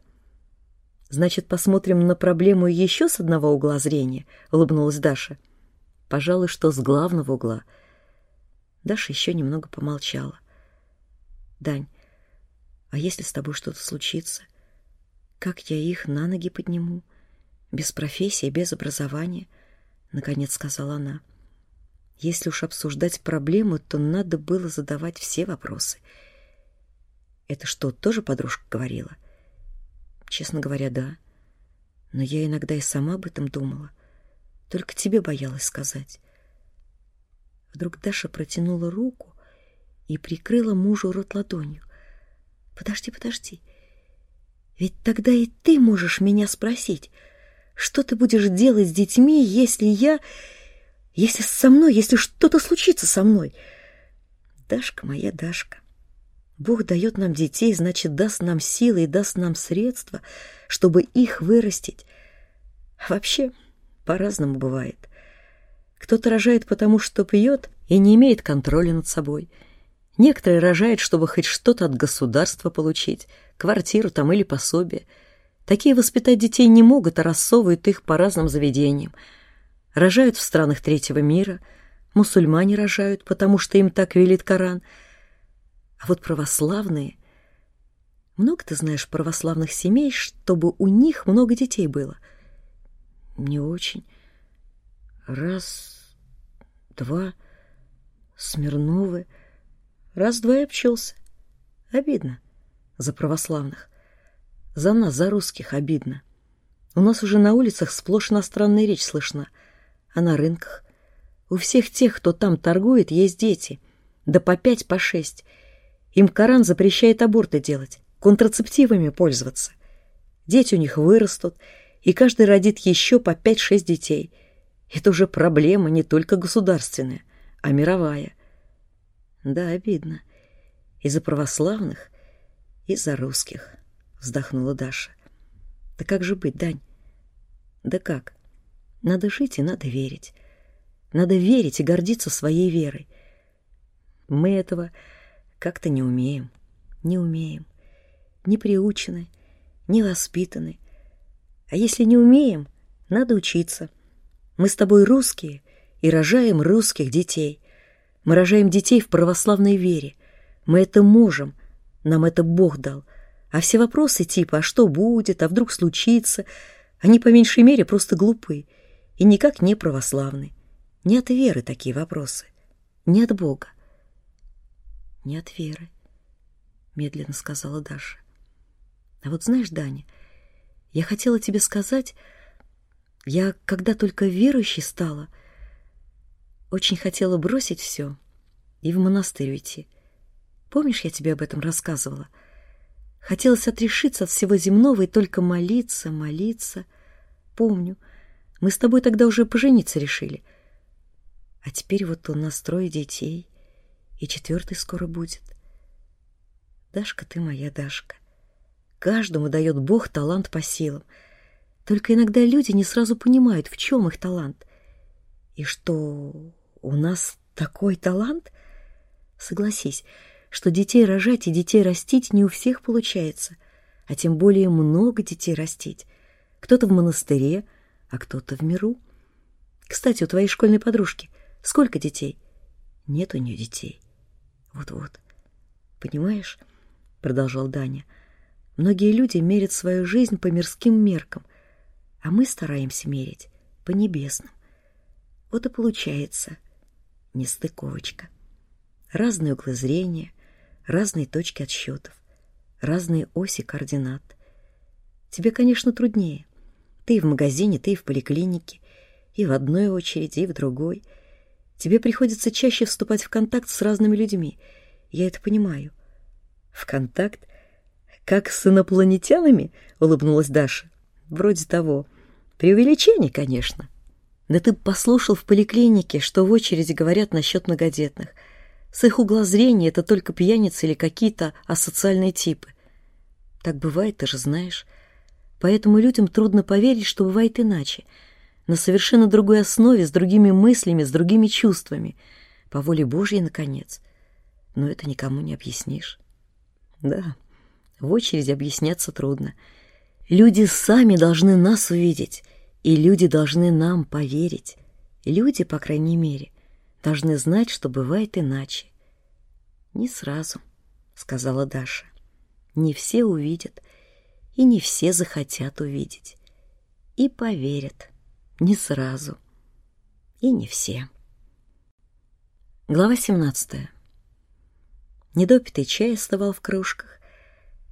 Значит, посмотрим на проблему еще с одного угла зрения, улыбнулась Даша. Пожалуй, что с главного угла. Даша еще немного помолчала. Дань, а если с тобой что-то случится, как я их на ноги подниму? Без профессии, без образования, наконец сказала она. Если уж обсуждать проблему, то надо было задавать все вопросы. Это что, тоже подружка говорила? Честно говоря, да. Но я иногда и сама об этом думала. Только тебе боялась сказать. Вдруг Даша протянула руку и прикрыла мужу рот ладонью. «Подожди, подожди. Ведь тогда и ты можешь меня спросить, что ты будешь делать с детьми, если я... Если со мной, если что-то случится со мной?» Дашка моя Дашка. Бог дает нам детей, значит, даст нам силы и даст нам средства, чтобы их вырастить. А вообще, по-разному бывает. Кто-то рожает потому, что пьет и не имеет контроля над собой. Некоторые рожают, чтобы хоть что-то от государства получить, квартиру там или пособие. Такие воспитать детей не могут, а рассовывают их по разным заведениям. Рожают в странах третьего мира, мусульмане рожают, потому что им так велит Коран — а вот православные... Много ты знаешь православных семей, чтобы у них много детей было? Не очень. Раз, два, Смирновы. Раз-два и. Обидно за православных. За нас, за русских, обидно. У нас уже на улицах сплошь иностранная речь слышна, а на рынках. У всех тех, кто там торгует, есть дети. Да по пять, по шесть — им Коран запрещает аборты делать, контрацептивами пользоваться. Дети у них вырастут, и каждый родит еще по 5-6 детей. Это уже проблема не только государственная, а мировая. Да, обидно. И за православных, и за русских, вздохнула Даша. Да как же быть, Дань? Да как? Надо жить и надо верить. Надо верить и гордиться своей верой. Мы этого как-то не умеем, не умеем, не приучены, не воспитаны. А если не умеем, надо учиться. Мы с тобой русские и рожаем русских детей. Мы рожаем детей в православной вере. Мы это можем, нам это Бог дал. А все вопросы типа «а что будет?», «а вдруг случится?», они по меньшей мере просто глупы и никак не православны. Не от веры такие вопросы, не от Бога. Не от веры, медленно сказала Даша. А вот знаешь, Даня, я хотела тебе сказать, я, когда только верующей стала, очень хотела бросить все и в монастырь уйти. Помнишь, я тебе об этом рассказывала? Хотелось отрешиться от всего земного и только молиться, молиться. Помню, мы с тобой тогда уже пожениться решили. А теперь вот у нас детей и четвертый скоро будет. Дашка, ты моя Дашка. Каждому дает Бог талант по силам. Только иногда люди не сразу понимают, в чем их талант. И что у нас такой талант? Согласись, что детей рожать и детей растить не у всех получается, а тем более много детей растить. Кто-то в монастыре, а кто-то в миру. Кстати, у твоей школьной подружки сколько детей? Нет у нее детей. Вот-вот. Понимаешь, продолжал Даня. Многие люди мерят свою жизнь по мирским меркам, а мы стараемся мерить по небесным. Вот и получается нестыковочка. Разные углы зрения, разные точки отсчетов, разные оси координат. Тебе, конечно, труднее. Ты и в магазине, ты и в поликлинике, и в одной очереди, и в другой — Тебе приходится чаще вступать в контакт с разными людьми. Я это понимаю. В контакт? Как с инопланетянами? Улыбнулась Даша. Вроде того. Преувеличение, конечно. Да ты послушал в поликлинике, что в очереди говорят насчет многодетных. С их угла зрения это только пьяницы или какие-то асоциальные типы. Так бывает, ты же знаешь. Поэтому людям трудно поверить, что бывает иначе — на совершенно другой основе, с другими мыслями, с другими чувствами. По воле Божьей, наконец. Но это никому не объяснишь. Да, в очереди объясняться трудно. Люди сами должны нас увидеть, и люди должны нам поверить. Люди, по крайней мере, должны знать, что бывает иначе. Не сразу, сказала Даша. Не все увидят, и не все захотят увидеть. И поверят не сразу. И не все. Глава 17. Недопитый чай оставал в кружках,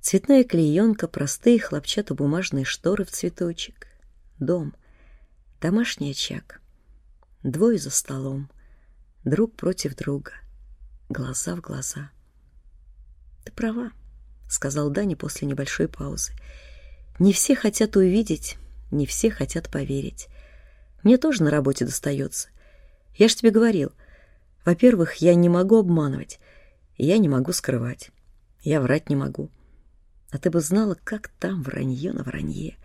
цветная клеенка, простые хлопчатобумажные шторы в цветочек. дом, домашний очаг, двое за столом, друг против друга, глаза в глаза. «Ты права», — сказал Дани после небольшой паузы. «Не все хотят увидеть, не все хотят поверить. Мне тоже на работе достается. Я ж тебе говорил, во-первых, я не могу обманывать, я не могу скрывать, я врать не могу. А ты бы знала, как там вранье на вранье.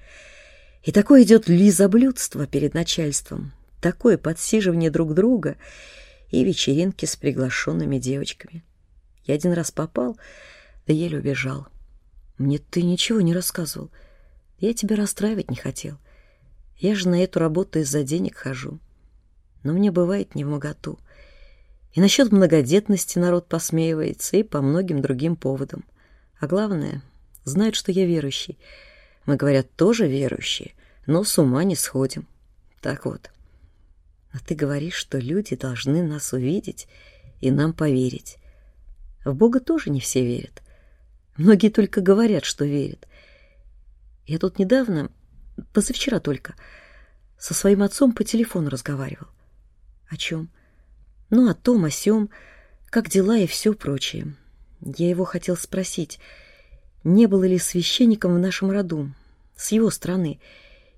И такое идет лизоблюдство перед начальством, такое подсиживание друг друга и вечеринки с приглашенными девочками. Я один раз попал, да еле убежал. Мне ты ничего не рассказывал. Я тебя расстраивать не хотел. Я же на эту работу из-за денег хожу. Но мне бывает не в моготу. И насчет многодетности народ посмеивается, и по многим другим поводам. А главное, знают, что я верующий. Мы, говорят, тоже верующие, но с ума не сходим. Так вот. А ты говоришь, что люди должны нас увидеть и нам поверить. В Бога тоже не все верят. Многие только говорят, что верят. Я тут недавно, позавчера только, со своим отцом по телефону разговаривал. О чем? Ну, о том, о сём, как дела и все прочее. Я его хотел спросить, не было ли священником в нашем роду, с его стороны,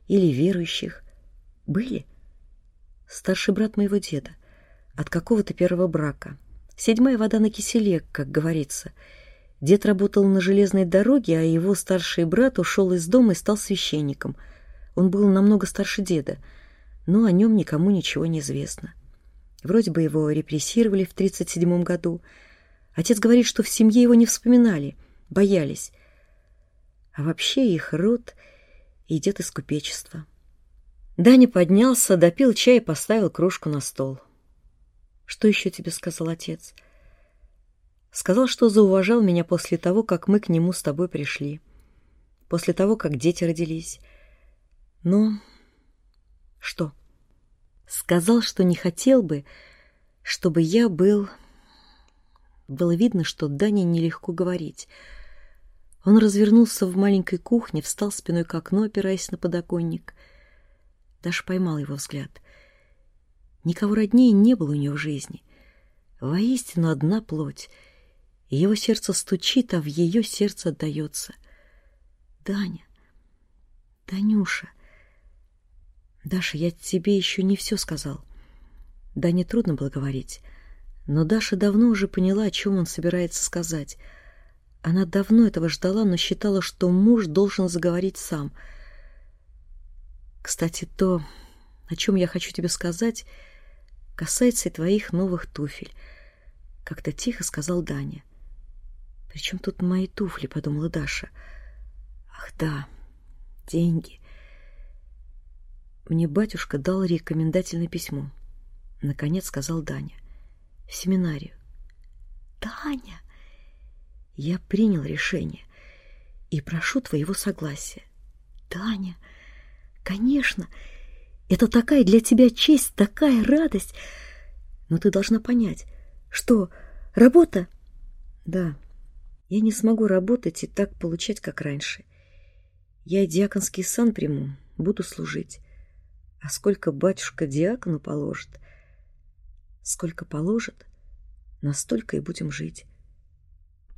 или верующих. Были? Старший брат моего деда, от какого-то первого брака. Седьмая вода на киселе, как говорится. Дед работал на железной дороге, а его старший брат ушел из дома и стал священником. Он был намного старше деда, но о нем никому ничего не известно. Вроде бы его репрессировали в 37 году. Отец говорит, что в семье его не вспоминали, боялись. А вообще их род идет из купечества. Даня поднялся, допил чай и поставил кружку на стол. «Что еще тебе сказал отец?» «Сказал, что зауважал меня после того, как мы к нему с тобой пришли. После того, как дети родились. Но... что?» Сказал, что не хотел бы, чтобы я был... Было видно, что Дане нелегко говорить. Он развернулся в маленькой кухне, встал спиной к окну, опираясь на подоконник. Даша поймал его взгляд. Никого роднее не было у нее в жизни. Воистину одна плоть. Его сердце стучит, а в ее сердце отдается. Даня, Данюша, «Даша, я тебе еще не все сказал». Да, трудно было говорить, но Даша давно уже поняла, о чем он собирается сказать. Она давно этого ждала, но считала, что муж должен заговорить сам. «Кстати, то, о чем я хочу тебе сказать, касается и твоих новых туфель», — как-то тихо сказал Даня. «Причем тут мои туфли?» — подумала Даша. «Ах да, деньги». Мне батюшка дал рекомендательное письмо. Наконец сказал Даня. В семинарию. Таня, я принял решение и прошу твоего согласия. Таня, конечно, это такая для тебя честь, такая радость. Но ты должна понять, что работа... Да, я не смогу работать и так получать, как раньше. Я диаконский сан приму, буду служить. А сколько батюшка диакону положит? Сколько положит, настолько и будем жить.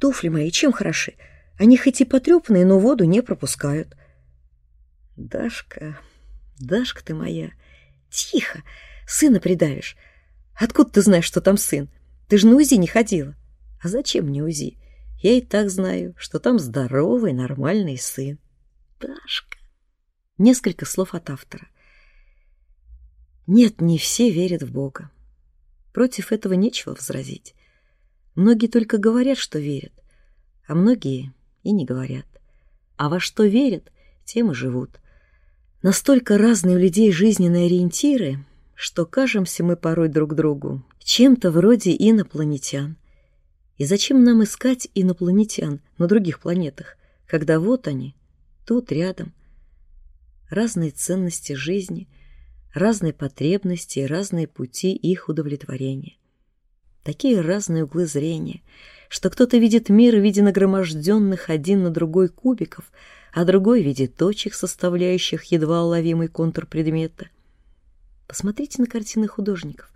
Туфли мои чем хороши? Они хоть и потрепанные, но воду не пропускают. Дашка, Дашка ты моя, тихо, сына придавишь. Откуда ты знаешь, что там сын? Ты же на УЗИ не ходила. А зачем мне УЗИ? Я и так знаю, что там здоровый, нормальный сын. Дашка. Несколько слов от автора. Нет, не все верят в Бога. Против этого нечего возразить. Многие только говорят, что верят, а многие и не говорят. А во что верят, тем и живут. Настолько разные у людей жизненные ориентиры, что кажемся мы порой друг другу чем-то вроде инопланетян. И зачем нам искать инопланетян на других планетах, когда вот они, тут рядом? Разные ценности жизни — разные потребности и разные пути их удовлетворения. Такие разные углы зрения, что кто-то видит мир в виде нагроможденных один на другой кубиков, а другой в виде точек, составляющих едва уловимый контур предмета. Посмотрите на картины художников,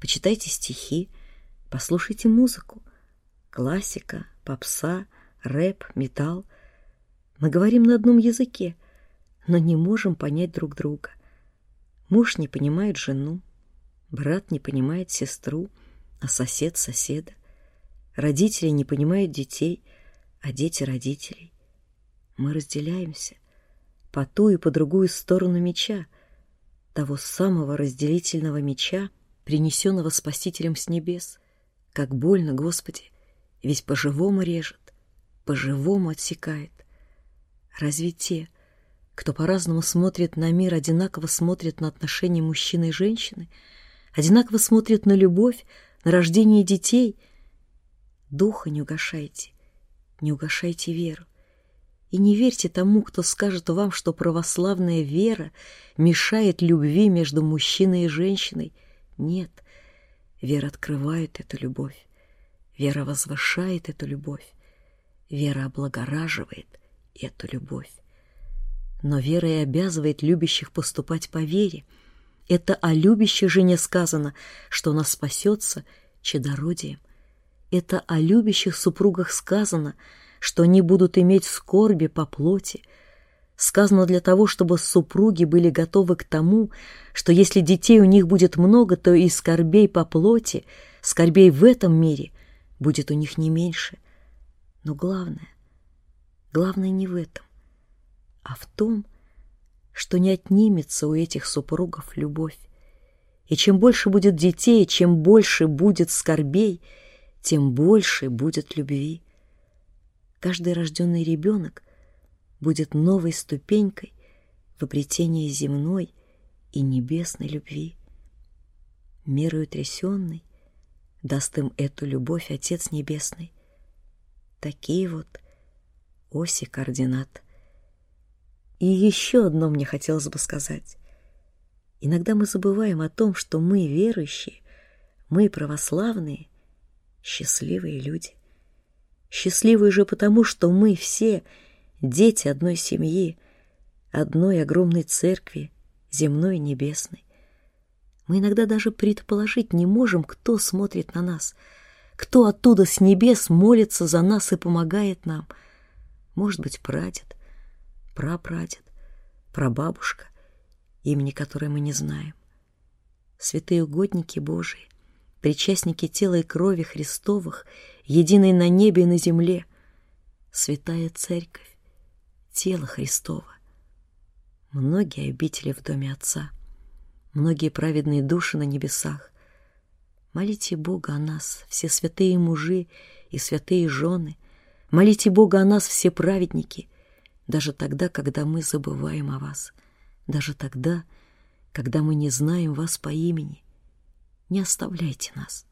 почитайте стихи, послушайте музыку. Классика, попса, рэп, металл. Мы говорим на одном языке, но не можем понять друг друга. Муж не понимает жену, брат не понимает сестру, а сосед соседа. Родители не понимают детей, а дети родителей. Мы разделяемся по ту и по другую сторону меча, того самого разделительного меча, принесенного Спасителем с небес. Как больно, Господи, ведь по-живому режет, по-живому отсекает. Разве те, кто по-разному смотрит на мир, одинаково смотрят на отношения мужчины и женщины, одинаково смотрят на любовь, на рождение детей? Духа не угошайте, не угошайте веру. И не верьте тому, кто скажет вам, что православная вера мешает любви между мужчиной и женщиной. Нет, вера открывает эту любовь. Вера возвышает эту любовь. Вера облагораживает эту любовь. Но вера и обязывает любящих поступать по вере. Это о любящей жене сказано, что она спасется чадородием. Это о любящих супругах сказано, что они будут иметь скорби по плоти. Сказано для того, чтобы супруги были готовы к тому, что если детей у них будет много, то и скорбей по плоти, скорбей в этом мире будет у них не меньше. Но главное, главное не в этом, а в том, что не отнимется у этих супругов любовь. И чем больше будет детей, чем больше будет скорбей — тем больше будет любви. Каждый рожденный ребенок будет новой ступенькой в обретении земной и небесной любви. Мирою трясенный даст им эту любовь Отец Небесный. Такие вот оси координат. И еще одно мне хотелось бы сказать. Иногда мы забываем о том, что мы верующие, мы православные, счастливые люди. Счастливые же потому, что мы все дети одной семьи, одной огромной церкви, земной и небесной. Мы иногда даже предположить не можем, кто смотрит на нас, кто оттуда с небес молится за нас и помогает нам. Может быть, прадед, прапрадед, прабабушка, имени которой мы не знаем. Святые угодники Божии, причастники тела и крови Христовых, единой на небе и на земле, святая церковь, тело Христово. Многие обители в доме Отца, многие праведные души на небесах. Молите Бога о нас, все святые мужи и святые жены. Молите Бога о нас, все праведники, даже тогда, когда мы забываем о вас, даже тогда, когда мы не знаем вас по имени — не оставляйте нас.